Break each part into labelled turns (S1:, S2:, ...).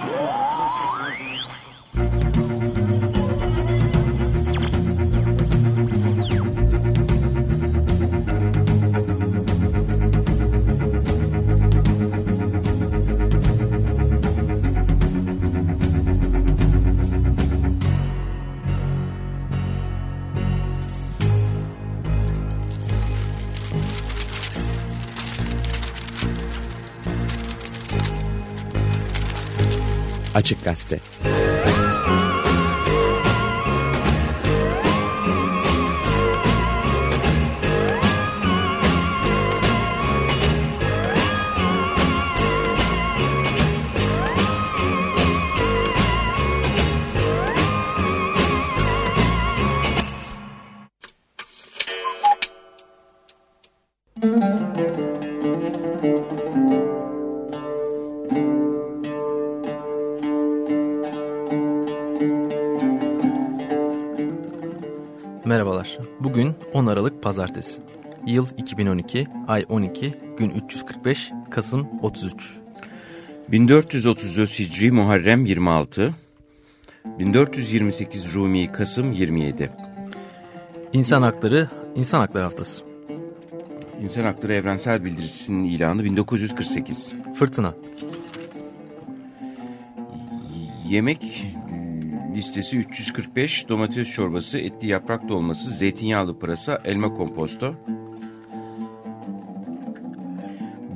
S1: Oh! Açık Gazete.
S2: Pazartesi. Yıl 2012, ay 12, gün 345, Kasım 33.
S1: 1434 Hicri Muharrem 26, 1428 Rumi Kasım 27.
S2: İnsan Hakları, İnsan Hakları Haftası.
S1: İnsan Hakları Evrensel Bildirisi'nin ilanı 1948.
S2: Fırtına.
S1: Yemek listesi 345 domates çorbası, etli yaprak dolması, zeytinyağlı pırasa, elma komposto.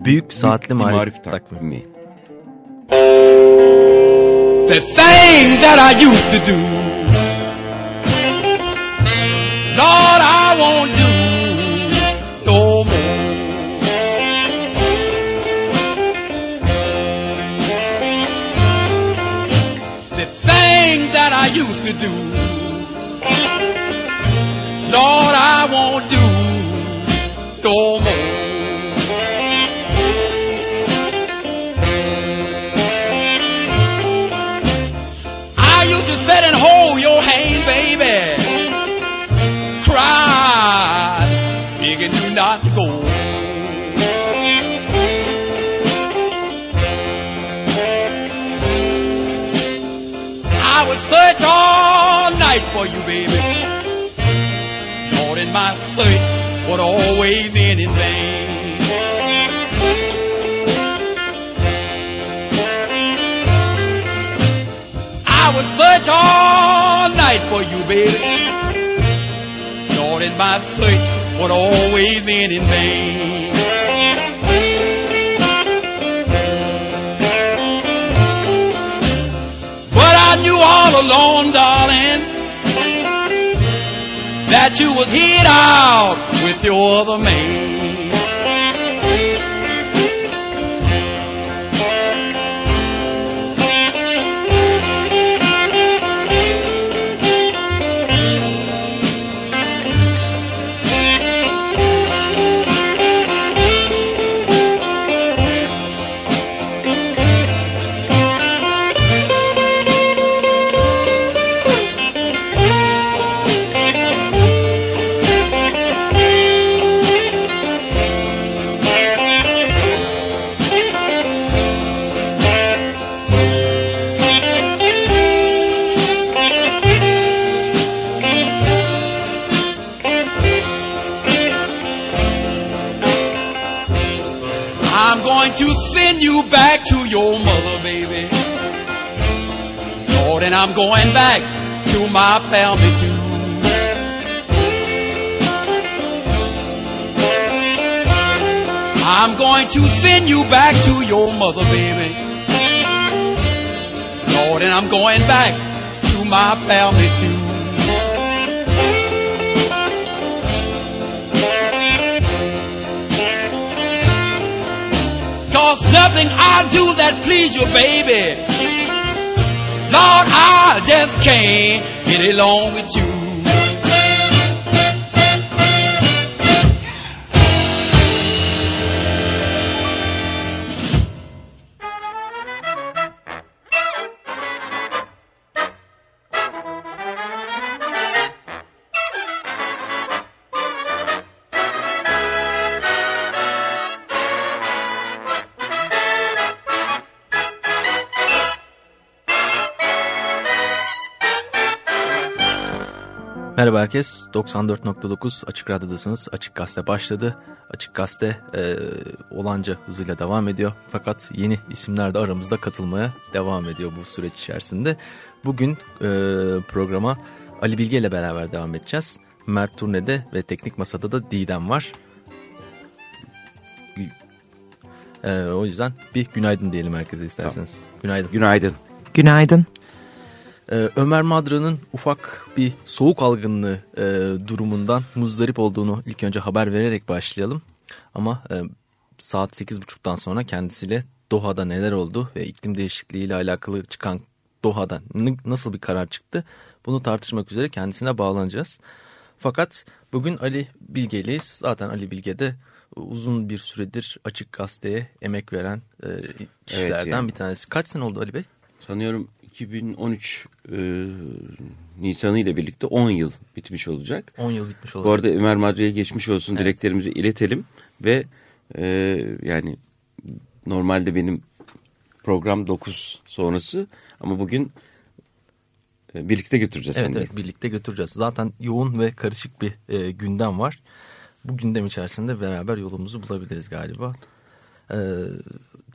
S2: Büyük Saatli Marif,
S1: Marif
S2: Takvimi.
S1: takvimi.
S3: The things that I used to do. Lord, I won't do to do. Lord, I won't do no more. Would always in vain. I would search all night for you, baby. Lord, in my search would always end in vain. But I knew all along, darling, that you was hid out you're the man. Going back to my family too. I'm going to send you back to your mother, baby. Lord, and I'm going back to my family too. Cause nothing I'll do that please you, baby. Lord, I just can't get along with you.
S2: Merhaba herkes. 94.9 Açık Radyo'dasınız. Açık Gazete başladı. Açık Gazete e, olanca hızıyla devam ediyor. Fakat yeni isimler de aramızda katılmaya devam ediyor bu süreç içerisinde. Bugün e, programa Ali Bilge ile beraber devam edeceğiz. Mert Turne'de ve Teknik Masa'da da Didem var. E, o yüzden bir günaydın diyelim herkese isterseniz. Tamam. Günaydın.
S1: Günaydın.
S4: Günaydın.
S2: Ee, Ömer Madra'nın ufak bir soğuk algınlığı e, durumundan muzdarip olduğunu ilk önce haber vererek başlayalım. Ama e, saat 8.30'dan sonra kendisiyle Doha'da neler oldu ve iklim değişikliği ile alakalı çıkan Doha'da nasıl bir karar çıktı bunu tartışmak üzere kendisine bağlanacağız. Fakat bugün Ali Bilge'liyiz. Zaten Ali Bilge de uzun bir süredir Açık Gazete'ye emek veren e, kişilerden evet yani. bir tanesi. Kaç sene oldu Ali Bey?
S1: Sanıyorum 2013 e, Nisan'ı ile birlikte 10 yıl bitmiş olacak.
S2: 10 yıl bitmiş olacak.
S1: Bu arada Ömer Madre'ye geçmiş olsun evet. dileklerimizi iletelim ve e, yani normalde benim program 9 sonrası ama bugün e, birlikte götüreceğiz.
S2: Evet, evet birlikte götüreceğiz. Zaten yoğun ve karışık bir e, gündem var. Bu gündem içerisinde beraber yolumuzu bulabiliriz galiba. Ee,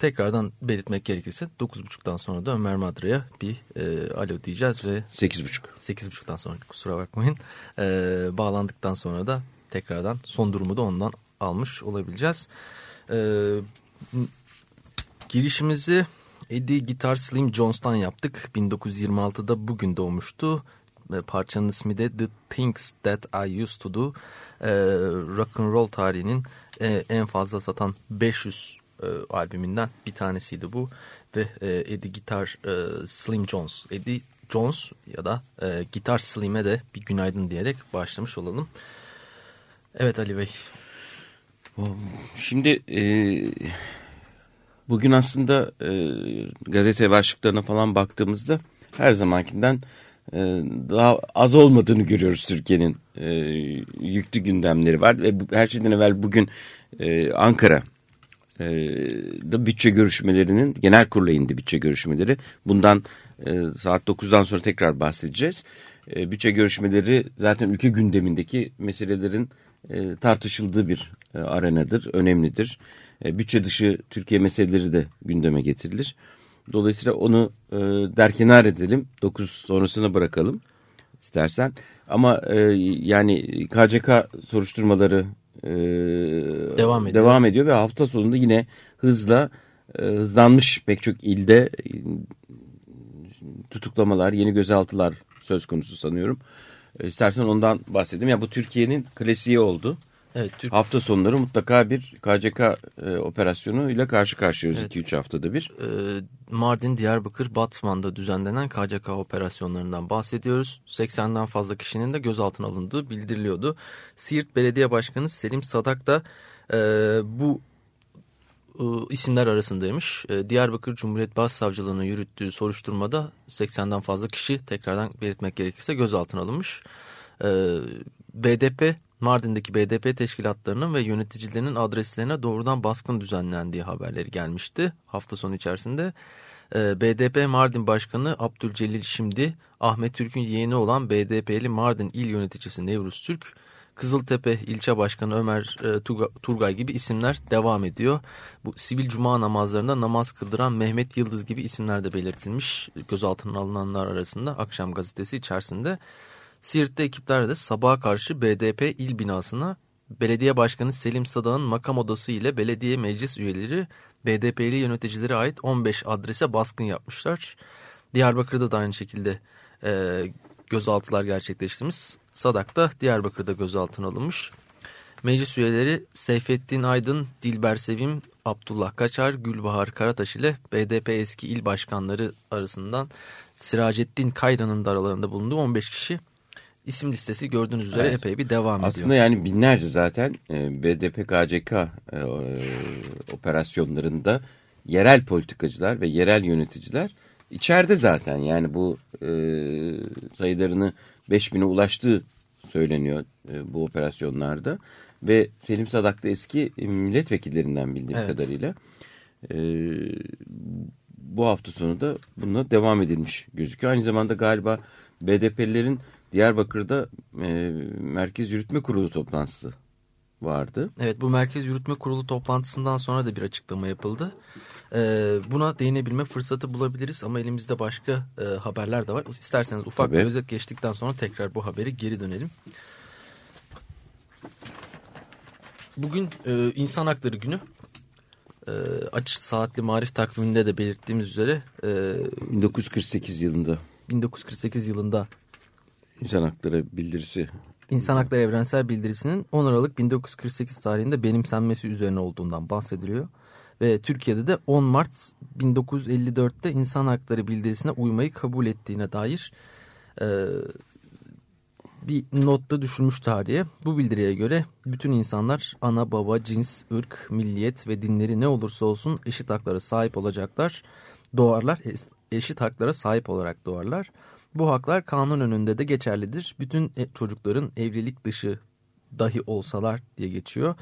S2: tekrardan belirtmek gerekirse 9.30'dan sonra da Ömer Madra'ya bir e, alo diyeceğiz ve
S1: 8.30
S2: 8.30'dan sonra kusura bakmayın e, bağlandıktan sonra da tekrardan son durumu da ondan almış olabileceğiz. E, girişimizi Eddie Guitar Slim Jones'tan yaptık. 1926'da bugün doğmuştu. E, parçanın ismi de The Things That I Used To Do. E, rock and roll tarihinin e, en fazla satan 500 e, albümünden bir tanesiydi bu. Ve e, Eddie Gitar e, Slim Jones. Eddie Jones ya da e, Gitar Slim'e de bir günaydın diyerek başlamış olalım. Evet Ali Bey.
S1: Şimdi e, bugün aslında e, gazete başlıklarına falan baktığımızda her zamankinden e, daha az olmadığını görüyoruz Türkiye'nin e, yüklü gündemleri var ve her şeyden evvel bugün e, Ankara e, da bütçe görüşmelerinin genel kurula indi bütçe görüşmeleri. Bundan e, saat 9'dan sonra tekrar bahsedeceğiz. E, bütçe görüşmeleri zaten ülke gündemindeki meselelerin e, tartışıldığı bir e, arenadır, önemlidir. E, bütçe dışı Türkiye meseleleri de gündeme getirilir. Dolayısıyla onu e, derkenar edelim. 9 sonrasına bırakalım istersen. Ama e, yani KCK soruşturmaları e,
S2: devam ediyor.
S1: devam ediyor ve hafta sonunda yine hızla e, hızlanmış pek çok ilde e, tutuklamalar, yeni gözaltılar söz konusu sanıyorum. E, istersen ondan bahsedeyim. Ya bu Türkiye'nin klasiği oldu. Evet, Türk... Hafta sonları mutlaka bir KCK e, operasyonu ile karşı karşıyayız 2-3 evet. haftada bir.
S2: E, Mardin, Diyarbakır, Batman'da düzenlenen KCK operasyonlarından bahsediyoruz. 80'den fazla kişinin de gözaltına alındığı bildiriliyordu. Siirt Belediye Başkanı Selim Sadak da e, bu e, isimler arasındaymış. E, Diyarbakır Cumhuriyet Başsavcılığı'nın yürüttüğü soruşturmada 80'den fazla kişi tekrardan belirtmek gerekirse gözaltına alınmış. E, BDP Mardin'deki BDP teşkilatlarının ve yöneticilerinin adreslerine doğrudan baskın düzenlendiği haberleri gelmişti hafta sonu içerisinde. Ee, BDP Mardin Başkanı Abdülcelil Şimdi, Ahmet Türk'ün yeğeni olan BDP'li Mardin İl Yöneticisi Nevruz Türk, Kızıltepe İlçe Başkanı Ömer e, Turgay gibi isimler devam ediyor. Bu sivil cuma namazlarında namaz kıldıran Mehmet Yıldız gibi isimler de belirtilmiş gözaltına alınanlar arasında akşam gazetesi içerisinde. Siirt'te ekipler de sabaha karşı BDP il binasına belediye başkanı Selim Sadak'ın makam odası ile belediye meclis üyeleri BDP'li yöneticilere ait 15 adrese baskın yapmışlar. Diyarbakır'da da aynı şekilde e, gözaltılar gerçekleştirmiş. Sadak da Diyarbakır'da gözaltına alınmış. Meclis üyeleri Seyfettin Aydın, Dilber Sevim, Abdullah Kaçar, Gülbahar Karataş ile BDP eski il başkanları arasından Siracettin Kayran'ın da aralarında bulunduğu 15 kişi isim listesi gördüğünüz üzere evet. epey bir devam
S1: Aslında
S2: ediyor.
S1: Aslında yani binlerce zaten e, BDP KCK e, operasyonlarında yerel politikacılar ve yerel yöneticiler içeride zaten. Yani bu e, sayılarını 5000'e ulaştığı söyleniyor e, bu operasyonlarda. Ve Selim Sadak da eski milletvekillerinden bildiğim evet. kadarıyla. E, bu hafta sonu da bununla devam edilmiş gözüküyor. Aynı zamanda galiba BDP'lilerin Diyarbakır'da e, Merkez Yürütme Kurulu toplantısı vardı.
S2: Evet bu Merkez Yürütme Kurulu toplantısından sonra da bir açıklama yapıldı. Ee, buna değinebilme fırsatı bulabiliriz ama elimizde başka e, haberler de var. İsterseniz ufak
S1: Tabii.
S2: bir özet geçtikten sonra tekrar bu haberi geri dönelim. Bugün e, İnsan Hakları Günü. E, açık saatli marif takviminde de belirttiğimiz üzere e,
S1: 1948 yılında
S2: 1948 yılında
S1: İnsan Hakları Bildirisi
S2: İnsan Hakları Evrensel Bildirisi'nin 10 Aralık 1948 tarihinde benimsenmesi üzerine olduğundan bahsediliyor. Ve Türkiye'de de 10 Mart 1954'te İnsan Hakları Bildirisi'ne uymayı kabul ettiğine dair e, bir notta düşülmüş tarihe. Bu bildiriye göre bütün insanlar ana baba, cins, ırk, milliyet ve dinleri ne olursa olsun eşit haklara sahip olacaklar. Doğarlar, eşit haklara sahip olarak doğarlar. Bu haklar kanun önünde de geçerlidir. Bütün e, çocukların evlilik dışı dahi olsalar diye geçiyor.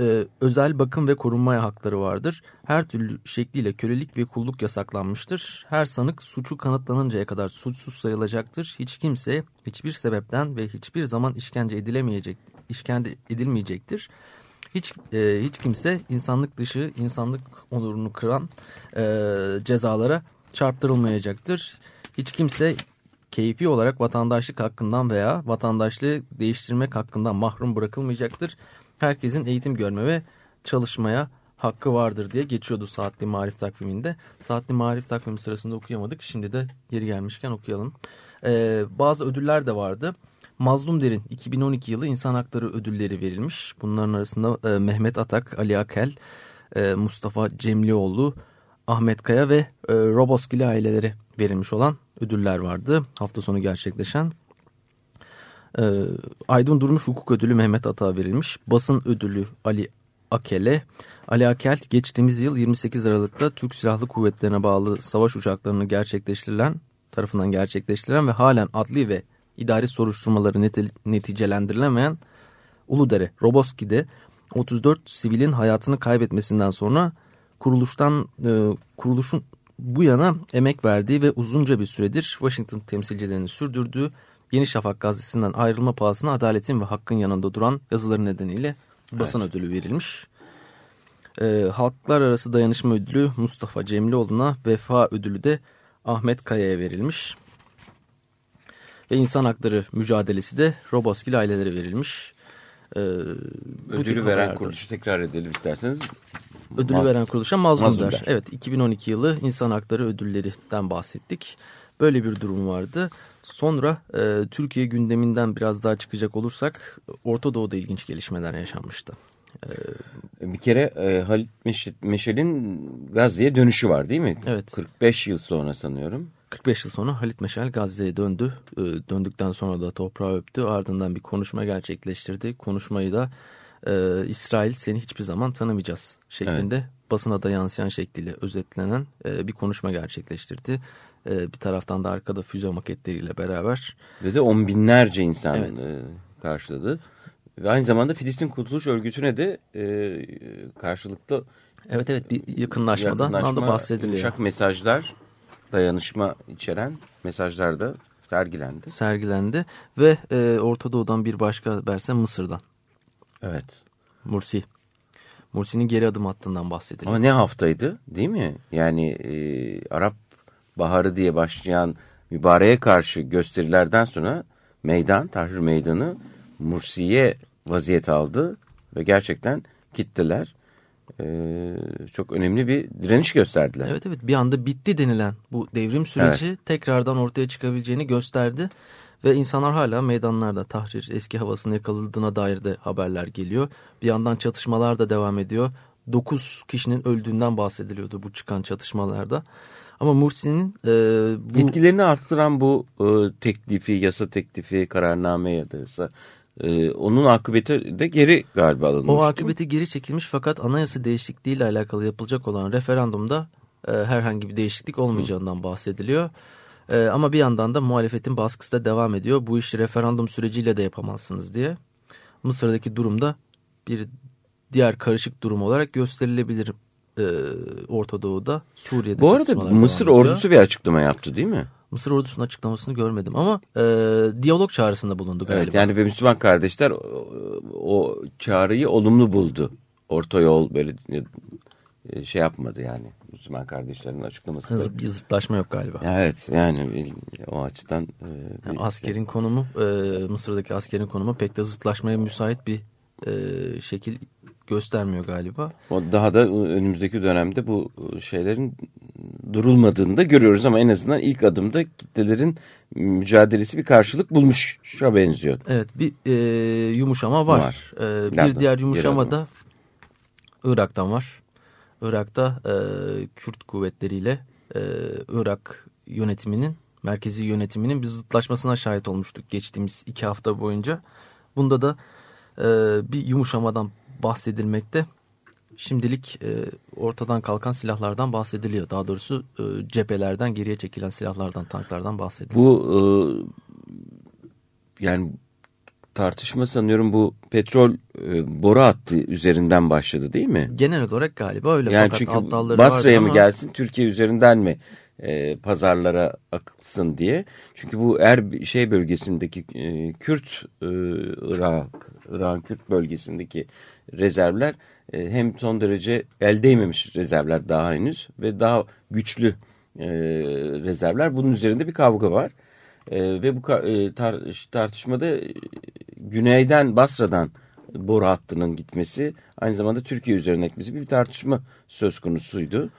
S2: Ee, özel bakım ve korunmaya hakları vardır. Her türlü şekliyle kölelik ve kulluk yasaklanmıştır. Her sanık suçu kanıtlanıncaya kadar suçsuz sayılacaktır. Hiç kimse hiçbir sebepten ve hiçbir zaman işkence edilemeyecek, işkence edilmeyecektir. Hiç e, hiç kimse insanlık dışı, insanlık onurunu kıran e, cezalara çarptırılmayacaktır. Hiç kimse keyfi olarak vatandaşlık hakkından veya vatandaşlığı değiştirmek hakkından mahrum bırakılmayacaktır. Herkesin eğitim görme ve çalışmaya hakkı vardır diye geçiyordu saatli marif takviminde. Saatli marif takvimi sırasında okuyamadık. Şimdi de geri gelmişken okuyalım. Ee, bazı ödüller de vardı. Mazlum Derin 2012 yılı İnsan Hakları ödülleri verilmiş. Bunların arasında e, Mehmet Atak, Ali Akel, e, Mustafa Cemlioğlu, Ahmet Kaya ve e, Roboskili aileleri verilmiş olan ödüller vardı. Hafta sonu gerçekleşen. E, Aydın Durmuş Hukuk Ödülü Mehmet Atak'a verilmiş. Basın Ödülü Ali Akel'e. Ali Akel geçtiğimiz yıl 28 Aralık'ta Türk Silahlı Kuvvetlerine bağlı savaş uçaklarını gerçekleştirilen tarafından gerçekleştirilen ve halen adli ve idari soruşturmaları neti, neticelendirilemeyen Uludere Roboski'de 34 sivilin hayatını kaybetmesinden sonra kuruluştan e, kuruluşun bu yana emek verdiği ve uzunca bir süredir Washington temsilcilerini sürdürdüğü Yeni Şafak gazetesinden ayrılma pahasına adaletin ve hakkın yanında duran yazıları nedeniyle basın evet. ödülü verilmiş. E, Halklar Arası Dayanışma Ödülü Mustafa Cemlioğlu'na, Vefa Ödülü de Ahmet Kaya'ya verilmiş. Ve insan hakları mücadelesi de Roboskil ailelere verilmiş.
S1: Ee, Ödülü veren kuruluşu tekrar edelim isterseniz.
S2: Ödülü veren kuruluşa Mazlum der. Evet 2012 yılı insan hakları ödüllerinden bahsettik. Böyle bir durum vardı. Sonra e, Türkiye gündeminden biraz daha çıkacak olursak Orta Doğu'da ilginç gelişmeler yaşanmıştı.
S1: Ee, bir kere e, Halit Meşel'in Gazze'ye dönüşü var değil mi?
S2: Evet.
S1: 45 yıl sonra sanıyorum.
S2: 45 yıl sonra Halit Meşel Gazze'ye döndü. Ee, döndükten sonra da toprağı öptü. Ardından bir konuşma gerçekleştirdi. Konuşmayı da e, İsrail seni hiçbir zaman tanımayacağız şeklinde evet. basına da yansıyan şekliyle özetlenen e, bir konuşma gerçekleştirdi. E, bir taraftan da arkada füze maketleriyle beraber.
S1: Ve de on binlerce insan evet. e, karşıladı. Ve aynı zamanda Filistin Kurtuluş Örgütü'ne de e, karşılıklı
S2: Evet evet bir yakınlaşmada yakınlaşma, bahsediliyor.
S1: Yumuşak mesajlar, dayanışma içeren mesajlar da sergilendi.
S2: Sergilendi ve e, Orta Doğu'dan bir başka haberse Mısır'dan.
S1: Evet.
S2: Mursi. Mursi'nin geri adım attığından bahsediliyor.
S1: Ama ne haftaydı değil mi? Yani e, Arap Baharı diye başlayan mübareğe karşı gösterilerden sonra meydan, Tahrir Meydanı Mursi'ye vaziyet aldı ve gerçekten kitleler e, çok önemli bir direniş gösterdiler.
S2: Evet evet bir anda bitti denilen bu devrim süreci evet. tekrardan ortaya çıkabileceğini gösterdi. Ve insanlar hala meydanlarda tahrir eski havasını yakaladığına dair de haberler geliyor. Bir yandan çatışmalar da devam ediyor. 9 kişinin öldüğünden bahsediliyordu bu çıkan çatışmalarda. Ama Mursi'nin e,
S1: bu... etkilerini arttıran bu e, teklifi, yasa teklifi, kararname ya da ise ee, onun akıbeti de geri galiba alınmıştı.
S2: O akıbeti geri çekilmiş fakat anayasa değişikliği ile alakalı yapılacak olan referandumda e, herhangi bir değişiklik olmayacağından bahsediliyor. E, ama bir yandan da muhalefetin baskısı da devam ediyor. Bu işi referandum süreciyle de yapamazsınız diye. Mısır'daki durumda bir diğer karışık durum olarak gösterilebilir e, Orta Doğu'da, Suriye'de.
S1: Bu arada Mısır ordusu bir açıklama yaptı değil mi?
S2: Mısır ordusunun açıklamasını görmedim ama e, diyalog çağrısında bulundu galiba.
S1: Evet yani ve Müslüman kardeşler o, o çağrıyı olumlu buldu. Orta yol böyle şey yapmadı yani Müslüman kardeşlerin açıklaması.
S2: Hızlı bir zıtlaşma yok galiba.
S1: Evet yani o açıdan. E,
S2: yani askerin konumu e, Mısır'daki askerin konumu pek de zıtlaşmaya müsait bir e, şekil göstermiyor galiba.
S1: O daha da önümüzdeki dönemde bu şeylerin durulmadığını da görüyoruz ama en azından ilk adımda kitlelerin mücadelesi bir karşılık bulmuşa benziyor.
S2: Evet bir e, yumuşama var. var. E, bir Nereden? diğer yumuşama da Irak'tan var. Irak'ta e, Kürt kuvvetleriyle e, Irak yönetiminin merkezi yönetiminin bir zıtlaşmasına şahit olmuştuk geçtiğimiz iki hafta boyunca. Bunda da e, bir yumuşamadan bahsedilmekte. Şimdilik e, ortadan kalkan silahlardan bahsediliyor. Daha doğrusu e, cephelerden geriye çekilen silahlardan, tanklardan bahsediliyor.
S1: Bu e, yani tartışma sanıyorum bu petrol e, boru hattı üzerinden başladı değil mi?
S2: Genel olarak galiba öyle.
S1: Yani Fakat çünkü Basra'ya mı gelsin Türkiye üzerinden mi e, pazarlara aksın diye. Çünkü bu er şey bölgesindeki e, Kürt e, Irak, Irak Kürt bölgesindeki rezervler e, hem son derece el değmemiş rezervler daha henüz ve daha güçlü e, rezervler. Bunun üzerinde bir kavga var. E, ve bu e, tar tartışmada e, güneyden Basra'dan boru hattının gitmesi aynı zamanda Türkiye üzerine gitmesi bir tartışma söz konusuydu.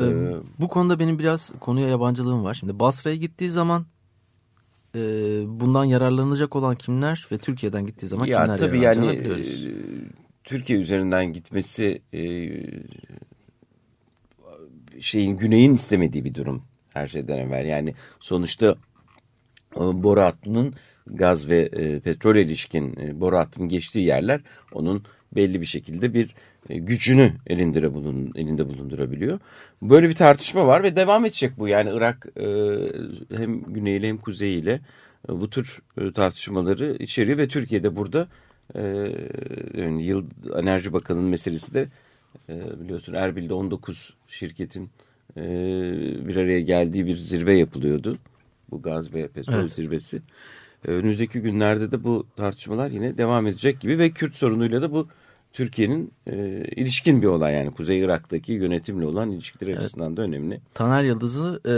S2: Ee, bu konuda benim biraz konuya yabancılığım var. Şimdi Basra'ya gittiği zaman e, bundan yararlanacak olan kimler ve Türkiye'den gittiği zaman ya, kimler tabii yani, biliyoruz. E,
S1: Türkiye üzerinden gitmesi e, şeyin güneyin istemediği bir durum her şeyden evvel. Yani sonuçta boru hattının gaz ve e, petrol ilişkin e, boru geçtiği yerler onun belli bir şekilde bir e, gücünü elinde, bulun, elinde bulundurabiliyor. Böyle bir tartışma var ve devam edecek bu. Yani Irak e, hem güneyiyle hem kuzeyiyle e, bu tür e, tartışmaları içeriyor ve Türkiye'de burada e, yani Yıl Enerji Bakanı'nın meselesi de e, biliyorsun Erbil'de 19 şirketin e, bir araya geldiği bir zirve yapılıyordu. Bu gaz ve petrol evet. zirvesi. E, önümüzdeki günlerde de bu tartışmalar yine devam edecek gibi ve Kürt sorunuyla da bu Türkiye'nin e, ilişkin bir olay yani Kuzey Irak'taki yönetimle olan ilişkiler evet. açısından da önemli.
S2: Taner Yıldız'ı e,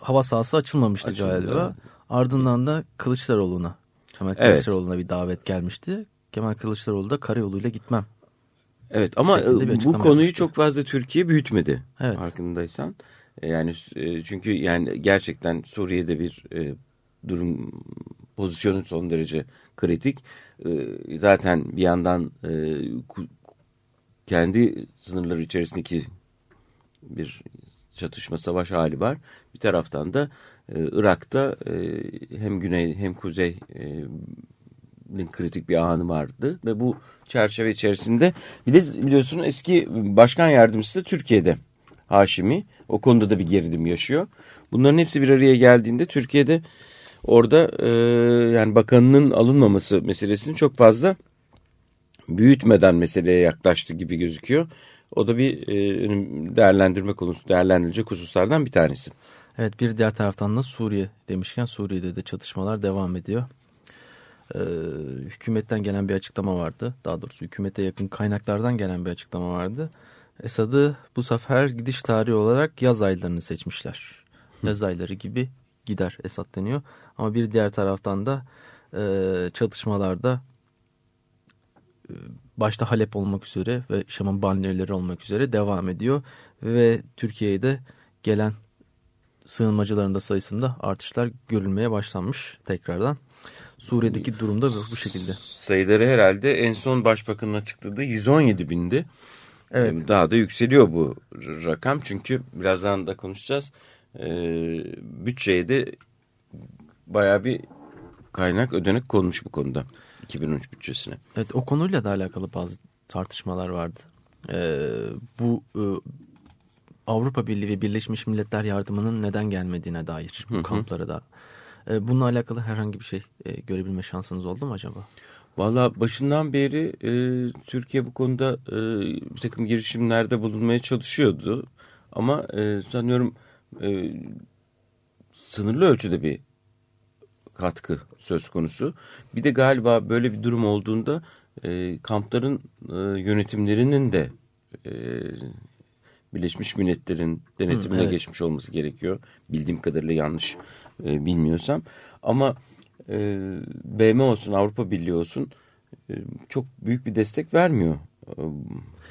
S2: hava sahası açılmamıştı Açıldı, galiba. Evet. Ardından da Kılıçdaroğlu'na Kemal Kılıçdaroğlu'na evet. bir davet gelmişti. Kemal Kılıçdaroğlu da karayoluyla gitmem.
S1: Evet ama bu konuyu yapmıştı. çok fazla Türkiye büyütmedi evet. farkındaysan. E, yani e, çünkü yani gerçekten Suriye'de bir e, durum pozisyonu son derece kritik. Zaten bir yandan kendi sınırları içerisindeki bir çatışma savaş hali var. Bir taraftan da Irak'ta hem güney hem kuzey kritik bir anı vardı ve bu çerçeve içerisinde bir de biliyorsun eski başkan yardımcısı da Türkiye'de Haşimi o konuda da bir gerilim yaşıyor. Bunların hepsi bir araya geldiğinde Türkiye'de orada e, yani bakanının alınmaması meselesini çok fazla büyütmeden meseleye yaklaştı gibi gözüküyor. O da bir e, değerlendirme konusu, değerlendirilecek hususlardan bir tanesi.
S2: Evet bir diğer taraftan da Suriye demişken Suriye'de de çatışmalar devam ediyor. Ee, hükümetten gelen bir açıklama vardı. Daha doğrusu hükümete yakın kaynaklardan gelen bir açıklama vardı. Esad'ı bu sefer gidiş tarihi olarak yaz aylarını seçmişler. Yaz ayları gibi gider Esad deniyor. Ama bir diğer taraftan da e, çatışmalarda e, başta Halep olmak üzere ve Şam'ın banliyöleri olmak üzere devam ediyor. Ve Türkiye'ye de gelen sığınmacıların da sayısında artışlar görülmeye başlanmış tekrardan. Suriye'deki durumda bu şekilde.
S1: Sayıları herhalde en son başbakanın açıkladığı 117 bindi. Evet. Daha da yükseliyor bu rakam çünkü birazdan da konuşacağız. Ee, bütçeye de baya bir kaynak ödenek konmuş bu konuda 2013 bütçesine.
S2: Evet o konuyla da alakalı bazı tartışmalar vardı. Ee, bu e, Avrupa Birliği ve Birleşmiş Milletler yardımının neden gelmediğine dair bu kamplara da. E, bununla alakalı herhangi bir şey e, görebilme şansınız oldu mu acaba?
S1: Valla başından beri e, Türkiye bu konuda e, bir takım girişimlerde bulunmaya çalışıyordu. Ama e, sanıyorum e, sınırlı ölçüde bir katkı söz konusu. Bir de galiba böyle bir durum olduğunda e, kampların e, yönetimlerinin de e, Birleşmiş Milletler'in denetimine
S2: Hı, evet.
S1: geçmiş olması gerekiyor. Bildiğim kadarıyla yanlış e, bilmiyorsam. Ama e, BM olsun Avrupa Birliği olsun e, çok büyük bir destek vermiyor. E,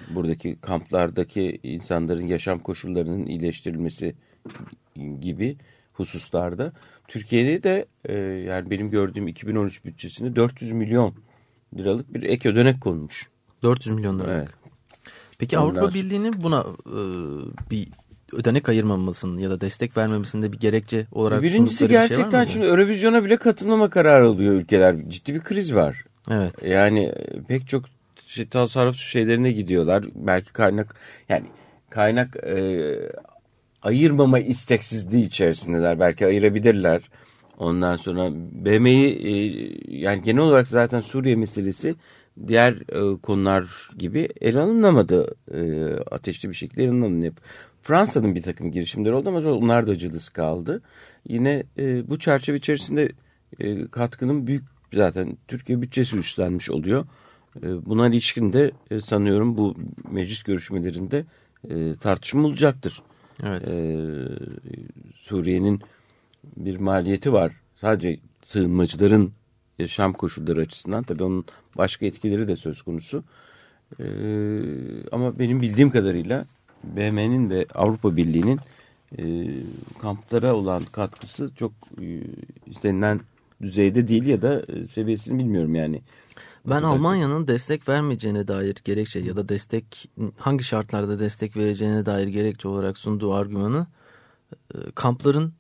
S1: buradaki kamplardaki insanların yaşam koşullarının iyileştirilmesi gibi hususlarda. Türkiye'de de e, yani benim gördüğüm 2013 bütçesinde 400 milyon liralık bir ek ödenek konmuş.
S2: 400 milyon liralık.
S1: Evet.
S2: Peki
S1: Onlar-
S2: Avrupa Birliği'nin buna e, bir ödenek ayırmamasının ya da destek vermemesinde bir gerekçe olarak
S1: Birincisi
S2: sundukları bir şey
S1: gerçekten şimdi Eurovision'a bile katılmama kararı alıyor ülkeler. Ciddi bir kriz var.
S2: Evet.
S1: Yani e, pek çok şey, tasarruf şeylerine gidiyorlar. Belki kaynak yani kaynak e, ayırmama isteksizliği içerisindeler. Belki ayırabilirler. Ondan sonra BM'yi e, yani genel olarak zaten Suriye meselesi diğer e, konular gibi ele alınamadı. E, ateşli bir şekilde ele alınamadı. Fransa'nın bir takım girişimleri oldu ama onlar da acılısı kaldı. Yine e, bu çerçeve içerisinde e, katkının büyük zaten Türkiye bütçesi üstlenmiş oluyor. E, buna ilişkin de e, sanıyorum bu meclis görüşmelerinde e, tartışma olacaktır.
S2: Evet.
S1: E, Suriye'nin bir maliyeti var. Sadece sığınmacıların yaşam koşulları açısından tabii onun başka etkileri de söz konusu. E, ama benim bildiğim kadarıyla BM'nin ve Avrupa Birliği'nin e, kamplara olan katkısı çok e, istenilen düzeyde değil ya da e, seviyesini bilmiyorum yani.
S2: Ben Almanya'nın destek vermeyeceğine dair gerekçe ya da destek hangi şartlarda destek vereceğine dair gerekçe olarak sunduğu argümanı e, kampların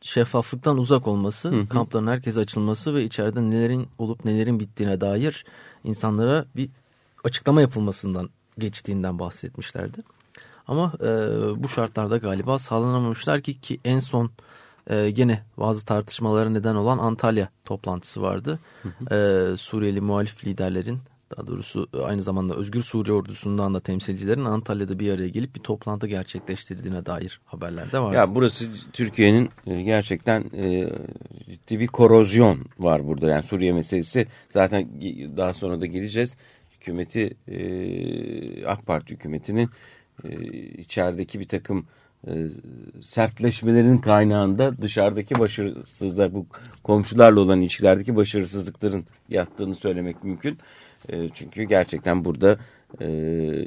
S2: şeffaflıktan uzak olması,
S1: Hı hı.
S2: kampların herkese açılması ve içeride nelerin olup nelerin bittiğine dair insanlara bir açıklama yapılmasından geçtiğinden bahsetmişlerdi. Ama e, bu şartlarda galiba sağlanamamışlar ki ki en son e, gene bazı tartışmalara neden olan Antalya toplantısı vardı. E, Suriyeli muhalif liderlerin daha doğrusu aynı zamanda Özgür Suriye ordusundan da temsilcilerin Antalya'da bir araya gelip bir toplantı gerçekleştirdiğine dair haberler de vardı.
S1: Ya burası Türkiye'nin e, gerçekten e, ciddi bir korozyon var burada. Yani Suriye meselesi zaten daha sonra da geleceğiz. Hükümeti e, AK Parti hükümetinin e, içerideki bir takım e, sertleşmelerinin kaynağında dışarıdaki başarısızlar bu komşularla olan ilişkilerdeki başarısızlıkların yattığını söylemek mümkün. E, çünkü gerçekten burada e,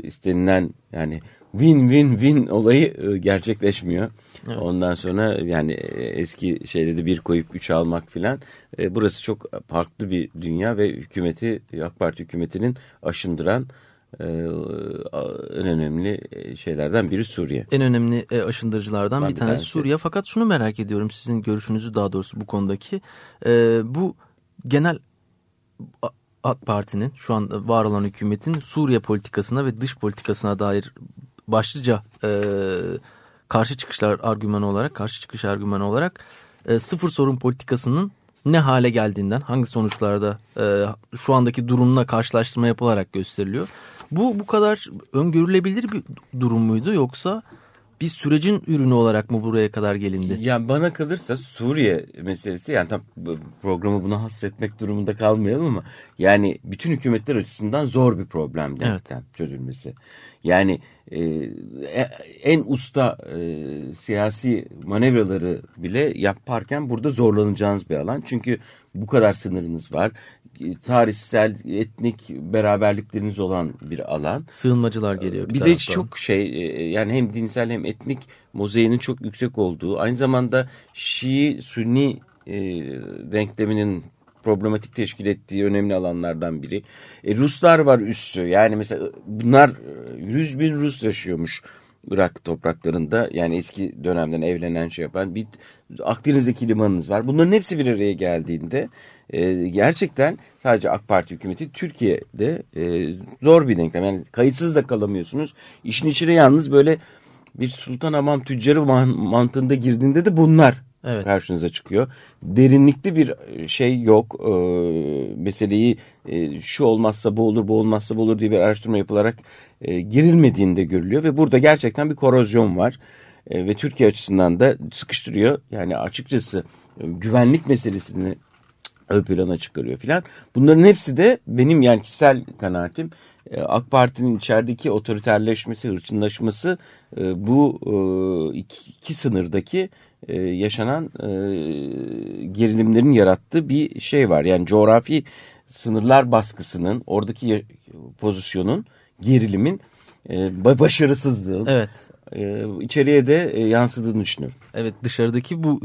S1: istenilen yani win-win-win olayı e, gerçekleşmiyor.
S2: Evet.
S1: Ondan sonra yani eski şeyleri bir koyup üç almak filan. E, burası çok farklı bir dünya ve hükümeti AK Parti hükümetinin aşındıran e, en önemli şeylerden biri Suriye.
S2: En önemli e, aşındırıcılardan
S1: Ben
S2: bir tanesi
S1: tanesi.
S2: Suriye. Fakat şunu merak ediyorum sizin görüşünüzü daha doğrusu bu konudaki. E, bu genel AK Parti'nin şu an var olan hükümetin Suriye politikasına ve dış politikasına dair başlıca e, karşı çıkışlar argümanı olarak, karşı çıkış argümanı olarak e, sıfır sorun politikasının ne hale geldiğinden, hangi sonuçlarda e, şu andaki durumla karşılaştırma yapılarak gösteriliyor. Bu bu kadar öngörülebilir bir durum muydu yoksa bir sürecin ürünü olarak mı buraya kadar gelindi?
S1: Yani bana kalırsa Suriye meselesi yani tam programı buna hasretmek durumunda kalmayalım ama yani bütün hükümetler açısından zor bir problem denklem çözülmesi. Yani e, e- en usta e, siyasi manevraları bile yaparken burada zorlanacağınız bir alan. Çünkü bu kadar sınırınız var. E, Tarihsel, etnik beraberlikleriniz olan bir alan.
S2: Sığınmacılar geliyor bir,
S1: Bir de çok şey e, yani hem dinsel hem etnik mozaiğinin çok yüksek olduğu aynı zamanda Şii Sünni e, denkleminin problematik teşkil ettiği önemli alanlardan biri. E, Ruslar var üssü yani mesela bunlar e, 100 bin Rus yaşıyormuş Irak topraklarında yani eski dönemden evlenen şey yapan bir Akdeniz'deki limanınız var. Bunların hepsi bir araya geldiğinde e, gerçekten sadece AK Parti hükümeti Türkiye'de e, zor bir denklem. Yani kayıtsız da kalamıyorsunuz. İşin içine yalnız böyle bir sultan hamam tüccarı man- mantığında girdiğinde de bunlar
S2: Evet.
S1: karşınıza çıkıyor. Derinlikli bir şey yok. E, meseleyi e, şu olmazsa bu olur, bu olmazsa bu olur diye bir araştırma yapılarak e, girilmediğinde görülüyor ve burada gerçekten bir korozyon var. e, ve Türkiye açısından da sıkıştırıyor. Yani açıkçası e, güvenlik meselesini ön plana çıkarıyor filan. Bunların hepsi de benim yani kişisel kanaatim e, AK Parti'nin içerideki otoriterleşmesi, hırçınlaşması e, bu e, iki, iki sınırdaki yaşanan gerilimlerin yarattığı bir şey var. Yani coğrafi sınırlar baskısının, oradaki pozisyonun, gerilimin başarısızlığı.
S2: Evet.
S1: içeriye de yansıdığını düşünüyorum.
S2: Evet dışarıdaki bu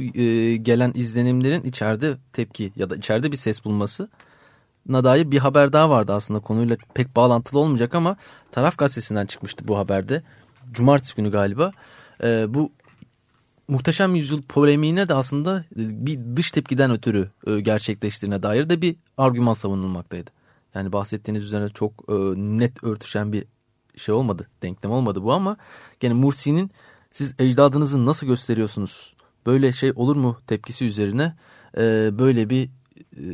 S2: gelen izlenimlerin içeride tepki ya da içeride bir ses bulması dair bir haber daha vardı aslında konuyla pek bağlantılı olmayacak ama Taraf Gazetesi'nden çıkmıştı bu haberde. Cumartesi günü galiba. E, bu muhteşem yüzyıl polemiğine de aslında bir dış tepkiden ötürü e, gerçekleştiğine dair de bir argüman savunulmaktaydı. Yani bahsettiğiniz üzerine çok e, net örtüşen bir şey olmadı, denklem olmadı bu ama gene Mursi'nin siz ecdadınızı nasıl gösteriyorsunuz? Böyle şey olur mu tepkisi üzerine e, böyle bir e,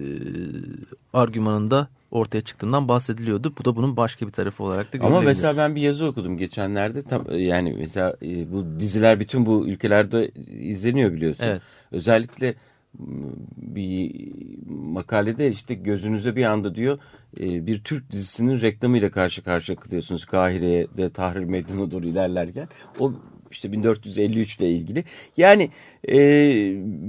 S2: argümanında ortaya çıktığından bahsediliyordu. Bu da bunun başka bir tarafı olarak da görülebilir.
S1: Ama mesela ben bir yazı okudum geçenlerde. Tam, yani mesela e, bu diziler bütün bu ülkelerde izleniyor biliyorsun.
S2: Evet.
S1: Özellikle bir makalede işte gözünüze bir anda diyor e, bir Türk dizisinin reklamıyla karşı karşıya kalıyorsunuz Kahire'de Tahrir Meydanı'na doğru ilerlerken. O işte 1453 ile ilgili. Yani e,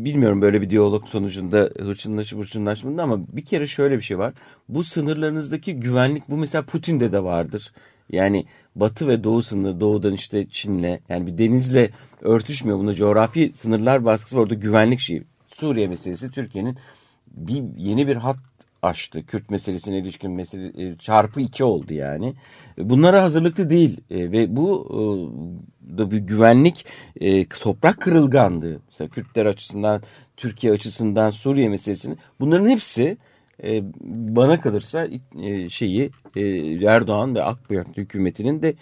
S1: bilmiyorum böyle bir diyalog sonucunda hırçınlaşıp hırçınlaşmadı ama bir kere şöyle bir şey var. Bu sınırlarınızdaki güvenlik bu mesela Putin'de de vardır. Yani batı ve doğu sınırı doğudan işte Çin'le yani bir denizle örtüşmüyor. Bunda coğrafi sınırlar baskısı var. Orada güvenlik şeyi. Suriye meselesi Türkiye'nin bir yeni bir hat aştı. Kürt meselesine ilişkin mesele e, çarpı iki oldu yani. Bunlara hazırlıklı değil e, ve bu e, da bir güvenlik toprak kırılganlığı. Mesela Kürtler açısından, Türkiye açısından, Suriye meselesini bunların hepsi bana kalırsa şeyi Erdoğan ve AK hükümetinin de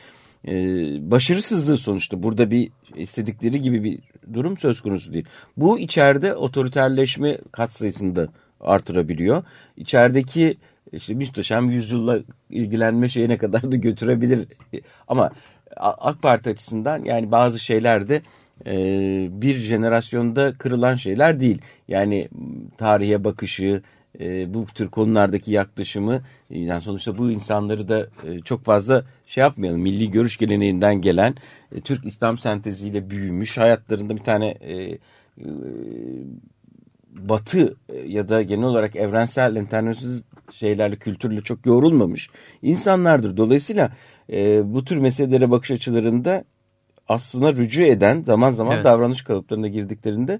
S1: başarısızlığı sonuçta. Burada bir istedikleri gibi bir durum söz konusu değil. Bu içeride otoriterleşme katsayısında artırabiliyor. İçerideki işte müsteşem yüzyılla ilgilenme şeyine kadar da götürebilir. Ama AK Parti açısından yani bazı şeyler de e, bir jenerasyonda kırılan şeyler değil. Yani tarihe bakışı, e, bu tür konulardaki yaklaşımı yani sonuçta bu insanları da e, çok fazla şey yapmayalım. Milli görüş geleneğinden gelen e, Türk İslam senteziyle büyümüş hayatlarında bir tane e, e, batı e, ya da genel olarak evrensel internasyonel şeylerle kültürle çok yoğrulmamış insanlardır. Dolayısıyla e, bu tür meselelere bakış açılarında aslında rücu eden zaman zaman evet. davranış kalıplarına girdiklerinde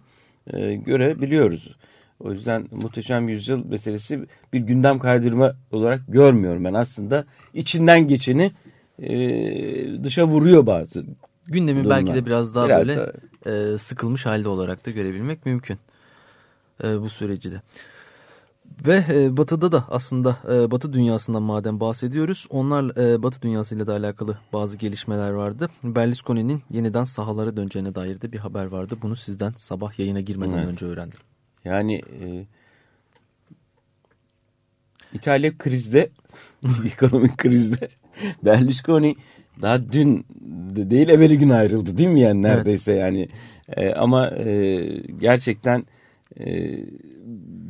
S1: e, görebiliyoruz. O yüzden muhteşem yüzyıl meselesi bir gündem kaydırma olarak görmüyorum ben. Aslında içinden geçeni e, dışa vuruyor bazı
S2: Gündemi belki de biraz daha biraz böyle da... e, sıkılmış halde olarak da görebilmek mümkün e, bu süreci de. Ve e, Batı'da da aslında e, Batı dünyasından madem bahsediyoruz, onlar e, Batı dünyasıyla da alakalı bazı gelişmeler vardı. Berlusconi'nin yeniden sahalara döneceğine dair de bir haber vardı. Bunu sizden sabah yayına girmeden evet. önce öğrendim.
S1: Yani e, İtalya krizde, ekonomik krizde Berlusconi daha dün değil evveli gün ayrıldı değil mi yani neredeyse evet. yani. E, ama e, gerçekten e,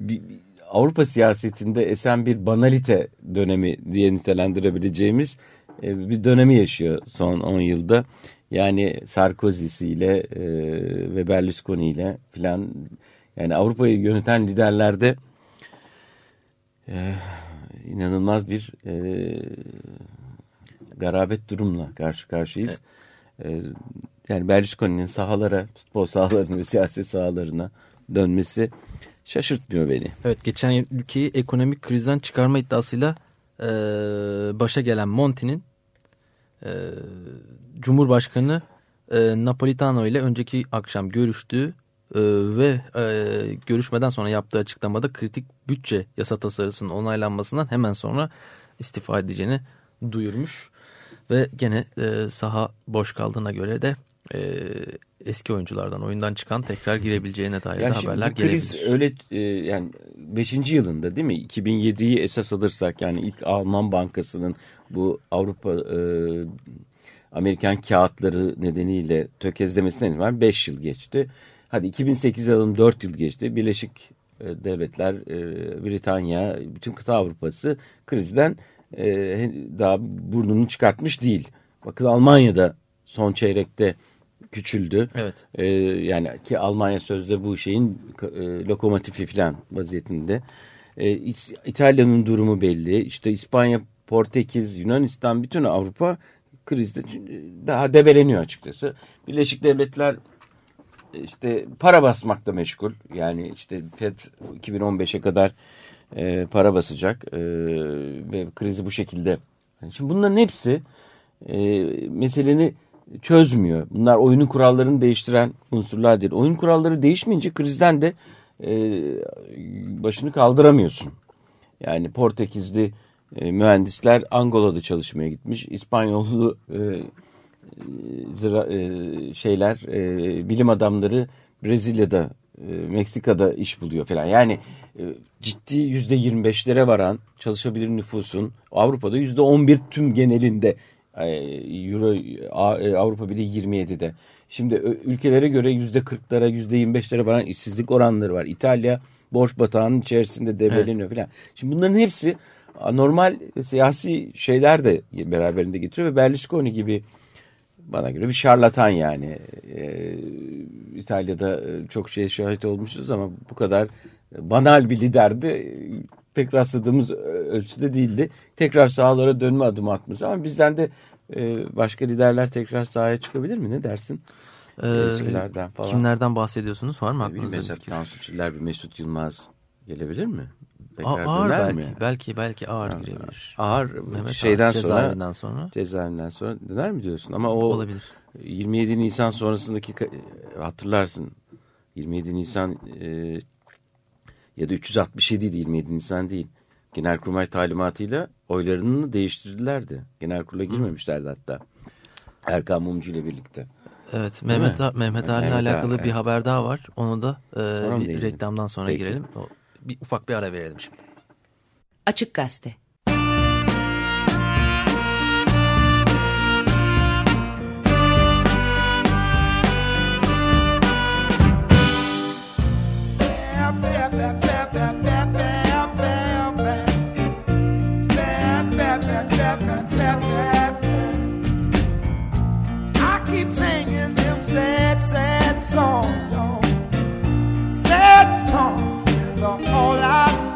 S1: bir, Avrupa siyasetinde esen bir banalite dönemi diye nitelendirebileceğimiz e, bir dönemi yaşıyor son 10 yılda. Yani Sarkozy'siyle e, ve Berlusconi ile filan yani Avrupa'yı yöneten liderlerde e, inanılmaz bir e, garabet durumla karşı karşıyayız. Evet. E, yani Berlusconi'nin sahalara, futbol sahalarına ve siyaset sahalarına dönmesi şaşırtmıyor beni.
S2: Evet geçen ülkeyi ekonomik krizden çıkarma iddiasıyla e, başa gelen Monti'nin e, Cumhurbaşkanı e, Napolitano ile önceki akşam görüştüğü e, ve e, görüşmeden sonra yaptığı açıklamada kritik bütçe yasa tasarısının onaylanmasından hemen sonra istifa edeceğini duyurmuş. Ve gene e, saha boş kaldığına göre de e, eski oyunculardan oyundan çıkan tekrar girebileceğine dair
S1: ya
S2: de haberler gelebilir.
S1: Öyle e, yani 5. yılında değil mi? 2007'yi esas alırsak yani ilk Alman Bankası'nın bu Avrupa e, Amerikan kağıtları nedeniyle tökezlemesinden var 5 yıl geçti. Hadi 2008 alalım 4 yıl geçti. Birleşik e, Devletler, e, Britanya, bütün kıta Avrupası krizden e, daha burnunu çıkartmış değil. Bakın Almanya'da son çeyrekte küçüldü.
S2: Evet.
S1: Ee, yani ki Almanya sözde bu şeyin e, lokomotifi falan vaziyetinde. Ee, İtalya'nın durumu belli. İşte İspanya, Portekiz, Yunanistan bütün Avrupa krizde daha debeleniyor açıkçası. Birleşik Devletler işte para basmakta meşgul. Yani işte FED 2015'e kadar e, para basacak e, ve krizi bu şekilde. Şimdi bunların hepsi e, meseleni çözmüyor. Bunlar oyunun kurallarını değiştiren unsurlar değil. Oyun kuralları değişmeyince krizden de e, başını kaldıramıyorsun. Yani Portekizli e, mühendisler Angola'da çalışmaya gitmiş. İspanyollu e, zira, e, şeyler e, bilim adamları Brezilya'da e, Meksika'da iş buluyor falan. Yani e, ciddi yüzde 25'lere varan çalışabilir nüfusun Avrupa'da yüzde 11 tüm genelinde e, Euro e, Avrupa Birliği 27'de. Şimdi ülkelere göre yüzde 40'lara yüzde 25'lere varan işsizlik oranları var. İtalya borç batağının içerisinde debeleniyor evet. falan. Şimdi bunların hepsi normal siyasi şeyler de beraberinde getiriyor ve Berlusconi gibi bana göre bir şarlatan yani. Ee, İtalya'da çok şey şahit olmuşuz ama bu kadar banal bir liderdi. Pek rastladığımız ölçüde değildi. Tekrar sahalara dönme adımı atması ama bizden de e, başka liderler tekrar sahaya çıkabilir mi? Ne dersin?
S2: Ee, Eskilerden falan. Kimlerden bahsediyorsunuz? Var mı aklınızda?
S1: Mesela Tansu Çiller, bir Mesut Yılmaz gelebilir mi?
S2: Tekrar ağır belki, mi? belki belki ağır ağır girebilir.
S1: Ağır Mehmet şeyden ağır, sonra cezaevinden sonra cezaevinden sonra döner mi diyorsun? Ama o olabilir. 27 Nisan sonrasındaki hatırlarsın 27 Nisan e, ya da 367 değil 27 Nisan değil. Genelkurmay talimatıyla oylarını değiştirdilerdi. Genelkurula girmemişlerdi hatta. Erkan Mumcu ile birlikte.
S2: Evet Mehmet Mehmet, Mehmet Ali'yle alakalı bir haber daha var. Onu da e, bir reklamdan sonra Peki. girelim. O, bir ufak bir ara verelim şimdi.
S4: Açık Gazete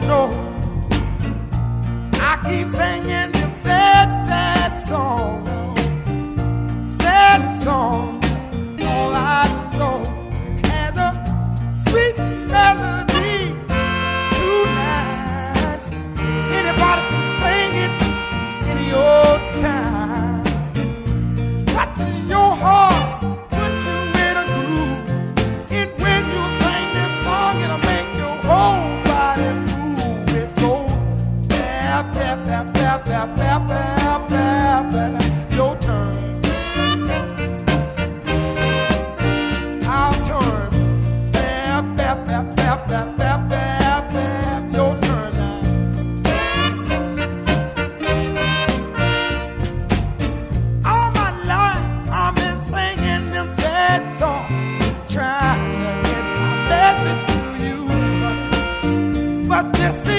S2: know. I
S4: keep singing them sad, sad songs, sad songs, all I know. about this.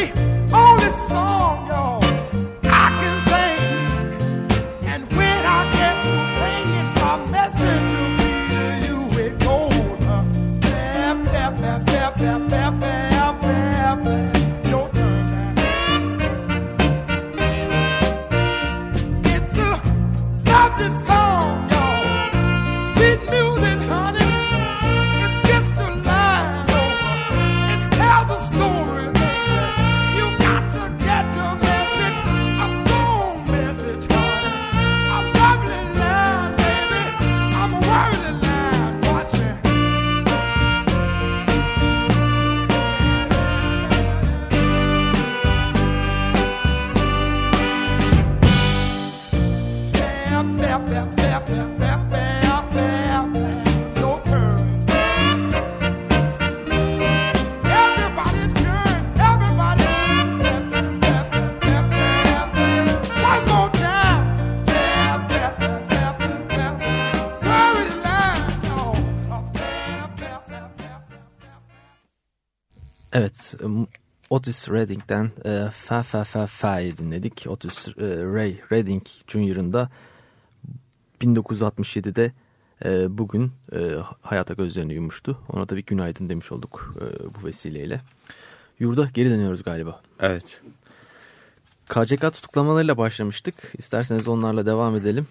S2: Otis Redding'den e, Fa Fa Fa Fa'yı dinledik. Otis e, Ray Redding Jr.'ın da 1967'de e, bugün e, hayata gözlerini yummuştu. Ona da bir günaydın demiş olduk e, bu vesileyle. Yurda geri dönüyoruz galiba.
S1: Evet.
S2: KCK tutuklamalarıyla başlamıştık. İsterseniz onlarla devam edelim.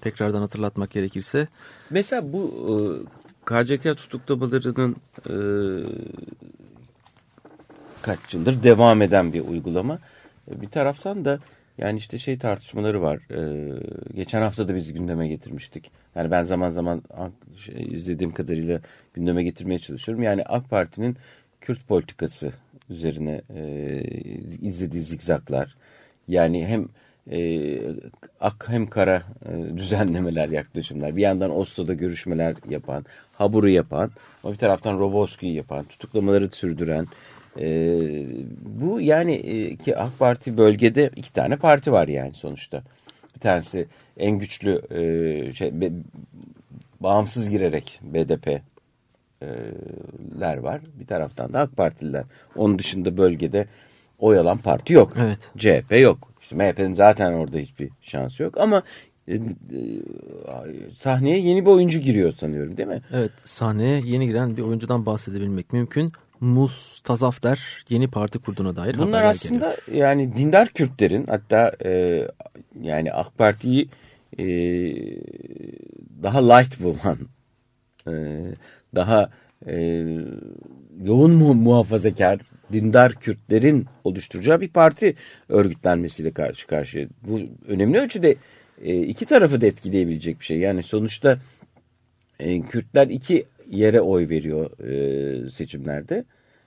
S2: Tekrardan hatırlatmak gerekirse.
S1: Mesela bu e, KCK tutuklamalarının e, kaç yıldır devam eden bir uygulama. E, bir taraftan da yani işte şey tartışmaları var. E, geçen hafta da biz gündeme getirmiştik. Yani ben zaman zaman şey, izlediğim kadarıyla gündeme getirmeye çalışıyorum. Yani AK Parti'nin Kürt politikası üzerine e, izlediği zikzaklar. Yani hem ak hem kara düzenlemeler, yaklaşımlar. Bir yandan Oslo'da görüşmeler yapan, Habur'u yapan, ama bir taraftan Roboski'yi yapan, tutuklamaları sürdüren. E, bu yani e, ki AK Parti bölgede iki tane parti var yani sonuçta. Bir tanesi en güçlü e, şey, be- bağımsız girerek BDP ler var. Bir taraftan da AK Partililer. Onun dışında bölgede oy alan parti yok.
S2: Evet.
S1: CHP yok. İşte MHP'nin zaten orada hiçbir şansı yok ama e, e, sahneye yeni bir oyuncu giriyor sanıyorum değil mi?
S2: Evet sahneye yeni giren bir oyuncudan bahsedebilmek mümkün. Mustazafter yeni parti kurduğuna dair
S1: Bunlar aslında
S2: geliyor.
S1: yani dindar Kürtlerin hatta e, yani AK Parti'yi e, daha light bulan e, daha e, yoğun mu muhafazakar dindar Kürtlerin oluşturacağı bir parti örgütlenmesiyle karşı karşıya. Bu önemli ölçüde e, iki tarafı da etkileyebilecek bir şey. Yani sonuçta e, Kürtler iki yere oy veriyor e, seçimlerde.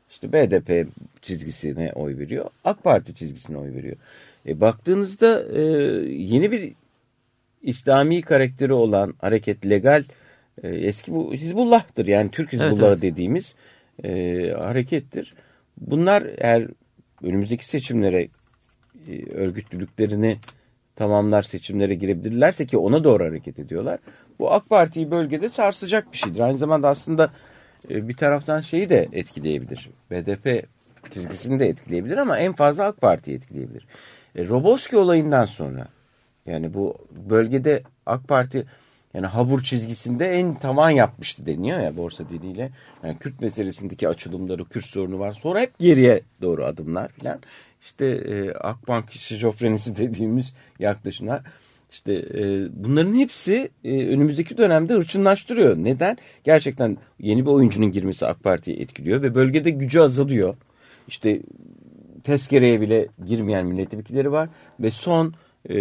S1: İşte BDP çizgisine oy veriyor. AK Parti çizgisine oy veriyor. E, baktığınızda e, yeni bir İslami karakteri olan hareket legal e, eski bu Hizbullah'tır. Yani Türk Hizbullah'ı
S2: evet.
S1: dediğimiz e, harekettir. Bunlar eğer önümüzdeki seçimlere e, örgütlülüklerini tamamlar seçimlere girebilirlerse ki ona doğru hareket ediyorlar. Bu AK Parti'yi bölgede sarsacak bir şeydir. Aynı zamanda aslında e, bir taraftan şeyi de etkileyebilir. BDP çizgisini de etkileyebilir ama en fazla AK Parti'yi etkileyebilir. E, Roboski olayından sonra yani bu bölgede AK Parti yani Habur çizgisinde en tavan yapmıştı deniyor ya borsa diliyle. Yani Kürt meselesindeki açılımları, Kürt sorunu var. Sonra hep geriye doğru adımlar filan. İşte e, Akbank şizofrenisi dediğimiz yaklaşımlar. İşte e, bunların hepsi e, önümüzdeki dönemde hırçınlaştırıyor. Neden? Gerçekten yeni bir oyuncunun girmesi AK Parti'yi etkiliyor ve bölgede gücü azalıyor. İşte tezkereye bile girmeyen milletvekilleri var ve son e,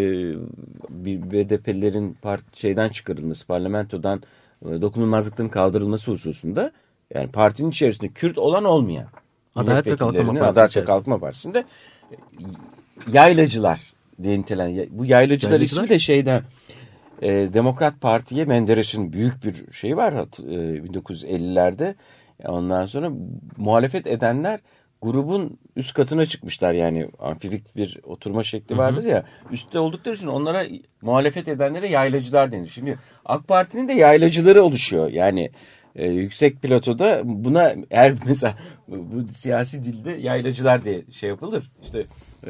S1: bir BDP'lerin part, şeyden çıkarılması, parlamentodan e, dokunulmazlıkların kaldırılması hususunda yani partinin içerisinde Kürt olan olmayan
S2: Adalet ve Kalkınma Partisi
S1: Adalet ve. Kalkınma Partisi'nde e, yaylacılar diye nitelen bu yaylacılar,
S2: Yaylacılar?
S1: ismi de şeyden e, Demokrat Parti'ye Menderes'in büyük bir şeyi var e, 1950'lerde. Ondan sonra muhalefet edenler grubun üst katına çıkmışlar yani amfibik bir oturma şekli vardır ya. Üstte oldukları için onlara muhalefet edenlere yaylacılar denir. Şimdi AK Parti'nin de yaylacıları oluşuyor. Yani e, yüksek pilotoda buna eğer mesela bu, bu siyasi dilde yaylacılar diye şey yapılır. İşte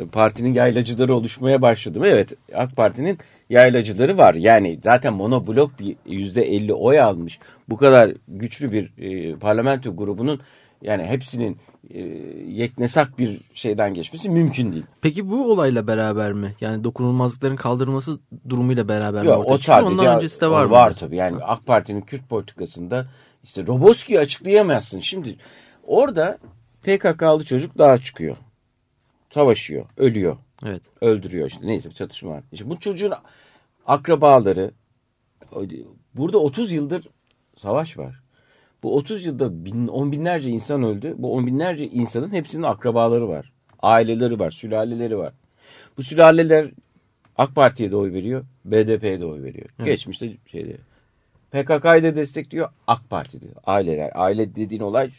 S1: partinin yaylacıları oluşmaya başladı mı? Evet AK Parti'nin yaylacıları var. Yani zaten monoblok bir yüzde elli oy almış. Bu kadar güçlü bir e, parlamento grubunun yani hepsinin e, yeknesak bir şeyden geçmesi mümkün değil.
S2: Peki bu olayla beraber mi? Yani dokunulmazlıkların kaldırılması durumuyla beraber mi
S1: Yok
S2: ortaya
S1: o
S2: çıkıyor?
S1: sadece
S2: Ondan öncesi de var mı?
S1: Var tabii. Yani AK Parti'nin Kürt politikasında işte Roboski'yi açıklayamazsın. Şimdi orada PKK'lı çocuk daha çıkıyor. Savaşıyor, ölüyor,
S2: Evet.
S1: öldürüyor işte neyse bir çatışma var. İşte bu çocuğun akrabaları burada 30 yıldır savaş var. Bu 30 yılda bin, on binlerce insan öldü. Bu on binlerce insanın hepsinin akrabaları var. Aileleri var, sülaleleri var. Bu sülaleler AK Parti'ye de oy veriyor, BDP'ye de oy veriyor. Geçmişte şeyde PKK'yı da destekliyor, AK Parti diyor. Aileler, aile dediğin olay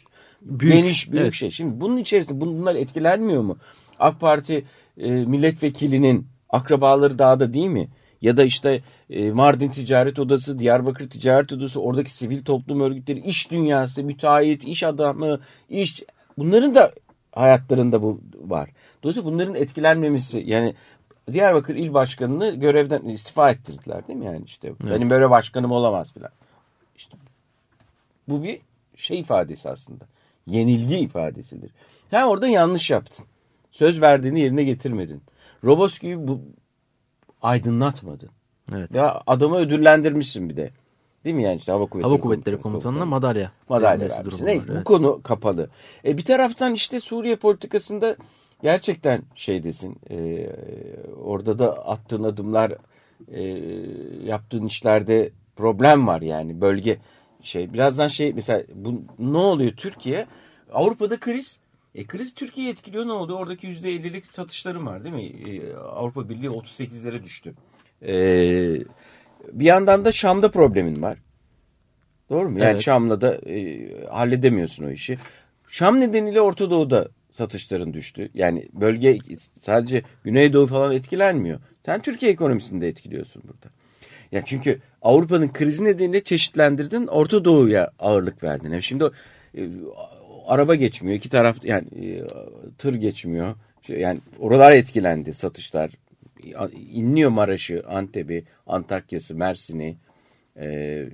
S2: Büyük,
S1: geniş, büyük
S2: evet.
S1: şey. Şimdi bunun içerisinde bunlar etkilenmiyor mu? AK Parti e, milletvekilinin akrabaları dağda değil mi? Ya da işte e, Mardin Ticaret Odası, Diyarbakır Ticaret Odası, oradaki sivil toplum örgütleri, iş dünyası, müteahhit, iş adamı, iş bunların da hayatlarında bu var. Dolayısıyla bunların etkilenmemesi yani Diyarbakır İl Başkanı'nı görevden istifa ettirdiler değil mi yani işte evet. benim böyle başkanım olamaz filan. İşte bu bir şey ifadesi aslında. Yenilgi ifadesidir. Sen orada yanlış yaptın. Söz verdiğini yerine getirmedin. Robos gibi bu aydınlatmadın. Evet. Ya adamı ödüllendirmişsin bir de. Değil mi yani işte Hava Kuvvetleri,
S2: Hava Kuvvetleri Komutanı'na madalya.
S1: Madalya vermişsin. Ne, evet. Bu konu kapalı. E, bir taraftan işte Suriye politikasında gerçekten şeydesin. E, orada da attığın adımlar e, yaptığın işlerde problem var yani. Bölge şey birazdan şey mesela bu ne oluyor Türkiye Avrupa'da kriz e, kriz Türkiye'yi etkiliyor ne oldu? Oradaki %50'lik satışlarım var değil mi? E, Avrupa Birliği 38'lere düştü. E, bir yandan da Şam'da problemin var. Doğru mu? Yani evet. Şam'la da e, halledemiyorsun o işi. Şam nedeniyle Orta Doğu'da satışların düştü. Yani bölge sadece Güneydoğu falan etkilenmiyor. Sen Türkiye ekonomisini de etkiliyorsun burada. Ya çünkü Avrupa'nın krizi nedeniyle çeşitlendirdin, Orta Doğu'ya ağırlık verdin. Yani şimdi e, araba geçmiyor, iki taraf yani e, tır geçmiyor. Yani oralar etkilendi satışlar. İnliyor Maraş'ı, Antep'i, Antakya'sı, Mersin'i. E,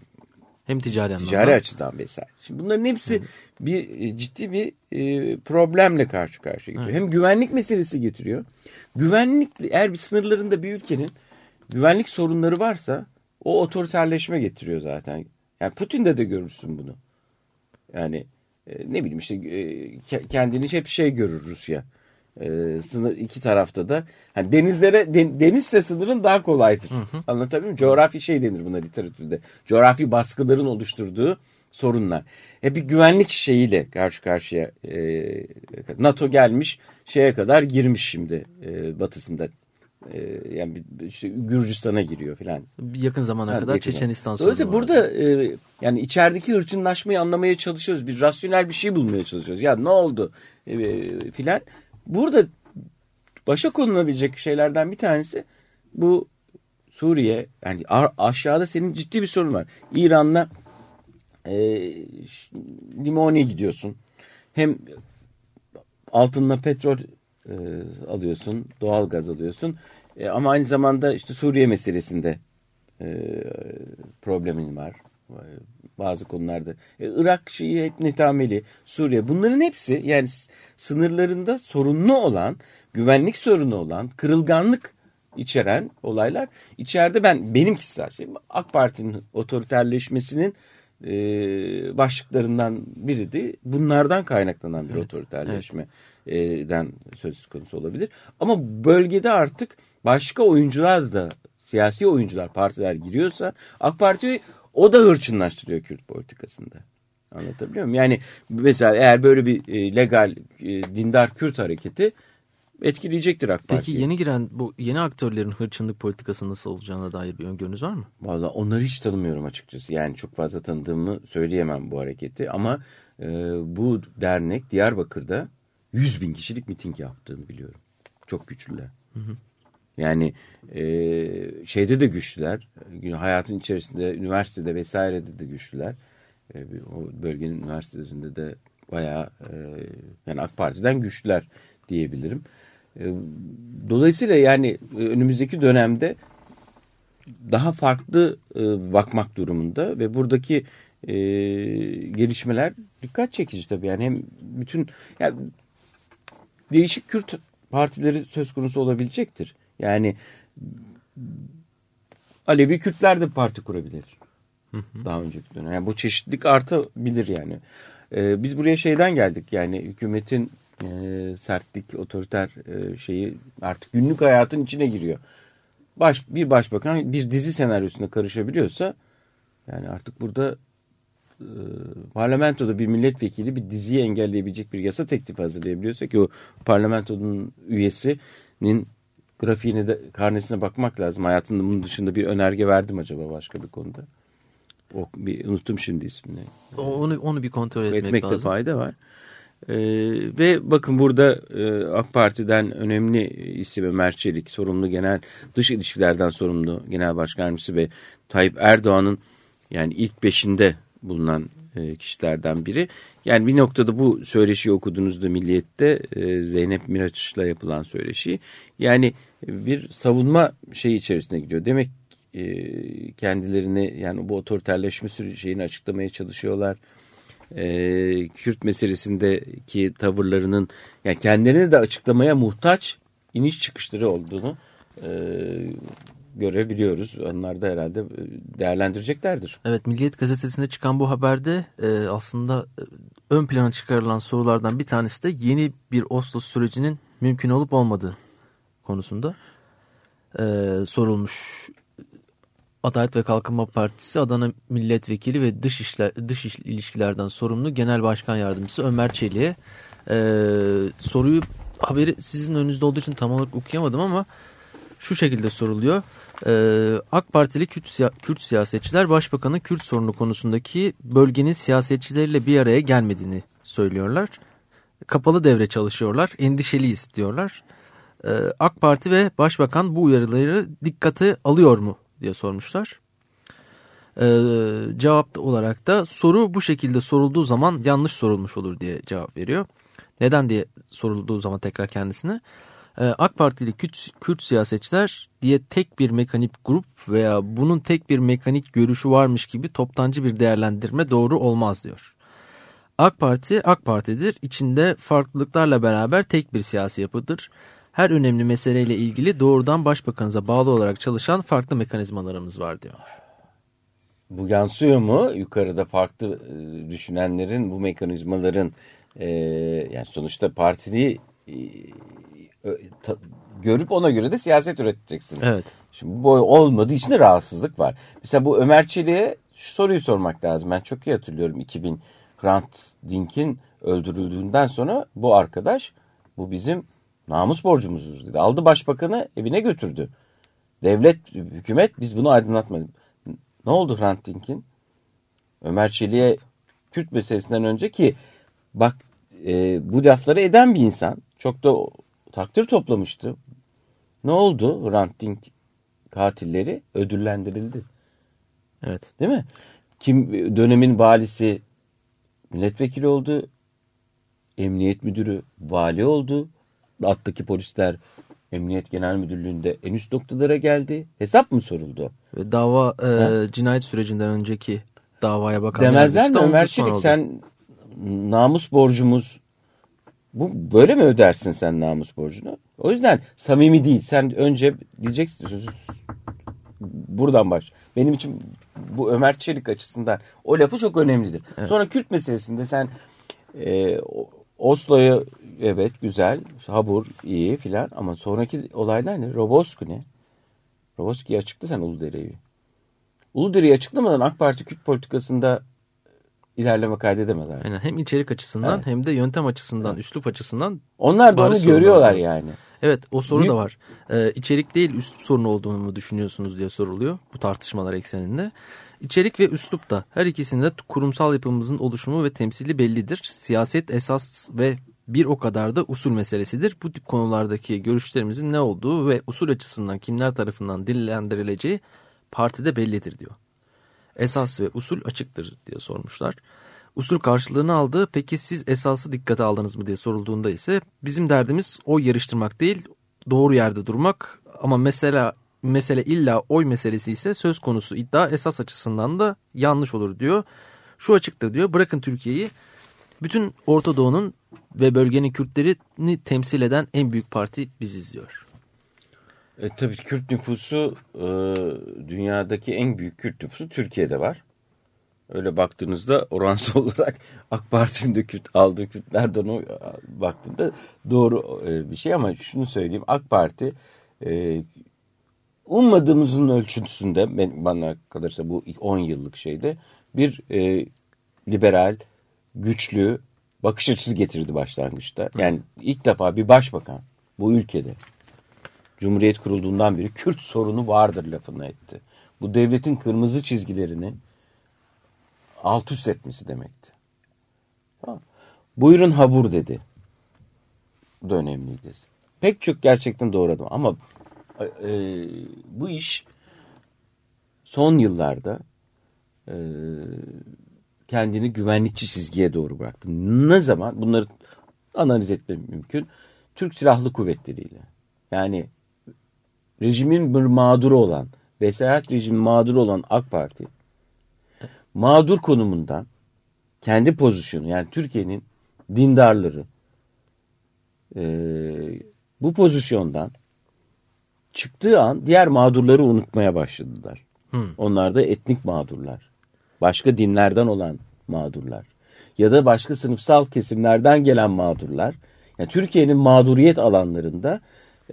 S2: hem ticari
S1: anlamda. Ticari açıdan vesaire. Şimdi bunların hepsi Hı. bir e, ciddi bir e, problemle karşı karşıya getiriyor. Hı. Hem güvenlik meselesi getiriyor. Güvenlik eğer bir sınırlarında bir ülkenin güvenlik sorunları varsa o otoriterleşme getiriyor zaten. Yani Putin'de de görürsün bunu. Yani ne bileyim işte e, kendini hep şey görür Rusya. E, sınır iki tarafta da hani denizlere den, denizse sınırın daha kolaydır. Hı hı. Anlatabiliyor muyum? Coğrafi şey denir buna literatürde. Coğrafi baskıların oluşturduğu sorunlar. Hep bir güvenlik şeyiyle karşı karşıya e, NATO gelmiş şeye kadar girmiş şimdi e, batısında e, yani işte Gürcistan'a giriyor filan.
S2: Yakın zamana ha, kadar yakın Çeçenistan
S1: Dolayısıyla burada e, yani içerideki hırçınlaşmayı anlamaya çalışıyoruz. Bir rasyonel bir şey bulmaya çalışıyoruz. Ya ne oldu e, filan. Burada başa konulabilecek şeylerden bir tanesi bu Suriye yani aşağıda senin ciddi bir sorun var. İran'la e, limoniye gidiyorsun. Hem altınla petrol e, alıyorsun, doğal gaz alıyorsun. E, ama aynı zamanda işte Suriye meselesinde e, problemin var. Bazı konularda. E, Irak şeyi hep netameli. Suriye. Bunların hepsi yani sınırlarında sorunlu olan, güvenlik sorunu olan, kırılganlık içeren olaylar. İçeride ben benim kişisel şeyim AK Parti'nin otoriterleşmesinin e, başlıklarından biriydi. Bunlardan kaynaklanan bir evet, otoriterleşmeden evet. Söz konusu olabilir. Ama bölgede artık başka oyuncular da siyasi oyuncular, partiler giriyorsa AK Parti o da hırçınlaştırıyor Kürt politikasında. Anlatabiliyor muyum? Yani mesela eğer böyle bir e, legal e, dindar Kürt hareketi etkileyecektir AK
S2: Parti. Peki yeni giren bu yeni aktörlerin hırçınlık politikası nasıl olacağına dair bir öngörünüz var mı?
S1: Valla onları hiç tanımıyorum açıkçası. Yani çok fazla tanıdığımı söyleyemem bu hareketi. Ama e, bu dernek Diyarbakır'da 100 bin kişilik miting yaptığını biliyorum. Çok güçlüler. Hı hı. Yani e, şeyde de güçlüler. Hayatın içerisinde, üniversitede vesairede de güçlüler. E, o bölgenin üniversitelerinde de bayağı e, yani AK Parti'den güçlüler diyebilirim. E, dolayısıyla yani e, önümüzdeki dönemde daha farklı e, bakmak durumunda ve buradaki e, gelişmeler dikkat çekici tabii. Yani hem bütün yani değişik Kürt partileri söz konusu olabilecektir. Yani Alevi Kürtler de parti kurabilir. Hı hı. Daha önceki dönem. Yani bu çeşitlilik artabilir yani. Ee, biz buraya şeyden geldik yani hükümetin e, sertlik, otoriter e, şeyi artık günlük hayatın içine giriyor. Baş, bir başbakan bir dizi senaryosunda karışabiliyorsa yani artık burada e, parlamentoda bir milletvekili bir diziyi engelleyebilecek bir yasa teklifi hazırlayabiliyorsa ki o parlamentonun üyesinin grafiğine de karnesine bakmak lazım. Hayatında bunun dışında bir önerge verdim acaba başka bir konuda? O, bir, unuttum şimdi ismini.
S2: Onu, onu bir kontrol etmek Etmekte lazım.
S1: fayda var. Ee, ve bakın burada e, AK Parti'den önemli isim Ömer Çelik, sorumlu genel dış ilişkilerden sorumlu genel başkan ve Tayyip Erdoğan'ın yani ilk beşinde bulunan e, kişilerden biri. Yani bir noktada bu söyleşiyi okuduğunuzda Milliyet'te e, Zeynep Miraç'la yapılan söyleşi yani bir savunma şeyi içerisine gidiyor. Demek e, kendilerini yani bu otoriterleşme şeyini açıklamaya çalışıyorlar. E, Kürt meselesindeki tavırlarının yani kendilerini de açıklamaya muhtaç iniş çıkışları olduğunu görebiliyoruz. Onlar da herhalde e, değerlendireceklerdir.
S2: Evet Milliyet gazetesinde çıkan bu haberde e, aslında e, ön plana çıkarılan sorulardan bir tanesi de yeni bir Oslo sürecinin mümkün olup olmadığı konusunda e, sorulmuş. Adalet ve Kalkınma Partisi Adana Milletvekili ve Dış, İşler, Dış İlişkilerden sorumlu Genel Başkan Yardımcısı Ömer Çelik'e e, soruyu haberi sizin önünüzde olduğu için tam olarak okuyamadım ama şu şekilde soruluyor. Ee, AK Partili Kürt, Kürt siyasetçiler Başbakan'ın Kürt sorunu konusundaki bölgenin siyasetçileriyle bir araya gelmediğini söylüyorlar. Kapalı devre çalışıyorlar, endişeliyiz diyorlar. Ee, AK Parti ve Başbakan bu uyarıları dikkate alıyor mu diye sormuşlar. Ee, cevap olarak da soru bu şekilde sorulduğu zaman yanlış sorulmuş olur diye cevap veriyor. Neden diye sorulduğu zaman tekrar kendisine. Ee, AK Partili Kürt, Kürt siyasetçiler diye tek bir mekanik grup veya bunun tek bir mekanik görüşü varmış gibi toptancı bir değerlendirme doğru olmaz diyor. AK Parti AK Parti'dir. İçinde farklılıklarla beraber tek bir siyasi yapıdır. Her önemli meseleyle ilgili doğrudan başbakanıza bağlı olarak çalışan farklı mekanizmalarımız var diyor.
S1: Bu yansıyor mu yukarıda farklı e, düşünenlerin bu mekanizmaların e, yani sonuçta partini e, görüp ona göre de siyaset üreteceksin.
S2: Evet.
S1: Şimdi bu olmadığı için de rahatsızlık var. Mesela bu Ömer Çelik'e şu soruyu sormak lazım. Ben çok iyi hatırlıyorum 2000 Grant Dink'in öldürüldüğünden sonra bu arkadaş bu bizim namus borcumuzdur dedi. Aldı başbakanı evine götürdü. Devlet, hükümet biz bunu aydınlatmadık. Ne oldu Hrant Dink'in? Ömer Çelik'e Kürt meselesinden önce ki bak e, bu lafları eden bir insan. Çok da takdir toplamıştı. Ne oldu? Hrant Dink katilleri ödüllendirildi.
S2: Evet.
S1: Değil mi? Kim dönemin valisi milletvekili oldu. Emniyet müdürü vali oldu. Alttaki polisler Emniyet Genel Müdürlüğü'nde en üst noktalara geldi. Hesap mı soruldu?
S2: Ve dava e, cinayet sürecinden önceki davaya bakan
S1: Demezler mi Ömer Çelik sen namus borcumuz bu böyle mi ödersin sen namus borcunu? O yüzden samimi değil. Sen önce diyeceksin buradan baş. Benim için bu Ömer Çelik açısından o lafı çok önemlidir. Evet. Sonra Kürt meselesinde sen e, Oslo'yu evet güzel, Habur iyi filan ama sonraki olaylar ne? Robosku ne? Roboski'yi açıkla sen Uludere'yi. Uludere'yi açıklamadan AK Parti Kürt politikasında ilerleme kaydedemez abi.
S2: Yani hem içerik açısından evet. hem de yöntem açısından, evet. üslup açısından.
S1: Onlar da onu görüyorlar yani.
S2: Evet o soru Büyük... da var. Ee, içerik değil üslup sorunu olduğunu mu düşünüyorsunuz diye soruluyor bu tartışmalar ekseninde. İçerik ve üslup da her ikisinde kurumsal yapımızın oluşumu ve temsili bellidir. Siyaset esas ve bir o kadar da usul meselesidir. Bu tip konulardaki görüşlerimizin ne olduğu ve usul açısından kimler tarafından dillendirileceği partide bellidir diyor. Esas ve usul açıktır diye sormuşlar. Usul karşılığını aldı. Peki siz esası dikkate aldınız mı diye sorulduğunda ise bizim derdimiz oy yarıştırmak değil doğru yerde durmak. Ama mesela mesele illa oy meselesi ise söz konusu iddia esas açısından da yanlış olur diyor. Şu açıktır diyor bırakın Türkiye'yi bütün Orta Doğu'nun ve bölgenin Kürtlerini temsil eden en büyük parti biziz diyor.
S1: E, tabii Kürt nüfusu e, dünyadaki en büyük Kürt nüfusu Türkiye'de var. Öyle baktığınızda oransal olarak AK Parti'nin de Kürt aldığı Kürtlerden o baktığında doğru e, bir şey ama şunu söyleyeyim AK Parti e, ummadığımızın ölçüsünde ben, bana kalırsa bu 10 yıllık şeyde bir e, liberal, güçlü bakış açısı getirdi başlangıçta. Yani ilk defa bir başbakan bu ülkede Cumhuriyet kurulduğundan beri Kürt sorunu vardır lafını etti. Bu devletin kırmızı çizgilerini alt üst etmesi demekti. Tamam. Buyurun habur dedi. Bu da önemliydi. Pek çok gerçekten doğradım ama e, bu iş son yıllarda e, kendini güvenlikçi çizgiye doğru bıraktı. Ne zaman bunları analiz etmem mümkün. Türk Silahlı Kuvvetleri'yle. Yani rejimin bir mağduru olan, vesayet rejimi mağduru olan AK Parti mağdur konumundan kendi pozisyonu yani Türkiye'nin dindarları e, bu pozisyondan çıktığı an diğer mağdurları unutmaya başladılar.
S2: Hmm.
S1: Onlar da etnik mağdurlar. Başka dinlerden olan mağdurlar. Ya da başka sınıfsal kesimlerden gelen mağdurlar. Yani Türkiye'nin mağduriyet alanlarında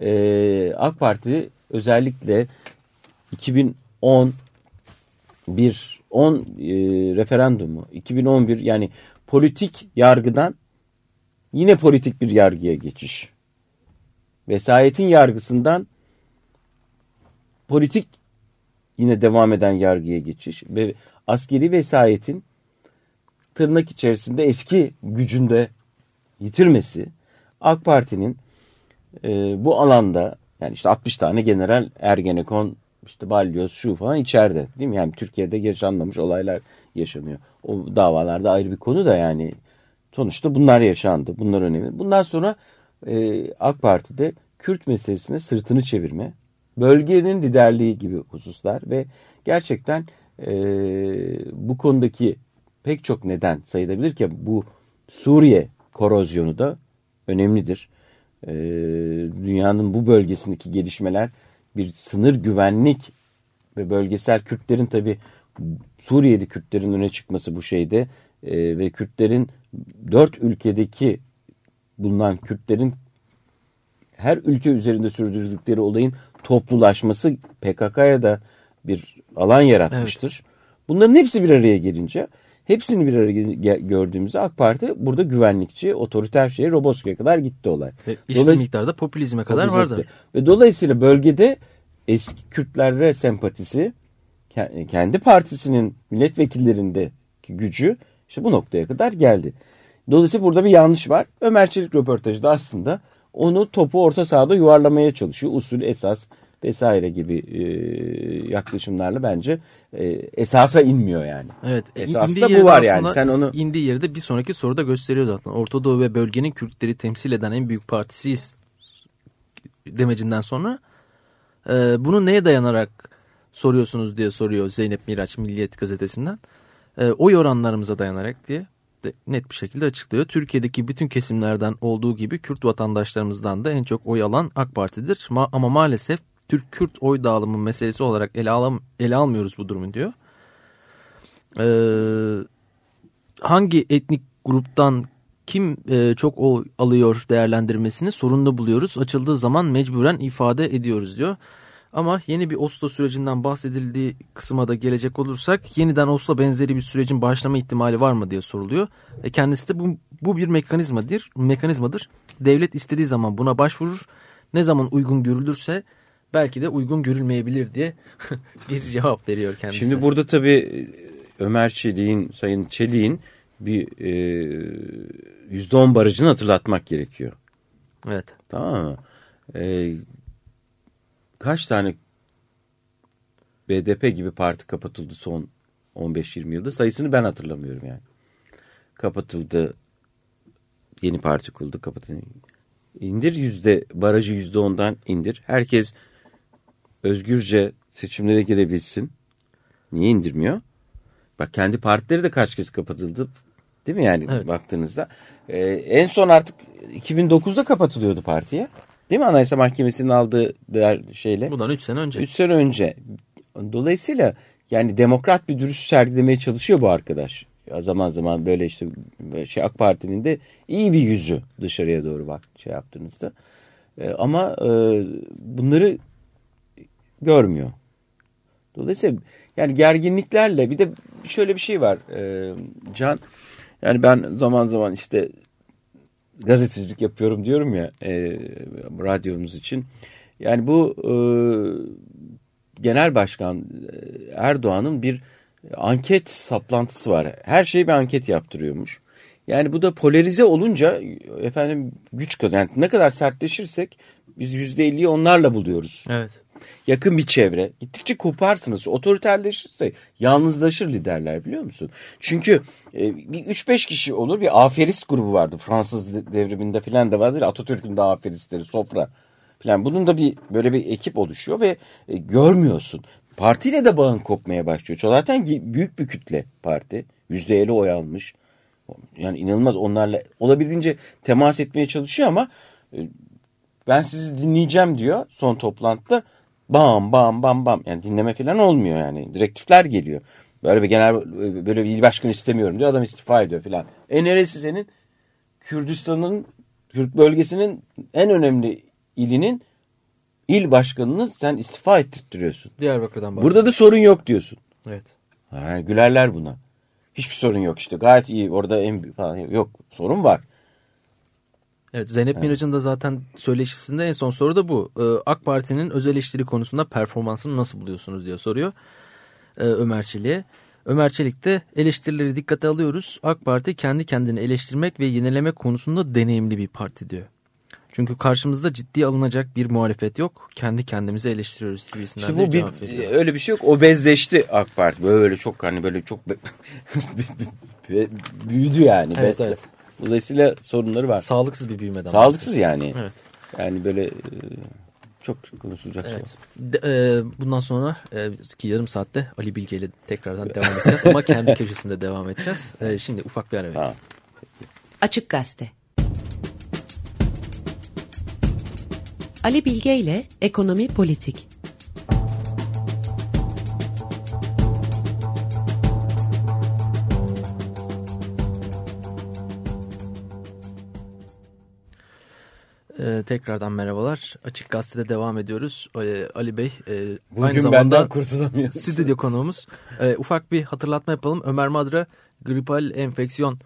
S1: e, AK Parti özellikle 2010 bir 10 e, referandumu 2011 yani politik yargıdan yine politik bir yargıya geçiş. Vesayetin yargısından politik yine devam eden yargıya geçiş ve askeri vesayetin tırnak içerisinde eski gücünde yitirmesi AK Parti'nin e, bu alanda yani işte 60 tane general Ergenekon işte balyoz şu falan içeride değil mi? Yani Türkiye'de yaşanmamış olaylar yaşanıyor. O davalarda ayrı bir konu da yani sonuçta bunlar yaşandı. Bunlar önemli. Bundan sonra e, AK Parti'de Kürt meselesine sırtını çevirme, bölgenin liderliği gibi hususlar ve gerçekten e, bu konudaki pek çok neden sayılabilir ki bu Suriye korozyonu da önemlidir. E, dünyanın bu bölgesindeki gelişmeler bir sınır güvenlik ve bölgesel Kürtlerin tabi Suriye'de Kürtlerin öne çıkması bu şeyde e, ve Kürtlerin dört ülkedeki bulunan Kürtlerin her ülke üzerinde sürdürdükleri olayın toplulaşması PKK'ya da bir alan yaratmıştır. Evet. Bunların hepsi bir araya gelince hepsini bir araya gördüğümüzde AK Parti burada güvenlikçi, otoriter şeye Roboski'ye kadar gitti olay.
S2: Ve eşit miktarda popülizme kadar vardı.
S1: Ve dolayısıyla bölgede eski Kürtlere sempatisi kendi partisinin milletvekillerindeki gücü işte bu noktaya kadar geldi. Dolayısıyla burada bir yanlış var. Ömer Çelik röportajı da aslında onu topu orta sahada yuvarlamaya çalışıyor. Usul, esas vesaire gibi e, yaklaşımlarla bence e, esasa inmiyor yani.
S2: Evet.
S1: Esasda bu var yani. Sen onu
S2: indiği yerde bir sonraki soruda gösteriyor zaten. Orta Doğu ve bölgenin Kürtleri temsil eden en büyük partisiyiz demecinden sonra e, bunu neye dayanarak soruyorsunuz diye soruyor Zeynep Miraç Milliyet gazetesinden. E, oy oranlarımıza dayanarak diye de net bir şekilde açıklıyor. Türkiye'deki bütün kesimlerden olduğu gibi Kürt vatandaşlarımızdan da en çok oy alan AK Parti'dir. Ma ama maalesef Türk-Kürt oy dağılımı meselesi olarak ele, alam ele almıyoruz bu durumu diyor. Ee, hangi etnik gruptan kim e, çok oy alıyor değerlendirmesini sorunlu buluyoruz. Açıldığı zaman mecburen ifade ediyoruz diyor. Ama yeni bir Oslo sürecinden bahsedildiği kısma da gelecek olursak yeniden Oslo benzeri bir sürecin başlama ihtimali var mı diye soruluyor. E kendisi de bu, bu bir mekanizmadır, mekanizmadır. Devlet istediği zaman buna başvurur. Ne zaman uygun görülürse belki de uygun görülmeyebilir diye bir cevap veriyor kendisi.
S1: Şimdi burada tabii Ömer Çelik'in, Sayın Çelik'in bir e, yüzde on barajını hatırlatmak gerekiyor.
S2: Evet.
S1: Tamam mı? E, kaç tane BDP gibi parti kapatıldı son 15-20 yılda sayısını ben hatırlamıyorum yani. Kapatıldı, yeni parti kuruldu, kapatıldı. İndir yüzde, barajı yüzde ondan indir. Herkes özgürce seçimlere girebilsin. Niye indirmiyor? Bak kendi partileri de kaç kez kapatıldı. Değil mi yani evet. baktığınızda? Ee, en son artık 2009'da kapatılıyordu partiye. Değil mi Anayasa Mahkemesi'nin aldığı şeyle?
S2: Bundan 3 sene önce.
S1: 3 sene önce. Dolayısıyla yani demokrat bir duruş sergilemeye çalışıyor bu arkadaş. Ya zaman zaman böyle işte şey AK Parti'nin de iyi bir yüzü dışarıya doğru bak şey yaptığınızda. Ee, ama e, bunları görmüyor. Dolayısıyla yani gerginliklerle bir de şöyle bir şey var e, Can. Yani ben zaman zaman işte gazetecilik yapıyorum diyorum ya e, radyomuz için. Yani bu e, Genel Başkan e, Erdoğan'ın bir anket saplantısı var. Her şeyi bir anket yaptırıyormuş. Yani bu da polarize olunca efendim güç kazanıyor. Yani ne kadar sertleşirsek biz yüzde elliyi onlarla buluyoruz.
S2: Evet.
S1: Yakın bir çevre gittikçe koparsınız. Otoriterleşirse yalnızlaşır liderler biliyor musun? Çünkü e, bir 3-5 kişi olur bir aferist grubu vardı. Fransız devriminde filan da vardır. Atatürk'ün de aferistleri sofra filan. Bunun da bir böyle bir ekip oluşuyor ve e, görmüyorsun. Partiyle de bağın kopmaya başlıyor. Zaten büyük bir kütle parti. %50 oy almış. Yani inanılmaz onlarla olabildiğince temas etmeye çalışıyor ama e, ben sizi dinleyeceğim diyor son toplantıda. Bam bam bam bam yani dinleme falan olmuyor yani direktifler geliyor. Böyle bir genel böyle bir il başkanı istemiyorum diyor adam istifa ediyor falan. E neresi senin? Kürdistan'ın Kürt bölgesinin en önemli ilinin il başkanını sen istifa ettirtiyorsun.
S2: Diyarbakır'dan
S1: bahsediyorsun. Burada da sorun yok diyorsun.
S2: Evet.
S1: Ha, gülerler buna. Hiçbir sorun yok işte. Gayet iyi. Orada en falan yok. Sorun var.
S2: Evet Zeynep evet. Miraç'ın da zaten söyleşisinde en son soru da bu. Ee, AK Parti'nin öz eleştiri konusunda performansını nasıl buluyorsunuz diye soruyor ee, Ömer Çelik'e. Ömer Çelik de eleştirileri dikkate alıyoruz. AK Parti kendi kendini eleştirmek ve yenileme konusunda deneyimli bir parti diyor. Çünkü karşımızda ciddi alınacak bir muhalefet yok. Kendi kendimizi eleştiriyoruz gibisinden
S1: işte bu bir, öyle bir şey yok. Obezleşti AK Parti. Böyle çok hani böyle çok büyüdü yani.
S2: Evet, evet.
S1: Dolayısıyla sorunları var.
S2: Sağlıksız bir büyümeden.
S1: Sağlıksız yani. Evet. Yani böyle e, çok konuşulacak
S2: evet. şey. De, e, bundan sonra e, ki yarım saatte Ali Bilge ile tekrardan devam edeceğiz ama kendi köşesinde devam edeceğiz. E, şimdi ufak bir ara verelim. Tamam.
S4: Açık Gazete Ali Bilge ile Ekonomi Politik
S2: Ee, tekrardan merhabalar. Açık Gazete'de devam ediyoruz. Ee, Ali Bey e,
S1: Bugün aynı zamanda
S2: stüdyo konuğumuz. Ee, ufak bir hatırlatma yapalım. Ömer Madra gripal enfeksiyon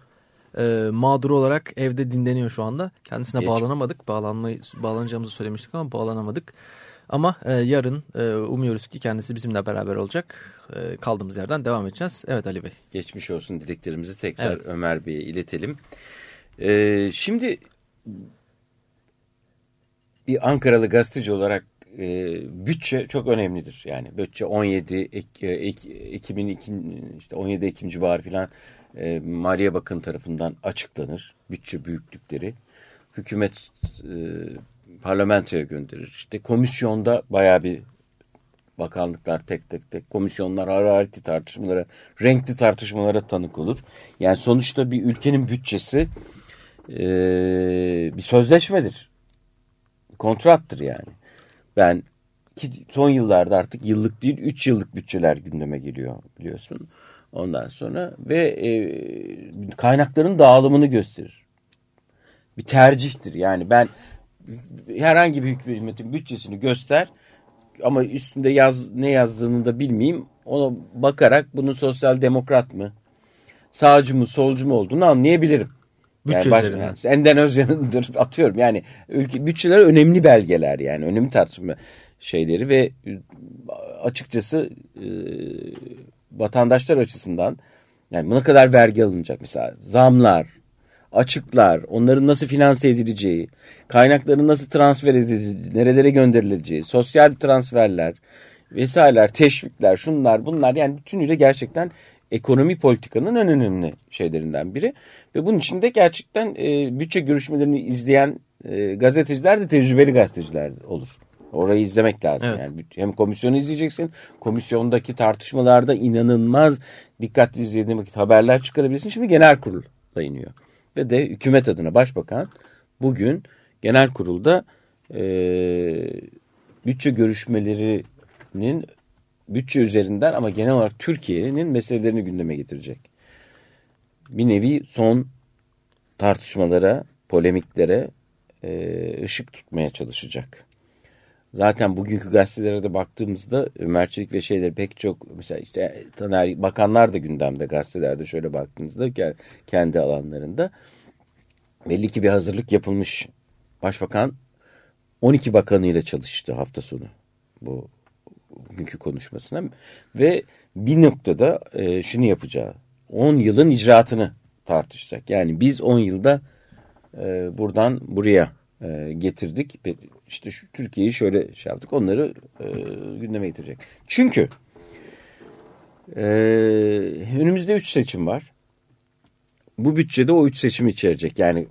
S2: e, mağduru olarak evde dinleniyor şu anda. Kendisine Geç. bağlanamadık. Bağlanmayı, bağlanacağımızı söylemiştik ama bağlanamadık. Ama e, yarın e, umuyoruz ki kendisi bizimle beraber olacak. E, kaldığımız yerden devam edeceğiz. Evet Ali Bey.
S1: Geçmiş olsun dileklerimizi tekrar evet. Ömer Bey'e iletelim. E, şimdi bir Ankaralı gazeteci olarak e, bütçe çok önemlidir. Yani bütçe 17 ek, ek, Ekim'in işte 17 Ekim civarı filan e, Maliye Bakanı tarafından açıklanır. Bütçe büyüklükleri. Hükümet e, parlamentoya gönderir. İşte komisyonda baya bir bakanlıklar tek tek tek komisyonlar hararetli tartışmalara, renkli tartışmalara tanık olur. Yani sonuçta bir ülkenin bütçesi e, bir sözleşmedir. Kontrattır yani. Ben ki son yıllarda artık yıllık değil 3 yıllık bütçeler gündeme geliyor biliyorsun. Ondan sonra ve e, kaynakların dağılımını gösterir. Bir tercihtir. Yani ben herhangi bir hükümetin bütçesini göster ama üstünde yaz ne yazdığını da bilmeyeyim. Ona bakarak bunun sosyal demokrat mı, sağcı mı, solcu mu olduğunu anlayabilirim. Bütçe yani üzerinden. Yani, Enden Özcan'ındır atıyorum. Yani ülke, bütçeler önemli belgeler yani. Önemli tartışma şeyleri ve açıkçası e, vatandaşlar açısından yani ne kadar vergi alınacak mesela zamlar, açıklar, onların nasıl finanse edileceği, kaynakların nasıl transfer edileceği, nerelere gönderileceği, sosyal transferler vesaireler, teşvikler, şunlar bunlar yani bütünüyle gerçekten ekonomi politikanın en önemli şeylerinden biri. Ve bunun içinde gerçekten e, bütçe görüşmelerini izleyen e, gazeteciler de tecrübeli gazeteciler olur. Orayı izlemek lazım evet. yani. Hem komisyonu izleyeceksin. Komisyondaki tartışmalarda inanılmaz dikkatli izlediğin vakit haberler çıkarabilirsin. Şimdi genel kurul iniyor. Ve de hükümet adına başbakan bugün genel kurulda e, bütçe görüşmelerinin bütçe üzerinden ama genel olarak Türkiye'nin meselelerini gündeme getirecek. Bir nevi son tartışmalara, polemiklere e, ışık tutmaya çalışacak. Zaten bugünkü gazetelere de baktığımızda Ömer Çelik ve şeyler pek çok mesela işte Taner bakanlar da gündemde gazetelerde şöyle baktığınızda kendi alanlarında belli ki bir hazırlık yapılmış. Başbakan 12 bakanıyla çalıştı hafta sonu bu bugünkü konuşmasına ve bir noktada e, şunu yapacağı 10 yılın icraatını tartışacak. Yani biz 10 yılda e, buradan buraya e, getirdik. Ve İşte şu Türkiye'yi şöyle şey yaptık. Onları e, gündeme getirecek. Çünkü e, önümüzde üç seçim var. Bu bütçede o üç seçimi içerecek. Yani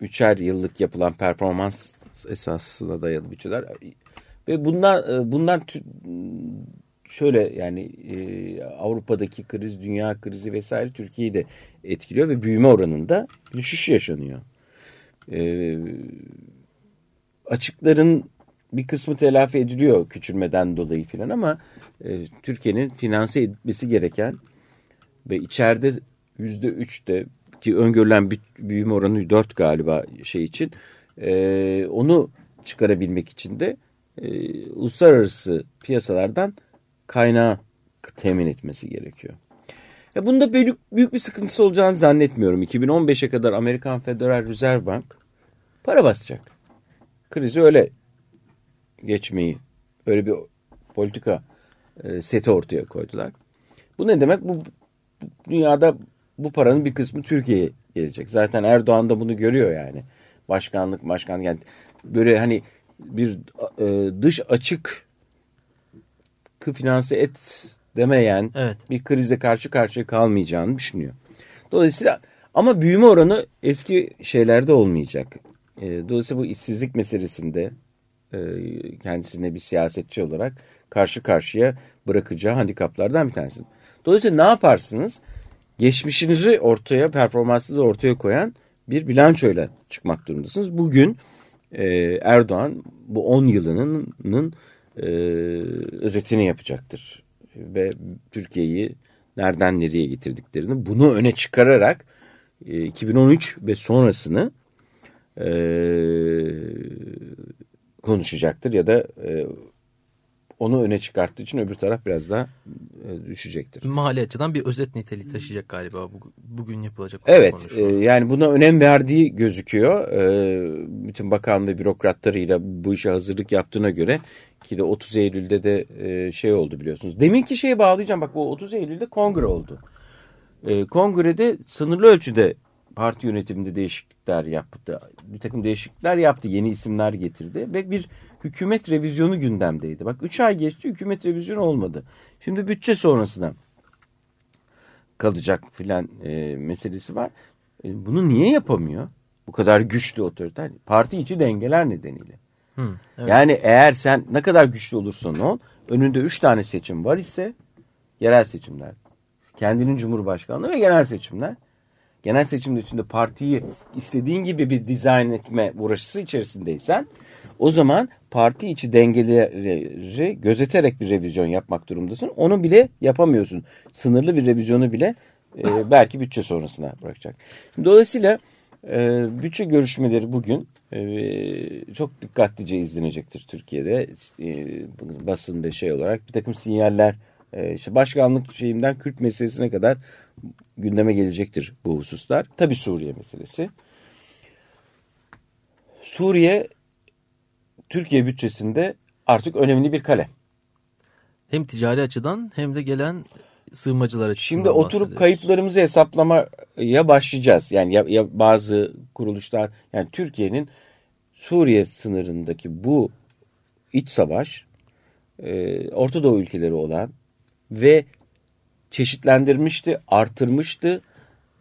S1: üçer yıllık yapılan performans esasına dayalı bütçeler. Ve bundan e, bundan şöyle yani e, Avrupa'daki kriz, dünya krizi vesaire Türkiye'yi de etkiliyor ve büyüme oranında düşüş yaşanıyor. E, açıkların bir kısmı telafi ediliyor küçülmeden dolayı filan ama e, Türkiye'nin finanse etmesi gereken ve içeride yüzde üçte ki öngörülen büyüme oranı dört galiba şey için e, onu çıkarabilmek için de e, uluslararası piyasalardan kaynağı temin etmesi gerekiyor. Ya bunda büyük, büyük bir sıkıntısı olacağını zannetmiyorum. 2015'e kadar Amerikan Federal Reserve Bank para basacak. Krizi öyle geçmeyi, öyle bir politika e, seti ortaya koydular. Bu ne demek? Bu dünyada bu paranın bir kısmı Türkiye'ye gelecek. Zaten Erdoğan da bunu görüyor yani. Başkanlık, başkan yani böyle hani bir e, dış açık finanse et demeyen
S2: Evet.
S1: bir krizle karşı karşıya kalmayacağını düşünüyor. Dolayısıyla ama büyüme oranı eski şeylerde olmayacak. E, dolayısıyla bu işsizlik meselesinde e, kendisine bir siyasetçi olarak karşı karşıya bırakacağı handikaplardan bir tanesi. Dolayısıyla ne yaparsınız? Geçmişinizi ortaya, performansı da ortaya koyan bir bilançoyla çıkmak durumundasınız. Bugün e, Erdoğan bu 10 yılının e, özetini yapacaktır. Ve Türkiye'yi nereden nereye getirdiklerini bunu öne çıkararak e, 2013 ve sonrasını e, konuşacaktır ya da e, onu öne çıkarttığı için öbür taraf biraz daha e, düşecektir.
S2: Mali açıdan bir özet niteliği taşıyacak galiba bu, bugün yapılacak
S1: Evet
S2: konuşma.
S1: e, yani buna önem verdiği gözüküyor. E, bütün bakan ve bürokratlarıyla bu işe hazırlık yaptığına göre ki de 30 Eylül'de de e, şey oldu biliyorsunuz. Deminki şeye bağlayacağım bak bu 30 Eylül'de kongre oldu. E, kongrede sınırlı ölçüde parti yönetiminde değişiklikler yaptı. Bir takım değişiklikler yaptı. Yeni isimler getirdi ve bir hükümet revizyonu gündemdeydi. Bak 3 ay geçti hükümet revizyonu olmadı. Şimdi bütçe sonrasına kalacak filan e, meselesi var. E, bunu niye yapamıyor? Bu kadar güçlü otoriter. Parti içi dengeler nedeniyle.
S2: Hı, evet.
S1: Yani eğer sen ne kadar güçlü olursan ol, önünde üç tane seçim var ise yerel seçimler, kendinin cumhurbaşkanlığı ve genel seçimler. Genel seçimde içinde partiyi istediğin gibi bir dizayn etme uğraşısı içerisindeysen o zaman parti içi dengeleri gözeterek bir revizyon yapmak durumdasın. Onu bile yapamıyorsun. Sınırlı bir revizyonu bile e, belki bütçe sonrasına bırakacak. Dolayısıyla e, bütçe görüşmeleri bugün e, çok dikkatlice izlenecektir Türkiye'de. E, basın ve şey olarak bir takım sinyaller e, işte başkanlık şeyinden Kürt meselesine kadar gündeme gelecektir bu hususlar. Tabi Suriye meselesi. Suriye Türkiye bütçesinde artık önemli bir kalem.
S2: Hem ticari açıdan hem de gelen sığınmacılar açısından
S1: Şimdi oturup kayıplarımızı hesaplamaya başlayacağız. Yani ya, ya bazı kuruluşlar yani Türkiye'nin Suriye sınırındaki bu iç savaş e, Orta Doğu ülkeleri olan ve çeşitlendirmişti, artırmıştı.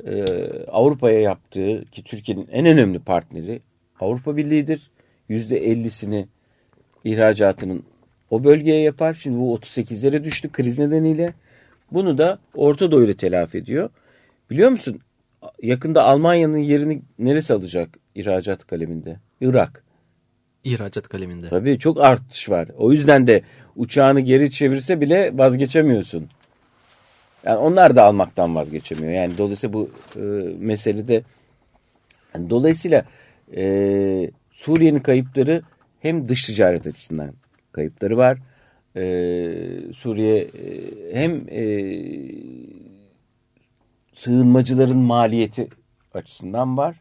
S1: E, Avrupa'ya yaptığı ki Türkiye'nin en önemli partneri Avrupa Birliği'dir. %50'sini ihracatının o bölgeye yapar. Şimdi bu 38'lere düştü kriz nedeniyle. Bunu da Orta Doğu ile telafi ediyor. Biliyor musun? Yakında Almanya'nın yerini neresi alacak ihracat kaleminde? Irak.
S2: ihracat kaleminde.
S1: Tabii çok artış var. O yüzden de uçağını geri çevirse bile vazgeçemiyorsun. Yani onlar da almaktan vazgeçemiyor. Yani dolayısıyla bu e, meselede yani dolayısıyla e, Suriye'nin kayıpları hem dış ticaret açısından kayıpları var. E, Suriye e, hem e, sığınmacıların maliyeti açısından var.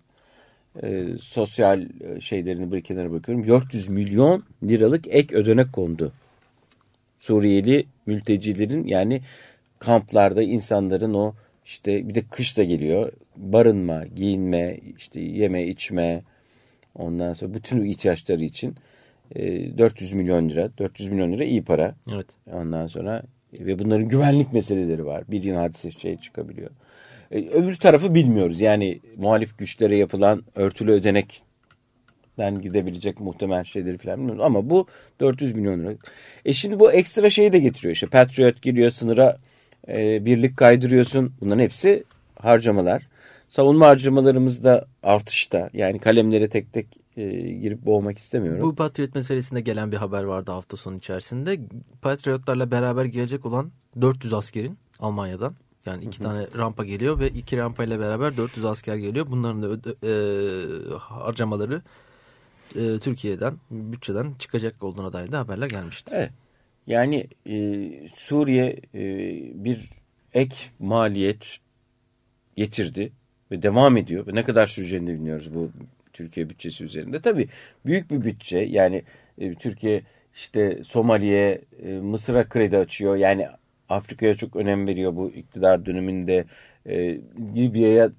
S1: E, sosyal e, şeylerini bir kenara bırakıyorum. 400 milyon liralık ek ödenek kondu. Suriyeli mültecilerin yani kamplarda insanların o işte bir de kış da geliyor. Barınma, giyinme, işte yeme, içme, Ondan sonra bütün ihtiyaçları için e, 400 milyon lira. 400 milyon lira iyi para.
S2: Evet.
S1: Ondan sonra ve bunların güvenlik meseleleri var. Bir yıl hadise şey çıkabiliyor. E, öbür tarafı bilmiyoruz. Yani muhalif güçlere yapılan örtülü ödenekten gidebilecek muhtemel şeyleri falan bilmiyoruz. Ama bu 400 milyon lira. E şimdi bu ekstra şeyi de getiriyor. İşte Patriot giriyor sınıra e, birlik kaydırıyorsun. Bunların hepsi harcamalar. Savunma harcamalarımızda artışta. Yani kalemlere tek tek e, girip boğmak istemiyorum.
S2: Bu Patriot meselesinde gelen bir haber vardı hafta sonu içerisinde. Patriotlarla beraber gelecek olan 400 askerin Almanya'dan. Yani iki tane rampa geliyor ve iki rampayla beraber 400 asker geliyor. Bunların da öde, e, harcamaları e, Türkiye'den, bütçeden çıkacak olduğuna dair de haberler gelmişti.
S1: Evet. Yani e, Suriye e, bir ek maliyet getirdi ve devam ediyor. Ve ne kadar süreceğini bilmiyoruz bu Türkiye bütçesi üzerinde. Tabii büyük bir bütçe. Yani e, Türkiye işte Somali'ye, e, Mısır'a kredi açıyor. Yani Afrika'ya çok önem veriyor bu iktidar döneminde. E, Libya'ya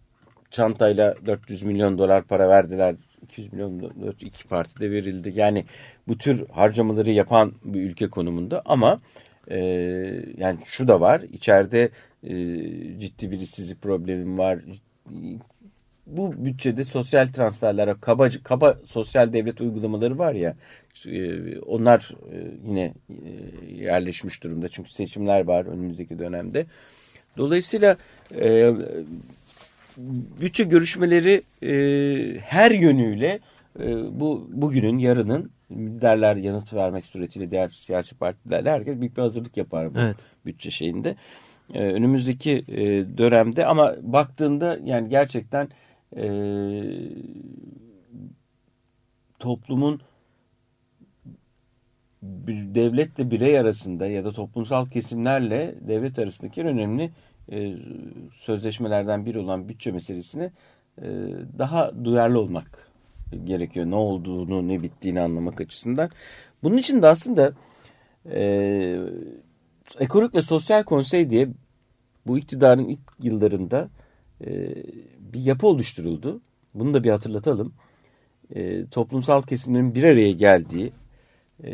S1: çantayla 400 milyon dolar para verdiler. 200 milyon dolar iki partide verildi. Yani bu tür harcamaları yapan bir ülke konumunda ama e, yani şu da var. İçeride e, ciddi bir işsizlik problemim var. Bu bütçede sosyal transferlere kaba, kaba sosyal devlet uygulamaları var ya e, onlar e, yine e, yerleşmiş durumda. Çünkü seçimler var önümüzdeki dönemde. Dolayısıyla bütçe görüşmeleri e, her yönüyle e, bu bugünün yarının liderler yanıt vermek suretiyle diğer siyasi partilerle herkes büyük bir hazırlık yapar bu
S2: Evet.
S1: bütçe şeyinde. E, önümüzdeki e, dönemde ama baktığında yani gerçekten e, toplumun bir devletle birey arasında ya da toplumsal kesimlerle devlet arasındaki en önemli e, sözleşmelerden biri olan bütçe meselesine e, daha duyarlı olmak gerekiyor. Ne olduğunu, ne bittiğini anlamak açısından. Bunun için de aslında e, Ekonomik ve Sosyal Konsey diye bu iktidarın ilk yıllarında e, bir yapı oluşturuldu. Bunu da bir hatırlatalım. E, toplumsal kesimlerin bir araya geldiği e,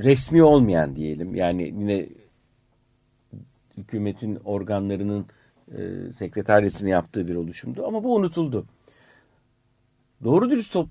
S1: resmi olmayan diyelim. Yani yine hükümetin organlarının e, sekreteryesini yaptığı bir oluşumdu. Ama bu unutuldu. Doğru dürüst top,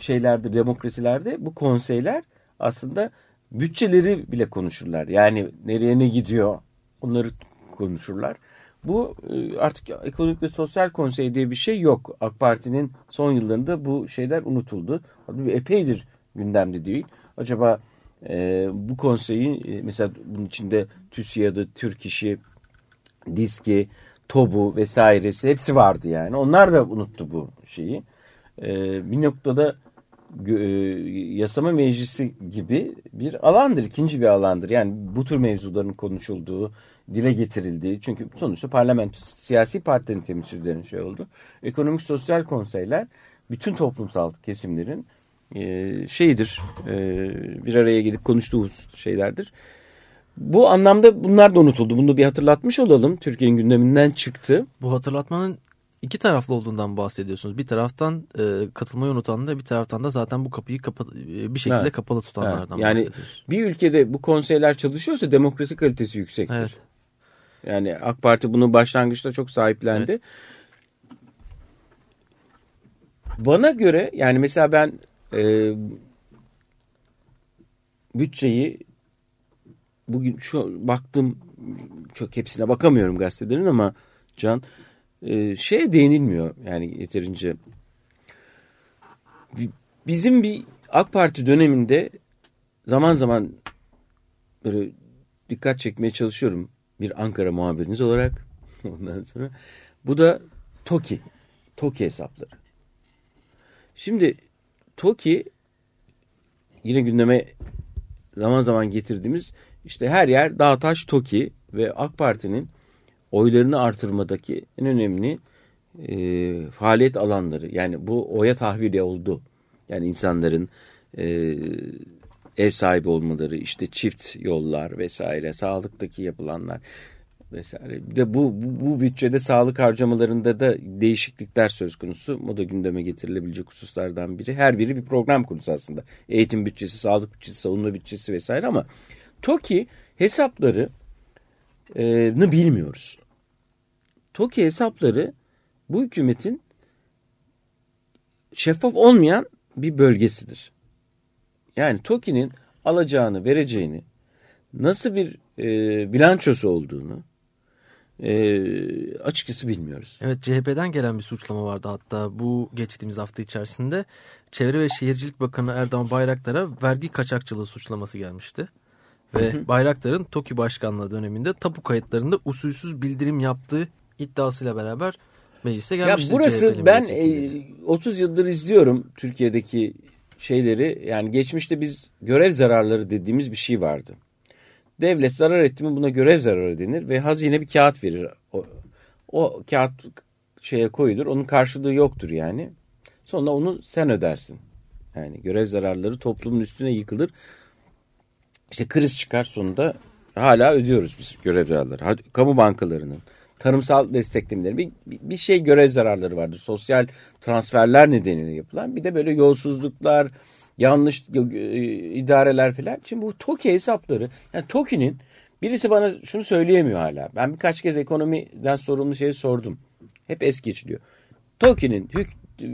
S1: şeylerde, demokrasilerde bu konseyler aslında bütçeleri bile konuşurlar. Yani nereye ne gidiyor onları konuşurlar. Bu e, artık ekonomik ve sosyal konsey diye bir şey yok. AK Parti'nin son yıllarında bu şeyler unutuldu. Epeydir gündemde değil. Acaba e, bu konseyin e, mesela bunun içinde TÜSİAD'ı, Türk İş'i, Diski, TOB'u vesairesi hepsi vardı yani. Onlar da unuttu bu şeyi. E, bir noktada e, yasama meclisi gibi bir alandır, ikinci bir alandır. Yani bu tür mevzuların konuşulduğu, dile getirildiği. Çünkü sonuçta parlamento siyasi partilerin temsilcilerinin şey oldu. Ekonomik sosyal konseyler bütün toplumsal kesimlerin e, şeyidir, e, bir araya gelip konuştuğu şeylerdir. Bu anlamda bunlar da unutuldu. Bunu da bir hatırlatmış olalım. Türkiye'nin gündeminden çıktı.
S2: Bu hatırlatmanın iki taraflı olduğundan bahsediyorsunuz. Bir taraftan e, katılmayı unutanlar, bir taraftan da zaten bu kapıyı kapa, e, bir şekilde
S1: Evet.
S2: kapalı tutanlardan
S1: Evet. Yani bir ülkede bu konseyler çalışıyorsa demokrasi kalitesi yüksektir.
S2: Evet.
S1: Yani AK Parti bunu başlangıçta çok sahiplendi.
S2: Evet.
S1: Bana göre yani mesela ben e, bütçeyi bugün şu baktım çok hepsine bakamıyorum gazetelerin ama Can e, şeye değinilmiyor yani yeterince. Bi- Bizim bir AK Parti döneminde zaman zaman böyle dikkat çekmeye çalışıyorum bir Ankara muhabiriniz olarak. Ondan sonra bu da TOKİ. TOKİ hesapları. Şimdi TOKİ yine gündeme zaman zaman getirdiğimiz işte her yer dağ taş TOKİ ve AK Parti'nin oylarını artırmadaki en önemli e, faaliyet alanları. Yani bu oya tahvili oldu. Yani insanların e, ev sahibi olmaları, işte çift yollar vesaire, sağlıktaki yapılanlar. Vesaire. Bir de bu, bu, bu bütçede sağlık harcamalarında da değişiklikler söz konusu. O da gündeme getirilebilecek hususlardan biri. Her biri bir program konusu aslında. Eğitim bütçesi, sağlık bütçesi, savunma bütçesi vesaire ama TOKİ hesapları e, bilmiyoruz. TOKİ hesapları bu hükümetin şeffaf olmayan bir bölgesidir. Yani TOKİ'nin alacağını, vereceğini, nasıl bir e, bilançosu olduğunu e, açıkçası bilmiyoruz.
S2: Evet CHP'den gelen bir suçlama vardı hatta bu geçtiğimiz hafta içerisinde. Çevre ve Şehircilik Bakanı Erdoğan Bayraktar'a vergi kaçakçılığı suçlaması gelmişti. Ve Bayraktar'ın TOKİ başkanlığı döneminde tapu kayıtlarında usulsüz bildirim yaptığı iddiasıyla beraber meclise gelmişti.
S1: Ya burası ben e, 30 yıldır izliyorum Türkiye'deki şeyleri. Yani geçmişte biz görev zararları dediğimiz bir şey vardı. Devlet zarar etti mi buna görev zararı denir ve hazine bir kağıt verir. O, o kağıt şeye koyulur. Onun karşılığı yoktur yani. Sonra onu sen ödersin. Yani görev zararları toplumun üstüne yıkılır. İşte kriz çıkar sonunda hala ödüyoruz biz görev zararları. Kamu bankalarının, tarımsal desteklemelerin bir, bir şey görev zararları vardır. Sosyal transferler nedeniyle yapılan. Bir de böyle yolsuzluklar, yanlış e, idareler falan. Şimdi bu TOKİ hesapları yani TOKİ'nin birisi bana şunu söyleyemiyor hala. Ben birkaç kez ekonomiden sorumlu şeyi sordum. Hep es geçiliyor. TOKİ'nin e,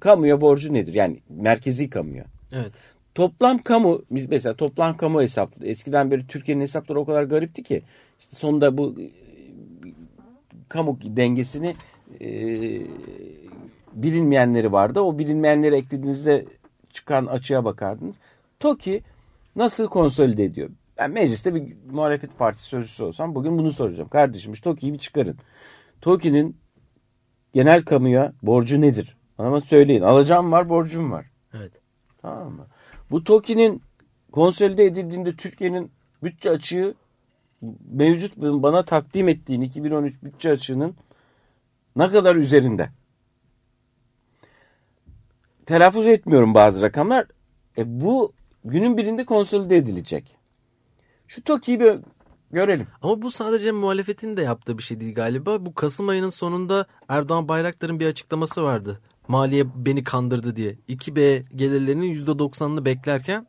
S1: kamuya borcu nedir? Yani merkezi kamuya.
S2: Evet.
S1: Toplam kamu biz mesela toplam kamu hesaplı. Eskiden beri Türkiye'nin hesapları o kadar garipti ki işte sonunda bu e, kamu dengesini e, bilinmeyenleri vardı. O bilinmeyenleri eklediğinizde çıkan açığa bakardınız. TOKİ nasıl konsolide ediyor? Ben mecliste bir muhalefet partisi sözcüsü olsam bugün bunu soracağım. Kardeşim şu TOKİ'yi bir çıkarın. TOKİ'nin genel kamuya borcu nedir? Bana söyleyin. Alacağım var, borcum var.
S2: Evet.
S1: Tamam mı? Bu TOKİ'nin konsolide edildiğinde Türkiye'nin bütçe açığı mevcut bana takdim ettiğin 2013 bütçe açığının ne kadar üzerinde? Telaffuz etmiyorum bazı rakamlar. E, bu günün birinde konsolide edilecek. Şu TOKİ'yi bir görelim.
S2: Ama bu sadece muhalefetin de yaptığı bir şey değil galiba. Bu Kasım ayının sonunda Erdoğan Bayraktar'ın bir açıklaması vardı. Maliye beni kandırdı diye. 2B gelirlerinin %90'ını beklerken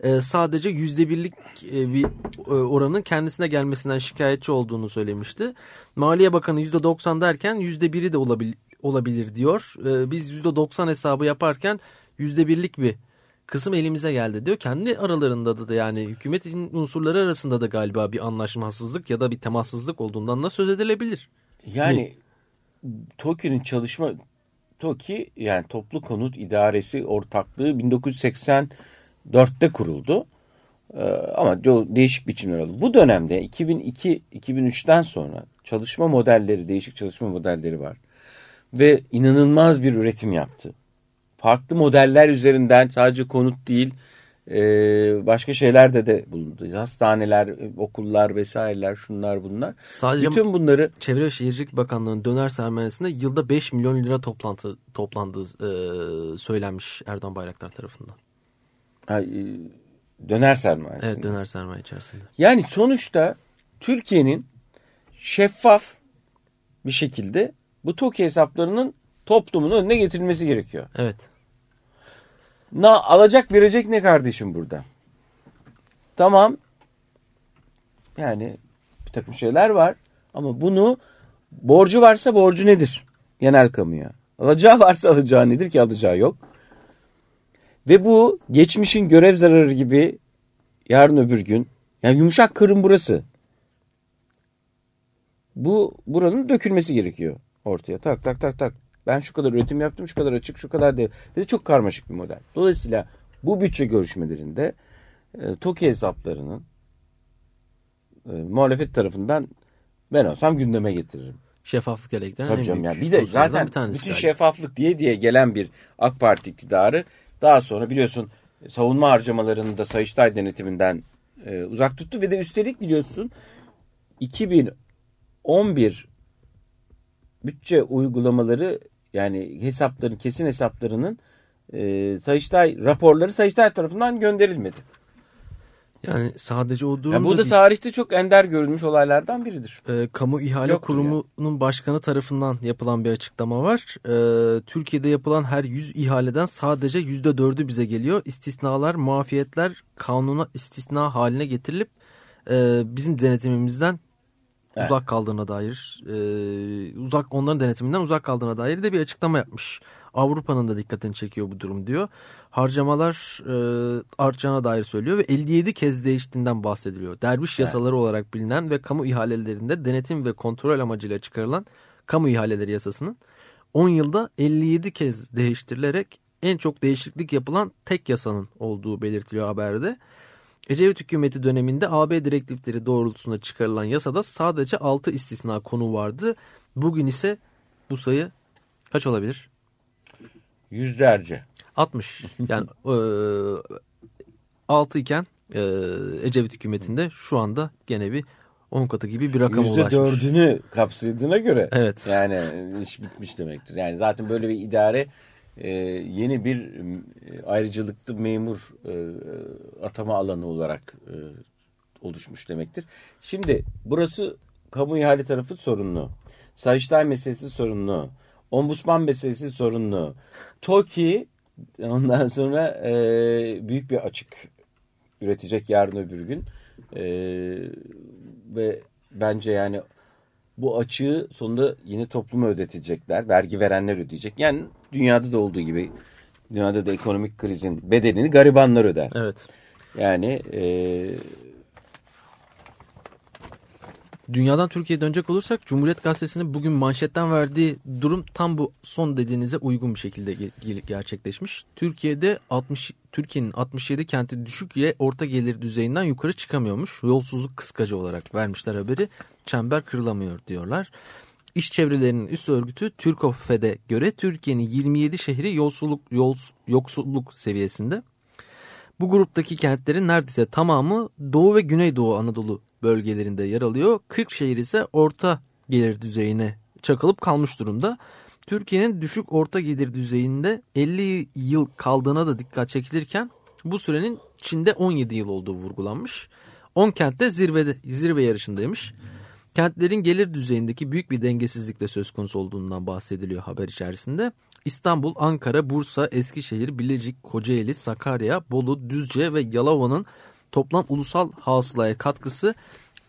S2: e, sadece %1'lik e, bir e, oranın kendisine gelmesinden şikayetçi olduğunu söylemişti. Maliye Bakanı %90 derken %1'i de olabilir, olabilir diyor. E, biz %90 hesabı yaparken %1'lik bir kısım elimize geldi diyor. Kendi aralarında da yani hükümetin unsurları arasında da galiba bir anlaşmazsızlık ya da bir temassızlık olduğundan da söz edilebilir.
S1: Yani TOKİ'nin çalışma TOKİ yani Toplu Konut İdaresi Ortaklığı 1984'te kuruldu. Ee, ama değişik biçimler oldu. Bu dönemde 2002-2003'ten sonra çalışma modelleri, değişik çalışma modelleri var ve inanılmaz bir üretim yaptı. Farklı modeller üzerinden sadece konut değil e, başka şeyler de de bulundu. Hastaneler, okullar vesaireler şunlar bunlar.
S2: Sadece Bütün bunları Çevre ve Şehircilik Bakanlığı'nın döner sermayesinde yılda 5 milyon lira toplantı toplandığı e, söylenmiş Erdoğan Bayraktar tarafından.
S1: Ha, e, döner sermaye.
S2: Evet döner sermaye içerisinde.
S1: Yani sonuçta Türkiye'nin şeffaf bir şekilde bu TOKİ hesaplarının toplumun önüne getirilmesi gerekiyor.
S2: Evet.
S1: Na alacak verecek ne kardeşim burada? Tamam. Yani bir takım şeyler var ama bunu borcu varsa borcu nedir? Genel kamuya. Alacağı varsa alacağı nedir ki alacağı yok. Ve bu geçmişin görev zararı gibi yarın öbür gün yani yumuşak kırım burası. Bu buranın dökülmesi gerekiyor ortaya. Tak tak tak tak. Ben şu kadar üretim yaptım, şu kadar açık, şu kadar değil. Ve de çok karmaşık bir model. Dolayısıyla bu bütçe görüşmelerinde e, TOKİ hesaplarının e, muhalefet tarafından ben olsam gündeme getiririm.
S2: Şeffaflık gerektiren
S1: Tabii canım yani bir de zaten bir bütün galiba. şeffaflık diye diye gelen bir AK Parti iktidarı daha sonra biliyorsun savunma harcamalarını da Sayıştay denetiminden e, uzak tuttu ve de üstelik biliyorsun 2011 bütçe uygulamaları yani hesapların kesin hesaplarının e, Sayıştay raporları Sayıştay tarafından gönderilmedi.
S2: Yani sadece o durumda
S1: Yani bu da
S2: değil.
S1: tarihte çok ender görülmüş olaylardan biridir.
S2: e, Kamu İhale
S1: Yoktur
S2: Kurumu'nun başkanı tarafından yapılan bir açıklama var. E, Türkiye'de yapılan her 100 ihaleden sadece %4'ü bize geliyor. İstisnalar, muafiyetler kanuna istisna haline getirilip e, bizim denetimimizden
S1: Evet.
S2: uzak kaldığına dair, e, uzak onların denetiminden uzak kaldığına dair de bir açıklama yapmış. Avrupa'nın da dikkatini çekiyor bu durum diyor. Harcamalar e, artacağına dair söylüyor ve 57 kez değiştiğinden bahsediliyor. Derviş yasaları olarak bilinen ve kamu ihalelerinde denetim ve kontrol amacıyla çıkarılan kamu ihaleleri yasasının 10 yılda 57 kez değiştirilerek en çok değişiklik yapılan tek yasanın olduğu belirtiliyor haberde. Ecevit hükümeti döneminde AB direktifleri doğrultusunda çıkarılan yasada sadece 6 istisna konu vardı. Bugün ise bu sayı kaç olabilir?
S1: Yüzlerce.
S2: 60. Yani e, 6 iken e, Ecevit hükümetinde şu anda gene bir 10 katı gibi bir
S1: Yüzde
S2: ulaşmış.
S1: dördünü kapsadığına göre
S2: Evet.
S1: yani iş bitmiş demektir. Yani zaten böyle bir idare e, yeni bir e, ayrıcalıklı memur e, atama alanı olarak e, oluşmuş demektir. Şimdi burası kamu ihale tarafı sorunlu. Sayıştay meselesi sorunlu. Ombudsman meselesi sorunlu. TOKİ ondan sonra e, büyük bir açık üretecek yarın öbür gün. E, ve bence yani bu açığı sonunda yine topluma ödetecekler. Vergi verenler ödeyecek. Yani dünyada da olduğu gibi dünyada da ekonomik krizin bedelini garibanlar öder.
S2: Evet.
S1: Yani e,
S2: Dünyadan Türkiye'ye dönecek olursak Cumhuriyet Gazetesi'nin bugün manşetten verdiği durum tam bu son dediğinize uygun bir şekilde ge- gerçekleşmiş. Türkiye'de 60 Türkiye'nin 67 kenti düşük ile orta gelir düzeyinden yukarı çıkamıyormuş. Yolsuzluk kıskacı olarak vermişler haberi. Çember kırılamıyor diyorlar. İş çevrelerinin üst örgütü Türkofed'e göre Türkiye'nin 27 şehri yolsuzluk, yols, yoksulluk seviyesinde. Bu gruptaki kentlerin neredeyse tamamı Doğu ve Güneydoğu Anadolu bölgelerinde yer alıyor. 40 şehir ise orta gelir düzeyine çakılıp kalmış durumda. Türkiye'nin düşük orta gelir düzeyinde 50 yıl kaldığına da dikkat çekilirken bu sürenin Çin'de 17 yıl olduğu vurgulanmış. 10 kentte zirvede, zirve yarışındaymış. Kentlerin gelir düzeyindeki büyük bir dengesizlikle söz konusu olduğundan bahsediliyor haber içerisinde. İstanbul, Ankara, Bursa, Eskişehir, Bilecik, Kocaeli, Sakarya, Bolu, Düzce ve Yalova'nın toplam ulusal hasılaya katkısı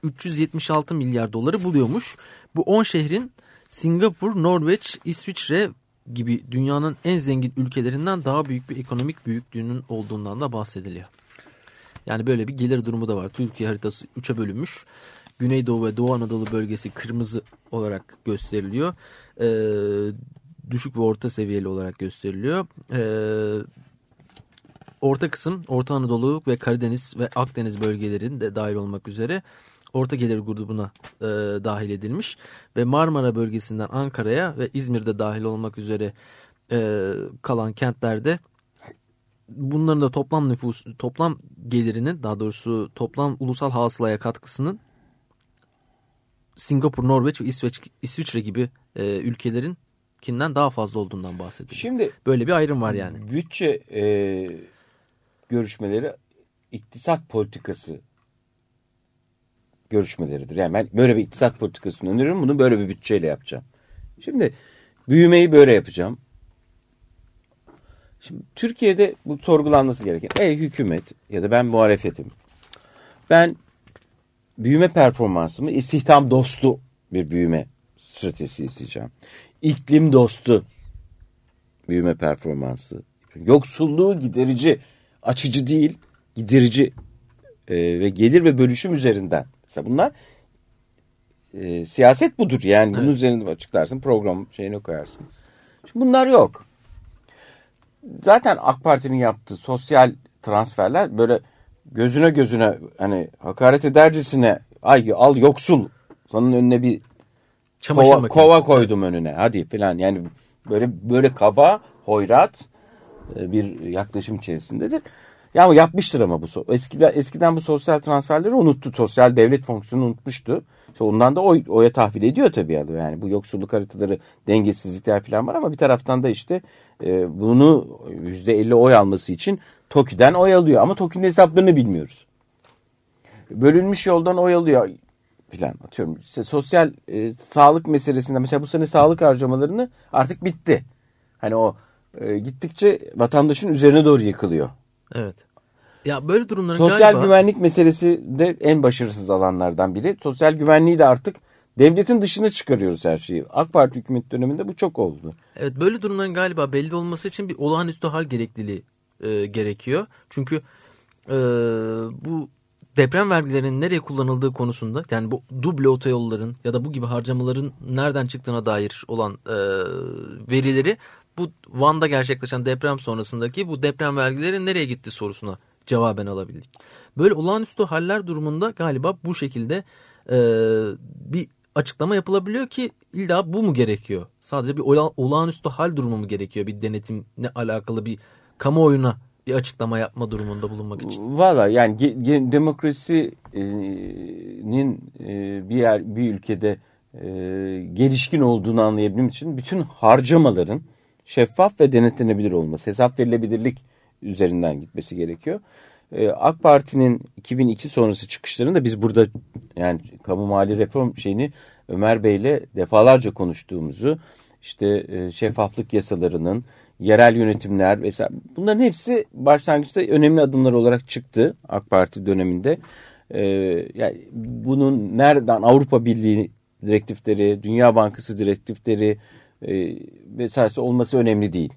S2: 376 milyar doları buluyormuş. Bu 10 şehrin Singapur, Norveç, İsviçre gibi dünyanın en zengin ülkelerinden daha büyük bir ekonomik büyüklüğünün olduğundan da bahsediliyor. Yani böyle bir gelir durumu da var. Türkiye haritası 3'e bölünmüş. Güneydoğu ve Doğu Anadolu bölgesi kırmızı olarak gösteriliyor. Ee, düşük ve orta seviyeli olarak gösteriliyor. Ee, orta kısım Orta Anadolu ve Karadeniz ve Akdeniz bölgelerin de dahil olmak üzere orta gelir grubuna e, dahil edilmiş. Ve Marmara bölgesinden Ankara'ya ve İzmir'de dahil olmak üzere e, kalan kentlerde bunların da toplam nüfus, toplam gelirinin daha doğrusu toplam ulusal hasılaya katkısının Singapur, Norveç ve İsveç, İsviçre gibi e, ülkelerin kinden daha fazla olduğundan bahsediyor.
S1: şimdi
S2: Böyle bir ayrım var yani.
S1: bütçe e, görüşmeleri iktisat politikası görüşmeleridir. Yani ben böyle bir iktisat politikasını öneriyorum. Bunu böyle bir bütçeyle yapacağım. Şimdi büyümeyi böyle yapacağım. Şimdi Türkiye'de bu sorgulanması gereken. Ey hükümet ya da ben muhalefetim. Ben büyüme performansımı istihdam dostu bir büyüme stratejisi isteyeceğim. İklim dostu büyüme performansı. Yoksulluğu giderici, açıcı değil, giderici e, ve gelir ve bölüşüm üzerinden. Mesela bunlar e, siyaset budur. Yani bunun
S2: Evet.
S1: üzerinde açıklarsın, program şeyine koyarsın. Şimdi bunlar yok. Zaten AK Parti'nin yaptığı sosyal transferler böyle gözüne gözüne hani hakaret edercesine ay al yoksul sanın önüne bir
S2: Çamaşır
S1: kova,
S2: makinesi.
S1: kova koydum önüne hadi falan yani böyle böyle kaba hoyrat bir yaklaşım içerisindedir. Ya yapmıştır ama bu eskiden eskiden bu sosyal transferleri unuttu. Sosyal devlet fonksiyonu unutmuştu. İşte ondan da oy, oya tahvil ediyor tabii yani. Bu yoksulluk haritaları dengesizlikler falan var ama bir taraftan da işte e, bunu %50 oy alması için TOKİ'den oy alıyor. Ama TOKİ'nin hesaplarını bilmiyoruz. bölünmüş yoldan oy alıyor filan atıyorum. İşte sosyal e, sağlık meselesinde mesela bu sene sağlık harcamalarını artık bitti. Hani o e, gittikçe vatandaşın üzerine doğru yıkılıyor.
S2: Evet. Ya böyle durumların
S1: Sosyal
S2: galiba...
S1: güvenlik meselesi de en başarısız alanlardan biri. Sosyal güvenliği de artık devletin dışına çıkarıyoruz her şeyi. AK Parti hükümet döneminde bu çok oldu.
S2: Evet böyle durumların galiba belli olması için bir olağanüstü hal gerekliliği e, gerekiyor. Çünkü e, bu deprem vergilerinin nereye kullanıldığı konusunda yani bu duble otoyolların ya da bu gibi harcamaların nereden çıktığına dair olan e, verileri bu Van'da gerçekleşen deprem sonrasındaki bu deprem vergileri nereye gitti sorusuna cevaben alabildik. Böyle olağanüstü haller durumunda galiba bu şekilde e, bir açıklama yapılabiliyor ki illa bu mu gerekiyor? Sadece bir ola, olağanüstü hal durumu mu gerekiyor bir denetimle alakalı bir kamuoyuna bir açıklama yapma durumunda bulunmak için?
S1: Valla yani demokrasinin e, bir yer bir ülkede e, gelişkin olduğunu anlayabilmem için bütün harcamaların şeffaf ve denetlenebilir olması, hesap verilebilirlik üzerinden gitmesi gerekiyor. Ee, AK Parti'nin 2002 sonrası çıkışlarında biz burada yani kamu mali reform şeyini Ömer Bey'le defalarca konuştuğumuzu işte e, şeffaflık yasalarının yerel yönetimler vesaire bunların hepsi başlangıçta önemli adımlar olarak çıktı AK Parti döneminde. Ee, yani bunun nereden Avrupa Birliği direktifleri, Dünya Bankası direktifleri e, vesaire olması önemli değil.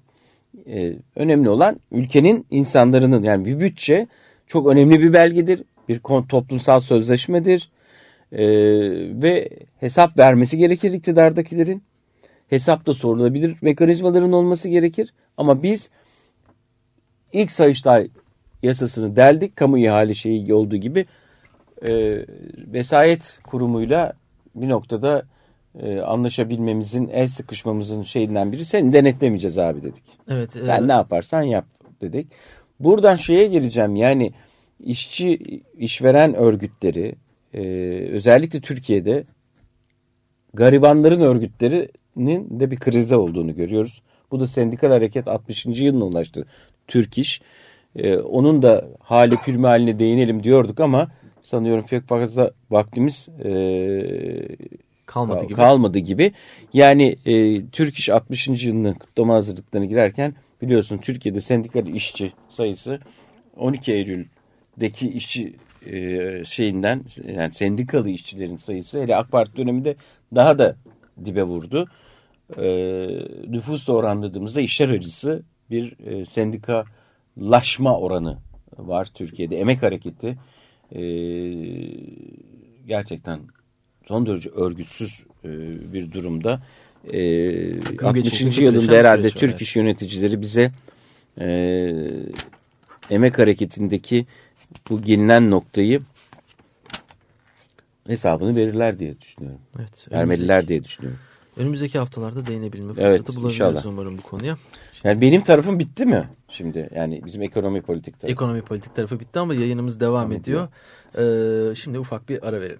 S1: E, önemli olan ülkenin insanların yani bir bütçe çok önemli bir belgedir. Bir toplumsal sözleşmedir. E, ve hesap vermesi gerekir iktidardakilerin. Hesap da sorulabilir mekanizmaların olması gerekir. Ama biz ilk Sayıştay yasasını deldik. Kamu ihale şeyi olduğu gibi e, vesayet kurumuyla bir noktada e, anlaşabilmemizin, el sıkışmamızın şeyinden biri seni denetlemeyeceğiz abi dedik.
S2: Evet.
S1: Sen e... ne yaparsan yap dedik. Buradan şeye geleceğim yani işçi işveren örgütleri e, özellikle Türkiye'de garibanların örgütlerinin de bir krizde olduğunu görüyoruz. Bu da sendikal hareket 60. yılına ulaştı. Türk İş. E, onun da hali pürme haline değinelim diyorduk ama sanıyorum pek fazla vaktimiz e,
S2: kalmadı gibi.
S1: Kalmadı gibi. Yani e, Türk İş 60. yılının kutlama hazırlıklarına girerken biliyorsun Türkiye'de sendikal işçi sayısı 12 Eylül'deki işçi e, şeyinden yani sendikalı işçilerin sayısı hele AK Parti döneminde daha da dibe vurdu. E, nüfusla oranladığımızda işler acısı bir e, sendikalaşma oranı var Türkiye'de. Emek hareketi e, gerçekten son derece örgütsüz e, bir durumda. E, 60. yılında herhalde Türk iş yöneticileri bize e, emek hareketindeki bu gelinen noktayı hesabını verirler diye düşünüyorum. Evet, Vermeliler diye düşünüyorum.
S2: Önümüzdeki haftalarda değinebilme fırsatı evet, bulabiliriz inşallah. umarım bu konuya.
S1: Yani benim tarafım bitti mi şimdi? Yani bizim ekonomi politik tarafı.
S2: Ekonomi politik tarafı bitti ama yayınımız devam, devam ediyor. ediyor. Ee, şimdi ufak bir ara verelim.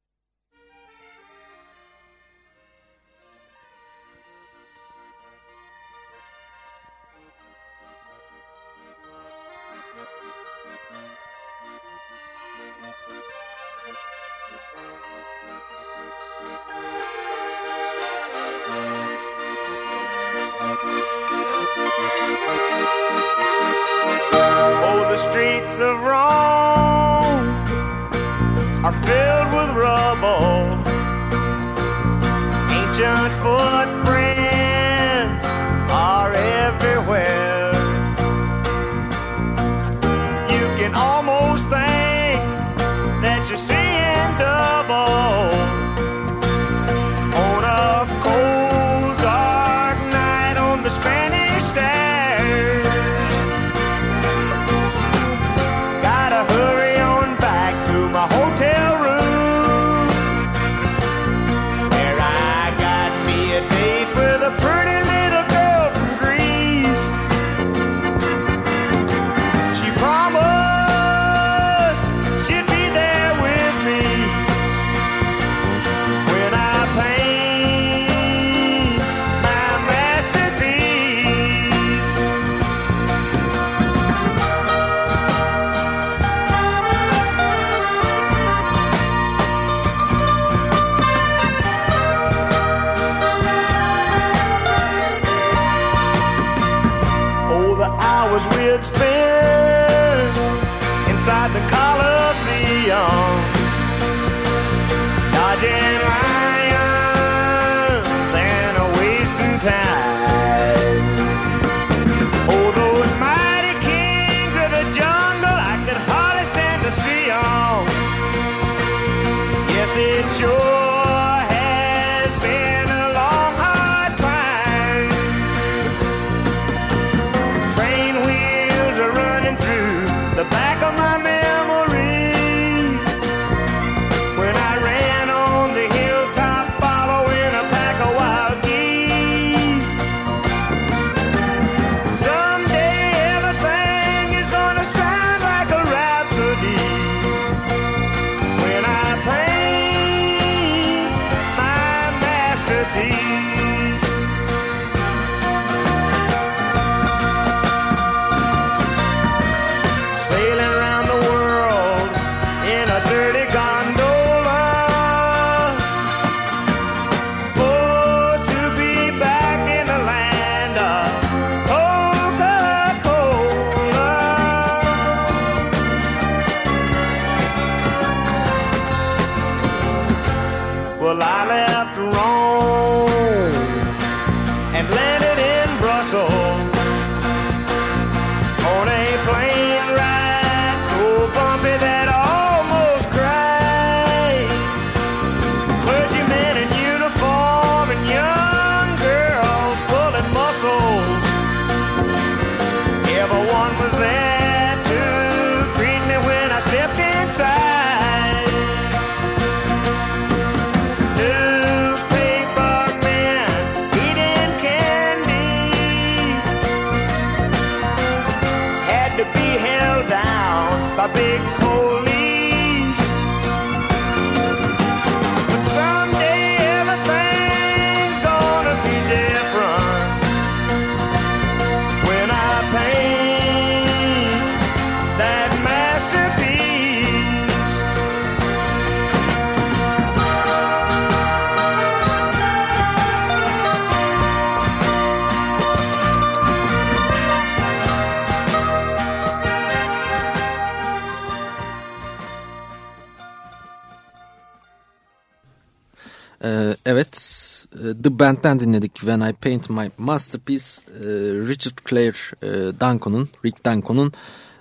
S2: Band'den dinledik When I Paint My Masterpiece. Ee, Richard Clare e, Danko'nun, Rick Danko'nun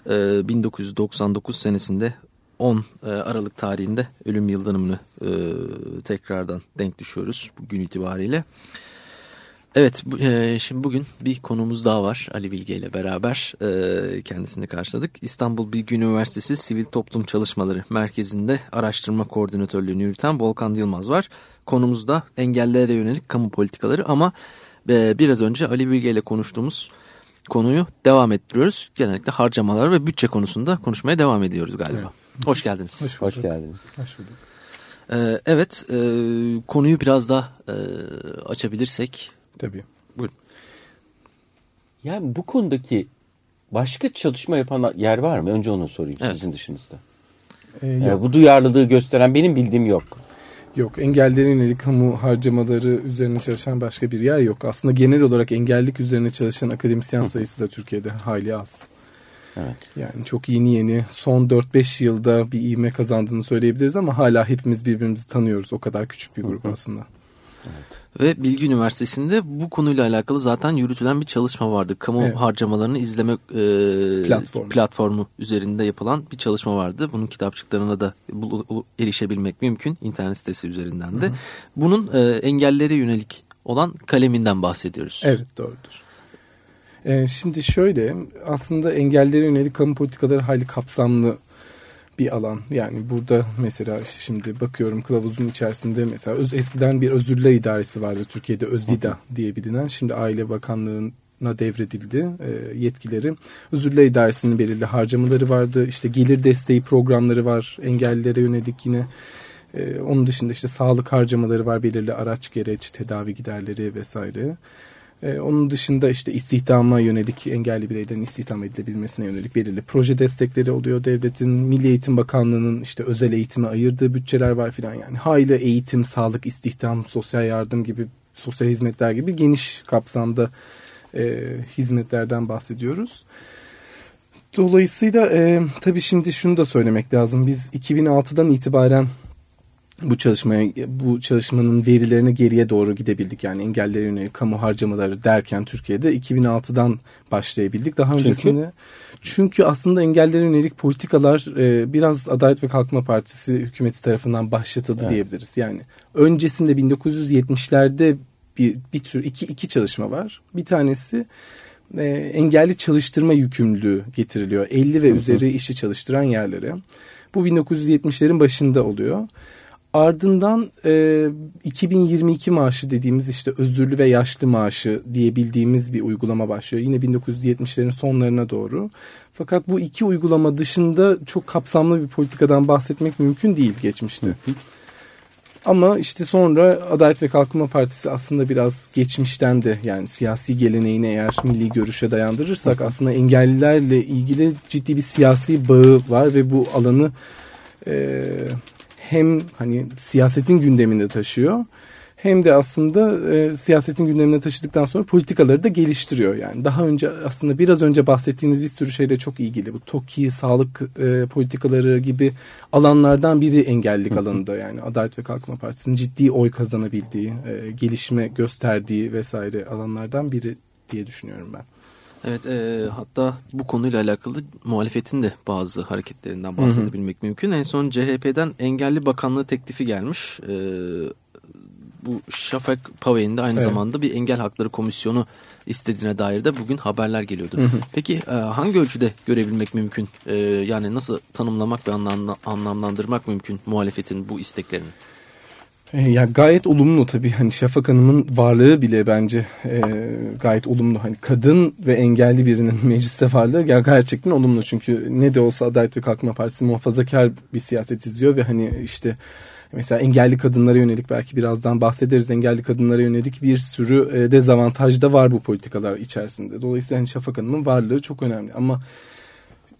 S2: e, 1999 senesinde 10 e, Aralık tarihinde ölüm yıl dönümünü e, tekrardan denk düşüyoruz bugün itibariyle. Evet, e, şimdi bugün bir konumuz daha var Ali Bilge ile beraber e, kendisini karşıladık. İstanbul Bilgi Üniversitesi Sivil Toplum Çalışmaları Merkezi'nde araştırma koordinatörlüğünü yürüten Volkan Yılmaz var. Konumuz da engellilere yönelik kamu politikaları ama e, biraz önce Ali Bilge ile konuştuğumuz konuyu devam ettiriyoruz. Genellikle harcamalar ve bütçe konusunda konuşmaya devam ediyoruz galiba. Hoş geldiniz.
S5: Hoş,
S1: Hoş geldiniz.
S5: Hoş bulduk.
S2: E, evet, e, konuyu biraz daha e, açabilirsek.
S5: Tabii.
S1: Yani bu konudaki başka çalışma yapan yer var mı? Önce onu sorayım
S2: Evet.
S1: sizin dışınızda.
S5: Ee,
S1: Yani
S5: yok,
S1: bu duyarlılığı gösteren benim bildiğim yok.
S5: Yok. Engellilere yönelik kamu harcamaları üzerine çalışan başka bir yer yok. Aslında genel olarak engellilik üzerine çalışan akademisyen sayısı da Türkiye'de hayli az.
S1: Evet.
S5: Yani çok yeni yeni son 4-5 yılda bir ivme kazandığını söyleyebiliriz ama hala hepimiz birbirimizi tanıyoruz. O kadar küçük bir grup aslında.
S2: Ve Bilgi Üniversitesi'nde bu konuyla alakalı zaten yürütülen bir çalışma vardı. Kamu
S5: Evet.
S2: harcamalarını izleme e,
S5: Platformu.
S2: platformu üzerinde yapılan bir çalışma vardı. Bunun kitapçıklarına da erişebilmek mümkün internet sitesi üzerinden de. Bunun e, engellilere yönelik olan kaleminden bahsediyoruz.
S5: Evet doğrudur. Ee, şimdi şöyle aslında engellilere yönelik kamu politikaları hayli kapsamlı bir alan. Yani burada mesela şimdi bakıyorum kılavuzun içerisinde mesela öz, eskiden bir özürler idaresi vardı Türkiye'de ÖZİDA diye bilinen. Şimdi Aile Bakanlığı'na devredildi e, yetkileri. Özürler idaresinin belirli harcamaları vardı. İşte gelir desteği programları var engellilere yönelik yine. Ee, onun dışında işte sağlık harcamaları var belirli araç gereç, tedavi giderleri vesaire. Ee, onun dışında işte istihdama yönelik engelli bireylerin istihdam edilebilmesine yönelik belirli proje destekleri oluyor devletin. Milli Eğitim Bakanlığı'nın işte özel eğitime ayırdığı bütçeler var filan yani. Hayli eğitim, sağlık, istihdam, sosyal yardım gibi sosyal hizmetler gibi geniş kapsamda e, hizmetlerden bahsediyoruz. Dolayısıyla e, tabii şimdi şunu da söylemek lazım. Biz 2006'dan itibaren bu çalışmaya bu çalışmanın verilerine geriye doğru gidebildik. Yani engellere yönelik kamu harcamaları derken Türkiye'de 2006'dan başlayabildik. Daha öncesinde çünkü aslında engellere yönelik politikalar e, biraz Adalet ve Kalkınma Partisi hükümeti tarafından başlatıldı
S1: Evet.
S5: diyebiliriz. Yani öncesinde 1970'lerde bir, bir tür iki, iki çalışma var. Bir tanesi e, engelli çalıştırma yükümlülüğü getiriliyor. 50 ve üzeri işi çalıştıran yerlere. Bu 1970'lerin başında oluyor. Ardından e, 2022 maaşı dediğimiz işte özürlü ve yaşlı maaşı diyebildiğimiz bir uygulama başlıyor. Yine 1970'lerin sonlarına doğru. Fakat bu iki uygulama dışında çok kapsamlı bir politikadan bahsetmek mümkün değil geçmişte. Ama işte sonra Adalet ve Kalkınma Partisi aslında biraz geçmişten de yani siyasi geleneğini eğer milli görüşe dayandırırsak aslında engellilerle ilgili ciddi bir siyasi bağı var ve bu alanı e, hem hani siyasetin gündeminde taşıyor hem de aslında e, siyasetin gündemine taşıdıktan sonra politikaları da geliştiriyor. Yani daha önce aslında biraz önce bahsettiğiniz bir sürü şeyle çok ilgili. Bu TOKİ, sağlık e, politikaları gibi alanlardan biri engellilik alanında. Yani Adalet ve Kalkınma Partisi'nin ciddi oy kazanabildiği, e, gelişme gösterdiği vesaire alanlardan biri diye düşünüyorum ben.
S2: Evet e, hatta bu konuyla alakalı muhalefetin de bazı hareketlerinden bahsedebilmek mümkün. En son CHP'den engelli bakanlığı teklifi gelmiş. E, bu Şafak Pavey'in de aynı
S5: Evet.
S2: zamanda bir engel hakları komisyonu istediğine dair de bugün haberler geliyordu. Peki e, hangi ölçüde görebilmek mümkün? E, yani nasıl tanımlamak ve anlamla, anlamlandırmak mümkün muhalefetin bu isteklerini?
S5: E, Ya gayet olumlu tabii hani Şafak Hanım'ın varlığı bile bence e, gayet olumlu. Hani kadın ve engelli birinin mecliste varlığı ya gerçekten olumlu. Çünkü ne de olsa Adalet ve Kalkınma Partisi muhafazakar bir siyaset izliyor ve hani işte mesela engelli kadınlara yönelik belki birazdan bahsederiz. Engelli kadınlara yönelik bir sürü e, dezavantaj da var bu politikalar içerisinde. Dolayısıyla hani Şafak Hanım'ın varlığı çok önemli ama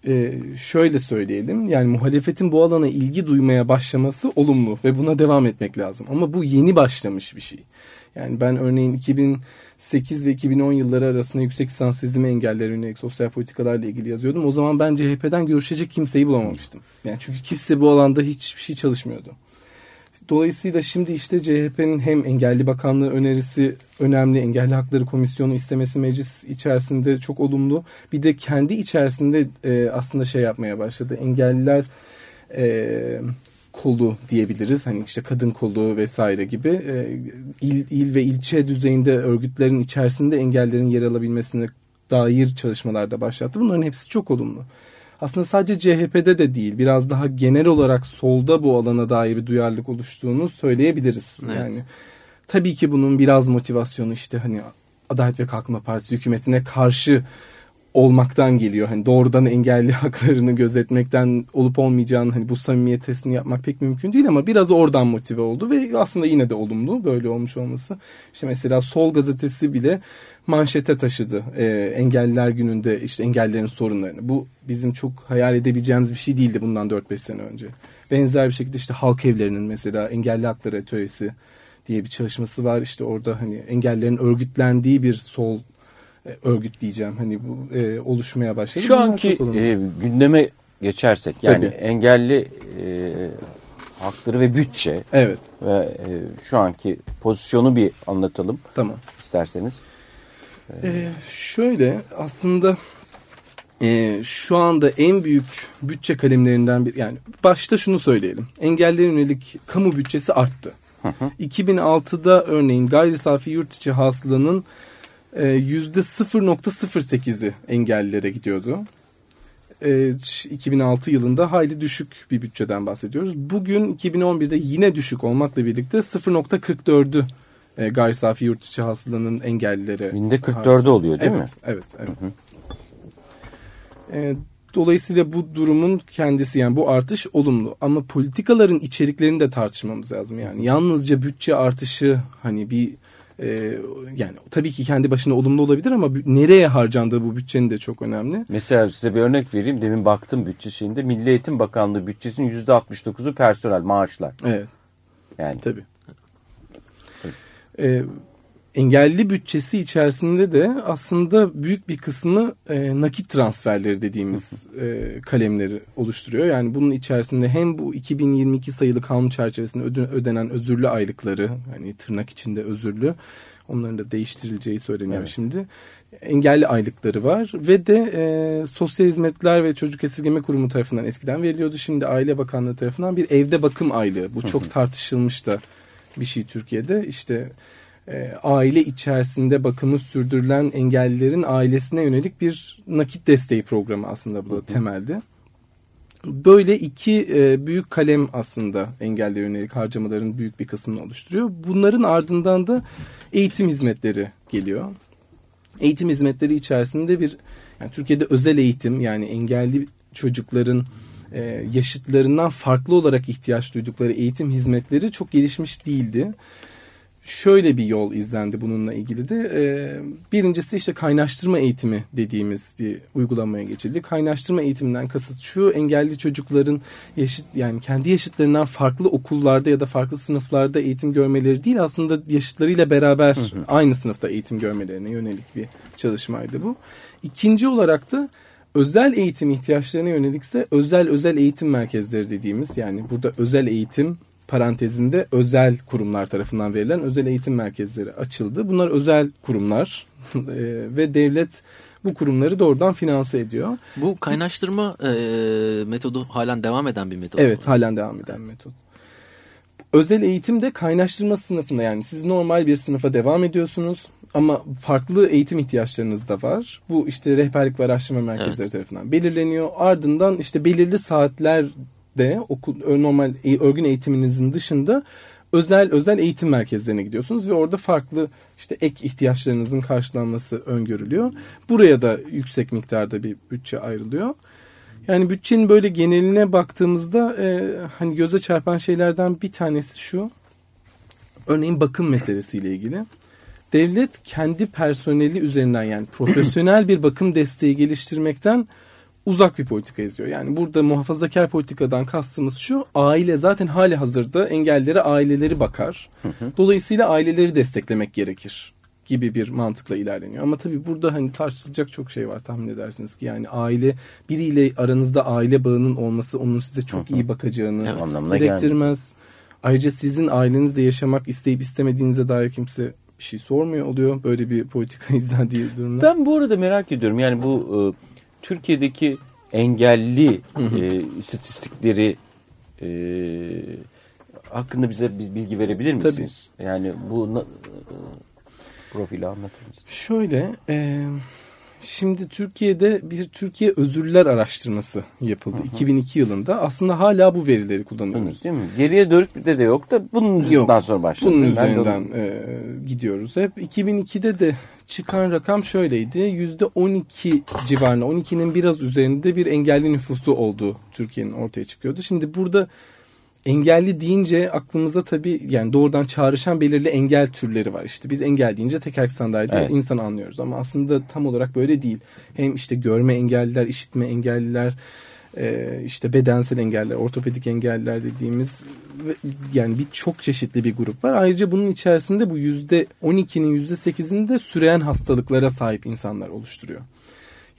S5: e, şöyle söyleyelim yani muhalefetin bu alana ilgi duymaya başlaması olumlu ve buna devam etmek lazım. Ama bu yeni başlamış bir şey. Yani ben örneğin 2008 ve 2010 yılları arasında yüksek lisans tezimi engellere yönelik sosyal politikalarla ilgili yazıyordum. O zaman ben CHP'den görüşecek kimseyi bulamamıştım. Yani çünkü kimse bu alanda hiçbir şey çalışmıyordu. Dolayısıyla şimdi işte CHP'nin hem engelli bakanlığı önerisi önemli, engelli hakları komisyonu istemesi meclis içerisinde çok olumlu. Bir de kendi içerisinde e, aslında şey yapmaya başladı. Engelliler e, kolu diyebiliriz. Hani işte kadın kolu vesaire gibi e, il, il ve ilçe düzeyinde örgütlerin içerisinde engellerin yer alabilmesine dair çalışmalar da başlattı. Bunların hepsi çok olumlu aslında sadece CHP'de de değil biraz daha genel olarak solda bu alana dair bir duyarlılık oluştuğunu söyleyebiliriz.
S2: Evet.
S5: Yani tabii ki bunun biraz motivasyonu işte hani Adalet ve Kalkınma Partisi hükümetine karşı olmaktan geliyor. Hani doğrudan engelli haklarını gözetmekten olup olmayacağını hani bu samimiyet testini yapmak pek mümkün değil ama biraz oradan motive oldu ve aslında yine de olumlu böyle olmuş olması. İşte mesela Sol gazetesi bile manşete taşıdı e, engelliler gününde işte engellilerin sorunlarını. Bu bizim çok hayal edebileceğimiz bir şey değildi bundan 4-5 sene önce. Benzer bir şekilde işte halk evlerinin mesela engelli hakları atölyesi diye bir çalışması var. İşte orada hani engellerin örgütlendiği bir sol e, örgüt diyeceğim. Hani bu e, oluşmaya başladı.
S1: Şu
S5: Bunlar
S1: anki e, gündeme geçersek yani
S5: Tabii.
S1: engelli e, hakları ve bütçe
S5: Evet
S1: ve e, şu anki pozisyonu bir anlatalım
S5: tamam.
S1: isterseniz.
S5: Ee, şöyle aslında e, şu anda en büyük bütçe kalemlerinden bir yani başta şunu söyleyelim. Engellere yönelik kamu bütçesi arttı. 2006'da örneğin gayri safi yurt içi hasılanın e, yüzde 0.08'i engellilere gidiyordu. E, 2006 yılında hayli düşük bir bütçeden bahsediyoruz. Bugün 2011'de yine düşük olmakla birlikte 0.44'ü e, gayri safi yurt içi hasılanın engellilere.
S1: Binde 44'ü oluyor değil
S5: evet,
S1: mi?
S5: Evet, evet. E, dolayısıyla bu durumun kendisi yani bu artış olumlu ama politikaların içeriklerini de tartışmamız lazım. Yani yalnızca bütçe artışı hani bir e, yani tabii ki kendi başına olumlu olabilir ama nereye harcandığı bu bütçenin de çok önemli.
S1: Mesela size bir örnek vereyim. Demin baktım bütçe şeyinde Milli Eğitim Bakanlığı bütçesinin %69'u personel maaşlar.
S5: Evet.
S1: Yani
S5: Tabii. Ee, engelli bütçesi içerisinde de aslında büyük bir kısmı e, nakit transferleri dediğimiz e, kalemleri oluşturuyor. Yani bunun içerisinde hem bu 2022 sayılı kanun çerçevesinde öde- ödenen özürlü aylıkları hani tırnak içinde özürlü onların da değiştirileceği söyleniyor şimdi. Engelli aylıkları var ve de e, Sosyal Hizmetler ve Çocuk Esirgeme Kurumu tarafından eskiden veriliyordu. Şimdi Aile Bakanlığı tarafından bir evde bakım aylığı. Bu çok tartışılmış da bir şey Türkiye'de. İşte e, aile içerisinde bakımı sürdürülen engellilerin ailesine yönelik bir nakit desteği programı aslında bu da temelde. Böyle iki e, büyük kalem aslında engellere yönelik harcamaların büyük bir kısmını oluşturuyor. Bunların ardından da eğitim hizmetleri geliyor. Eğitim hizmetleri içerisinde bir yani Türkiye'de özel eğitim yani engelli çocukların e, yaşıtlarından farklı olarak ihtiyaç duydukları eğitim hizmetleri çok gelişmiş değildi şöyle bir yol izlendi bununla ilgili de. Ee, birincisi işte kaynaştırma eğitimi dediğimiz bir uygulamaya geçildi. Kaynaştırma eğitiminden kasıt şu engelli çocukların yaşıt yani kendi yaşıtlarından farklı okullarda ya da farklı sınıflarda eğitim görmeleri değil aslında yaşıtlarıyla beraber aynı sınıfta eğitim görmelerine yönelik bir çalışmaydı bu. İkinci olarak da özel eğitim ihtiyaçlarına yönelikse özel özel eğitim merkezleri dediğimiz yani burada özel eğitim parantezinde özel kurumlar tarafından verilen özel eğitim merkezleri açıldı. Bunlar özel kurumlar e, ve devlet bu kurumları doğrudan finanse ediyor.
S2: Bu kaynaştırma e, metodu halen devam eden bir metod.
S5: Evet halen devam eden metot. Özel eğitim de kaynaştırma sınıfında yani siz normal bir sınıfa devam ediyorsunuz ama farklı eğitim ihtiyaçlarınız da var. Bu işte rehberlik ve araştırma merkezleri
S2: Evet.
S5: tarafından belirleniyor. Ardından işte belirli saatlerde okul normal e- örgün eğitiminizin dışında özel özel eğitim merkezlerine gidiyorsunuz ve orada farklı işte ek ihtiyaçlarınızın karşılanması öngörülüyor. Buraya da yüksek miktarda bir bütçe ayrılıyor. Yani bütçenin böyle geneline baktığımızda e, hani göze çarpan şeylerden bir tanesi şu. Örneğin bakım meselesiyle ilgili. Devlet kendi personeli üzerinden yani profesyonel bir bakım desteği geliştirmekten uzak bir politika izliyor. Yani burada muhafazakar politikadan kastımız şu. Aile zaten hali hazırda engellere aileleri bakar. Dolayısıyla aileleri desteklemek gerekir gibi bir mantıkla ilerleniyor. Ama tabii burada hani tartışılacak çok şey var tahmin edersiniz ki. Yani aile biriyle aranızda aile bağının olması onun size çok iyi bakacağını
S2: Evet.
S5: Gerektirmez. Ayrıca sizin ailenizde yaşamak isteyip istemediğinize dair kimse bir şey sormuyor oluyor. Böyle bir politika izlendiği durumda.
S1: Ben bu arada merak ediyorum yani bu e, Türkiye'deki engelli e, istatistikleri e, hakkında bize bir bilgi verebilir misiniz? Yani bu e, profili anlatır mısınız?
S5: Şöyle, e, şimdi Türkiye'de bir Türkiye özürler araştırması yapıldı 2002 yılında. Aslında hala bu verileri kullanıyoruz.
S1: Değil mi? Geriye dönük bir de de yok da bunun üzerinden
S5: Yok,
S1: sonra başladı.
S5: Bunun
S1: Ben
S5: üzerinden
S1: onu-
S5: e, gidiyoruz hep. 2002'de de çıkan rakam şöyleydi. %12 civarında, 12'nin biraz üzerinde bir engelli nüfusu olduğu Türkiye'nin ortaya çıkıyordu. Şimdi burada engelli deyince aklımıza tabii yani doğrudan çağrışan belirli engel türleri var. İşte biz engel deyince tekerlek sandalyede
S1: Evet.
S5: insan anlıyoruz ama aslında tam olarak böyle değil. Hem işte görme engelliler, işitme engelliler, e, işte bedensel engeller, ortopedik engeller dediğimiz yani bir çok çeşitli bir grup var. Ayrıca bunun içerisinde bu yüzde 12'nin yüzde 8'ini de süreyen hastalıklara sahip insanlar oluşturuyor.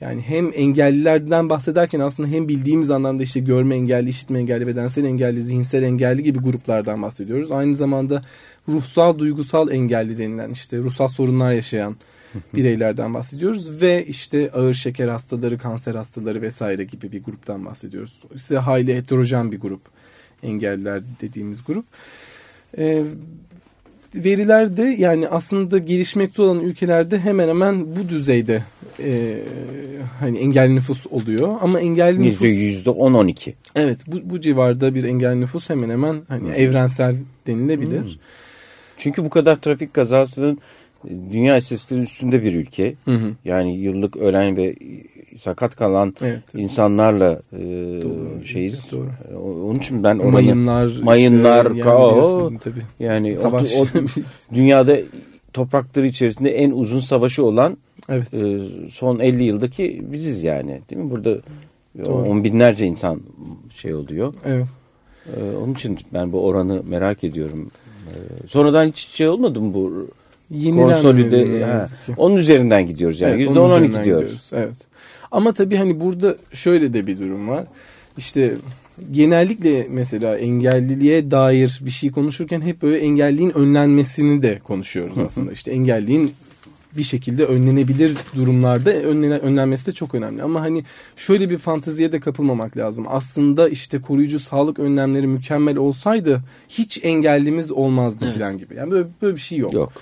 S5: Yani hem engellilerden bahsederken aslında hem bildiğimiz anlamda işte görme engelli, işitme engelli, bedensel engelli, zihinsel engelli gibi gruplardan bahsediyoruz. Aynı zamanda ruhsal, duygusal engelli denilen işte ruhsal sorunlar yaşayan bireylerden bahsediyoruz ve işte ağır şeker hastaları, kanser hastaları vesaire gibi bir gruptan bahsediyoruz. İşte hayli heterojen bir grup engelliler dediğimiz grup. Ee, verilerde yani aslında gelişmekte olan ülkelerde hemen hemen bu düzeyde e, hani engelli nüfus oluyor ama engelli nüfus
S1: Yüzde on on iki.
S5: evet bu, bu civarda bir engelli nüfus hemen hemen hani evrensel denilebilir.
S1: Çünkü bu kadar trafik kazasının dünya istatistikleri üstünde bir ülke.
S5: Hı hı.
S1: Yani yıllık ölen ve sakat kalan
S5: Evet.
S1: insanlarla e,
S5: Doğru,
S1: şeyiz.
S5: doğru.
S1: E, Onun için ben oranı
S5: Mayınlar, işte,
S1: mayınlar,
S5: yani
S1: kao, yani o-
S5: Savaş.
S1: o, dünyada toprakları içerisinde en uzun savaşı olan
S5: evet.
S1: e, son 50 yıldaki biziz yani. Değil mi? Burada
S5: Doğru.
S1: on binlerce insan şey oluyor.
S5: Evet.
S1: E, onun için ben bu oranı merak ediyorum. E, sonradan hiç şey olmadı mı bu
S5: Yenilenmedi
S1: konsolide onun üzerinden gidiyoruz yani.
S5: Evet,
S1: Yüzde
S5: onun
S1: on on
S5: üzerinden
S1: iki diyoruz.
S5: Evet. Ama tabii hani burada şöyle de bir durum var. İşte genellikle mesela engelliliğe dair bir şey konuşurken hep böyle engelliğin önlenmesini de konuşuyoruz aslında. İşte engelliğin bir şekilde önlenebilir durumlarda önlenmesi de çok önemli. Ama hani şöyle bir fanteziye de kapılmamak lazım. Aslında işte koruyucu sağlık önlemleri mükemmel olsaydı hiç engellimiz olmazdı
S2: Evet.
S5: falan gibi. Yani böyle, böyle bir şey yok.
S1: Yok.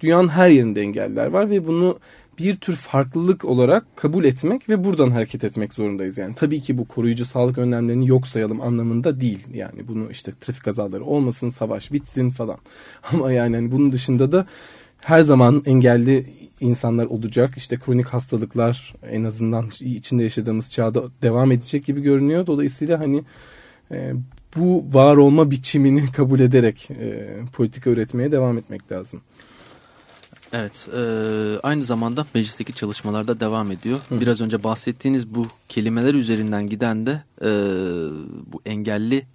S5: Dünyanın her yerinde engeller var ve bunu bir tür farklılık olarak kabul etmek ve buradan hareket etmek zorundayız. Yani tabii ki bu koruyucu sağlık önlemlerini yok sayalım anlamında değil. Yani bunu işte trafik kazaları olmasın, savaş bitsin falan. Ama yani hani bunun dışında da her zaman engelli insanlar olacak. İşte kronik hastalıklar en azından içinde yaşadığımız çağda devam edecek gibi görünüyor. Dolayısıyla hani e, bu var olma biçimini kabul ederek e, politika üretmeye devam etmek lazım.
S2: Evet, e, aynı zamanda meclisteki çalışmalarda devam ediyor. Biraz önce bahsettiğiniz bu kelimeler üzerinden giden de e, bu engelli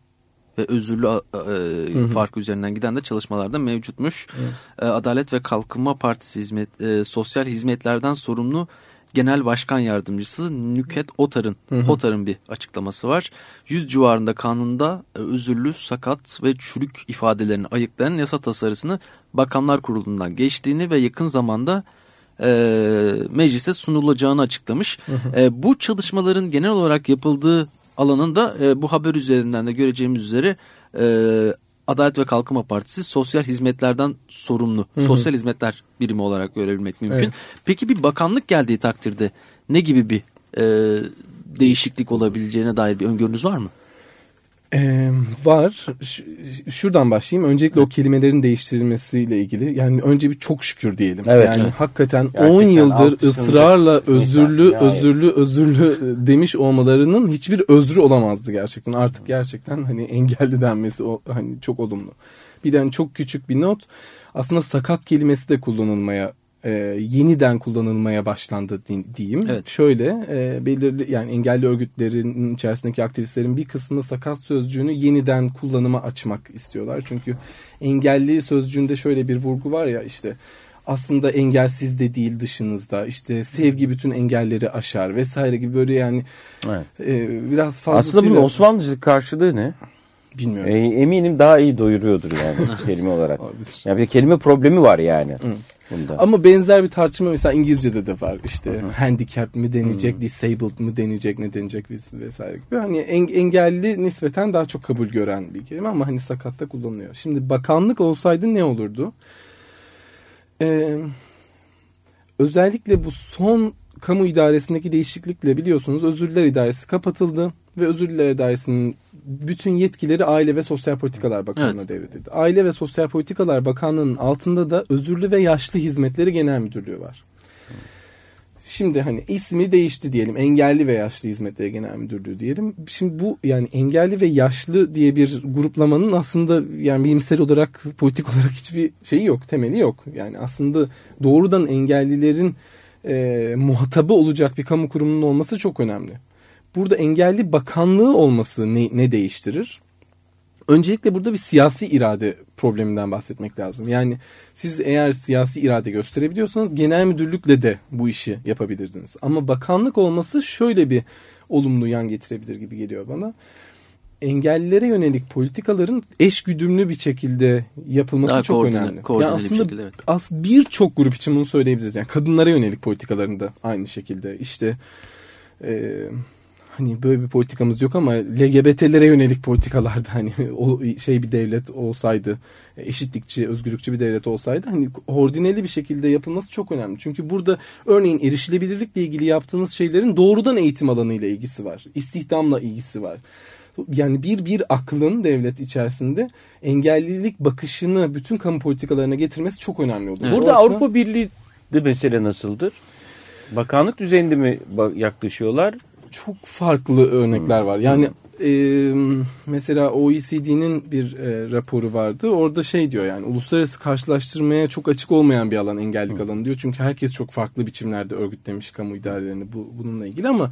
S2: ve özürlü e, farkı üzerinden giden de çalışmalarda mevcutmuş. E, Adalet ve Kalkınma Partisi hizmet, e, sosyal hizmetlerden sorumlu Genel Başkan Yardımcısı Nüket Otar'ın Otar'ın bir açıklaması var. 100 civarında kanunda e, özürlü, sakat ve çürük ifadelerini ayıklayan yasa tasarısını Bakanlar Kurulu'ndan geçtiğini ve yakın zamanda e, meclise sunulacağını açıklamış. E, bu çalışmaların genel olarak yapıldığı alanın da e, bu haber üzerinden de göreceğimiz üzere e, Adalet ve Kalkınma Partisi sosyal hizmetlerden sorumlu. Sosyal hizmetler birimi olarak görebilmek mümkün.
S5: Evet.
S2: Peki bir bakanlık geldiği takdirde ne gibi bir e, değişiklik olabileceğine dair bir öngörünüz var mı?
S5: Ee, var. Ş- şuradan başlayayım. Öncelikle o kelimelerin değiştirilmesiyle ilgili. Yani önce bir çok şükür diyelim.
S1: Evet,
S5: yani
S1: evet.
S5: hakikaten
S1: Gerçekten
S5: 10 yıldır ısrarla özürlü,
S1: Yani.
S5: özürlü, özürlü demiş olmalarının hiçbir özrü olamazdı gerçekten. Artık gerçekten hani engelli denmesi o hani çok olumlu. Bir de hani çok küçük bir not. Aslında sakat kelimesi de kullanılmaya e, yeniden kullanılmaya başlandı di- diyeyim.
S2: Evet.
S5: Şöyle e, belirli yani engelli örgütlerin içerisindeki aktivistlerin bir kısmı sakat sözcüğünü yeniden kullanıma açmak istiyorlar. Çünkü engelli sözcüğünde şöyle bir vurgu var ya işte aslında engelsiz de değil dışınızda işte sevgi bütün engelleri aşar vesaire gibi böyle yani
S1: Evet.
S5: e, biraz fazlasıyla
S1: Aslında bunun Osmanlıcılık karşılığı ne?
S5: Bilmiyorum.
S1: E, eminim daha iyi doyuruyordur yani kelime olarak.
S5: Olabilir.
S1: Ya bir kelime problemi var yani. Bunda.
S5: Ama benzer bir tartışma mesela İngilizce'de de var. İşte handicap mi denecek, disabled mı denecek, ne denecek ves- vesaire gibi. Hani en- engelli nispeten daha çok kabul gören bir kelime ama hani sakatta kullanılıyor. Şimdi bakanlık olsaydı ne olurdu? Ee, özellikle bu son kamu idaresindeki değişiklikle biliyorsunuz özürler idaresi kapatıldı ve özürler idaresinin bütün yetkileri Aile ve Sosyal Politikalar Bakanlığı'na
S2: Evet.
S5: devredildi. Aile ve Sosyal Politikalar Bakanlığı'nın altında da Özürlü ve Yaşlı Hizmetleri Genel Müdürlüğü var. Şimdi hani ismi değişti diyelim. Engelli ve Yaşlı Hizmetleri Genel Müdürlüğü diyelim. Şimdi bu yani engelli ve yaşlı diye bir gruplamanın aslında yani bilimsel olarak, politik olarak hiçbir şeyi yok, temeli yok. Yani aslında doğrudan engellilerin e, muhatabı olacak bir kamu kurumunun olması çok önemli. Burada engelli bakanlığı olması ne, ne değiştirir? Öncelikle burada bir siyasi irade probleminden bahsetmek lazım. Yani siz eğer siyasi irade gösterebiliyorsanız genel müdürlükle de bu işi yapabilirdiniz. Ama bakanlık olması şöyle bir olumlu yan getirebilir gibi geliyor bana. Engellilere yönelik politikaların eş güdümlü bir şekilde yapılması
S2: Daha
S5: çok
S2: koordine-
S5: önemli.
S2: koordineli
S5: Yani
S2: bir
S5: aslında
S2: şekilde, evet.
S5: as birçok grup için bunu söyleyebiliriz. Yani kadınlara yönelik politikaların da aynı şekilde. İşte e, hani böyle bir politikamız yok ama LGBT'lere yönelik politikalarda hani o şey bir devlet olsaydı eşitlikçi, özgürlükçü bir devlet olsaydı hani koordineli bir şekilde yapılması çok önemli. Çünkü burada örneğin erişilebilirlikle ilgili yaptığınız şeylerin doğrudan eğitim alanıyla ilgisi var. İstihdamla ilgisi var. Yani bir bir aklın devlet içerisinde engellilik bakışını bütün kamu politikalarına getirmesi çok önemli oluyor.
S2: Evet.
S1: Burada
S5: O açıdan-
S1: Avrupa Birliği de mesele nasıldır? Bakanlık düzeyinde mi yaklaşıyorlar?
S5: Çok farklı örnekler var. Yani e, mesela OECD'nin bir e, raporu vardı. Orada şey diyor yani uluslararası karşılaştırmaya çok açık olmayan bir alan engellik alanı diyor. Çünkü herkes çok farklı biçimlerde örgütlemiş kamu idarelerini bu, bununla ilgili ama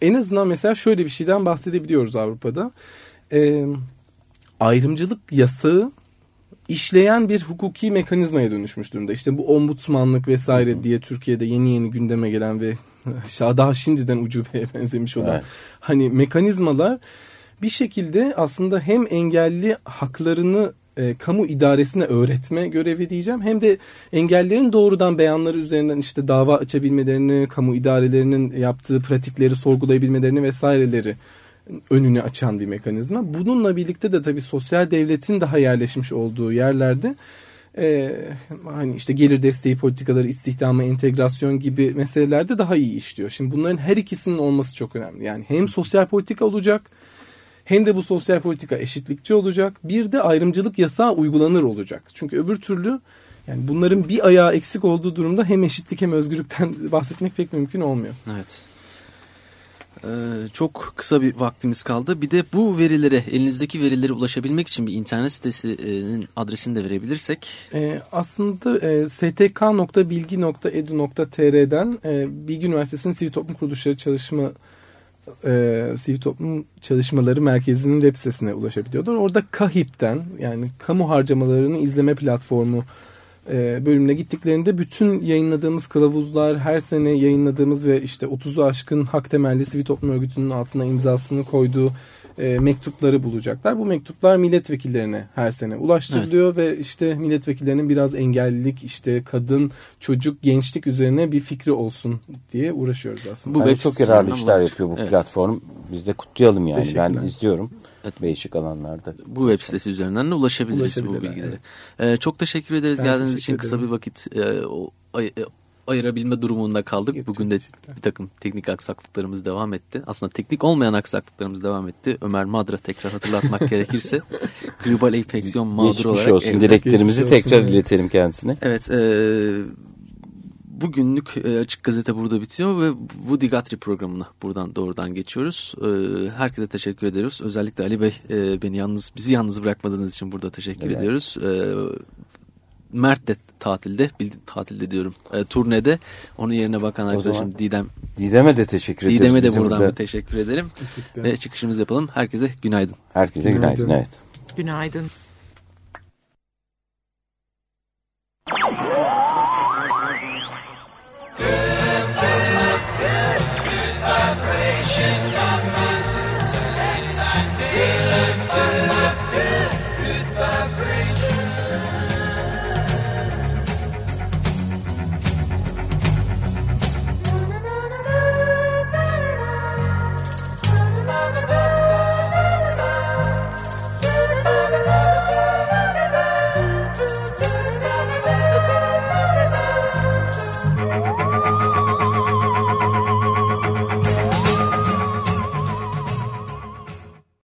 S5: en azından mesela şöyle bir şeyden bahsedebiliyoruz Avrupa'da. E, ayrımcılık yasağı işleyen bir hukuki mekanizmaya dönüşmüş durumda. İşte bu ombudsmanlık vesaire diye Türkiye'de yeni yeni gündeme gelen ve daha şimdiden ucubeye benzemiş olan
S1: Evet.
S5: hani mekanizmalar bir şekilde aslında hem engelli haklarını e, kamu idaresine öğretme görevi diyeceğim. Hem de engellerin doğrudan beyanları üzerinden işte dava açabilmelerini, kamu idarelerinin yaptığı pratikleri sorgulayabilmelerini vesaireleri önünü açan bir mekanizma. Bununla birlikte de tabii sosyal devletin daha yerleşmiş olduğu yerlerde e, hani işte gelir desteği politikaları, istihdama entegrasyon gibi meselelerde daha iyi işliyor. Şimdi bunların her ikisinin olması çok önemli. Yani hem sosyal politika olacak hem de bu sosyal politika eşitlikçi olacak. Bir de ayrımcılık yasağı uygulanır olacak. Çünkü öbür türlü yani bunların bir ayağı eksik olduğu durumda hem eşitlik hem özgürlükten bahsetmek pek mümkün olmuyor.
S2: Evet. Ee, çok kısa bir vaktimiz kaldı. Bir de bu verilere, elinizdeki verilere ulaşabilmek için bir internet sitesinin adresini de verebilirsek.
S5: Ee, aslında e, stk.bilgi.edu.tr'den e, Bilgi Üniversitesi'nin Sivil Toplum Kuruluşları Çalışma e, Sivil Toplum Çalışmaları Merkezi'nin web sitesine ulaşabiliyorlar. Orada KAHİP'ten yani kamu harcamalarını izleme platformu e, bölümüne gittiklerinde bütün yayınladığımız kılavuzlar, her sene yayınladığımız ve işte 30'u aşkın hak temelli sivil toplum örgütünün altına imzasını koyduğu e, mektupları bulacaklar. Bu mektuplar milletvekillerine her sene ulaştırılıyor ve işte milletvekillerinin biraz engellilik, işte kadın, çocuk, gençlik üzerine bir fikri olsun diye uğraşıyoruz aslında.
S2: Bu web
S1: çok yararlı işler yapıyor bu
S2: Evet.
S1: platform. Biz de kutlayalım yani. Ben
S5: Teşekkürler.
S1: İzliyorum. Değişik alanlarda.
S2: Bu web sitesi üzerinden de ulaşabiliriz bu bilgilere. Ee, çok teşekkür ederiz
S5: Ben
S2: geldiğiniz
S5: teşekkür
S2: için. Kısa bir vakit e, o, ay- e, ayırabilme durumunda kaldık.
S5: Yok,
S2: Bugün de bir takım teknik aksaklıklarımız devam etti. Aslında teknik olmayan aksaklıklarımız devam etti. Ömer Madra tekrar hatırlatmak gerekirse gribal enfeksiyon mağduru
S1: Geçmiş
S2: olarak
S1: olsun. Dileklerimizi
S5: Geçmiş olsun,
S1: tekrar
S5: evet.
S1: iletelim kendisine.
S2: Evet, e, bugünlük e, Açık Gazete burada bitiyor ve Woody Guthrie programına buradan doğrudan geçiyoruz. E, herkese teşekkür ediyoruz. Özellikle Ali Bey e, beni yalnız bizi yalnız bırakmadığınız için burada teşekkür
S1: evet.
S2: ediyoruz. Mert de tatilde, bildi, tatilde diyorum, e, turnede. Onun yerine bakan arkadaşım Didem.
S1: Didem'e de teşekkür ederiz.
S2: Didem'e de buradan
S1: burada.
S2: bir teşekkür ederim.
S5: Teşekkür.
S2: Ve çıkışımızı yapalım. Herkese günaydın.
S1: Herkese günaydın.
S5: Günaydın.
S1: Evet.
S6: Günaydın.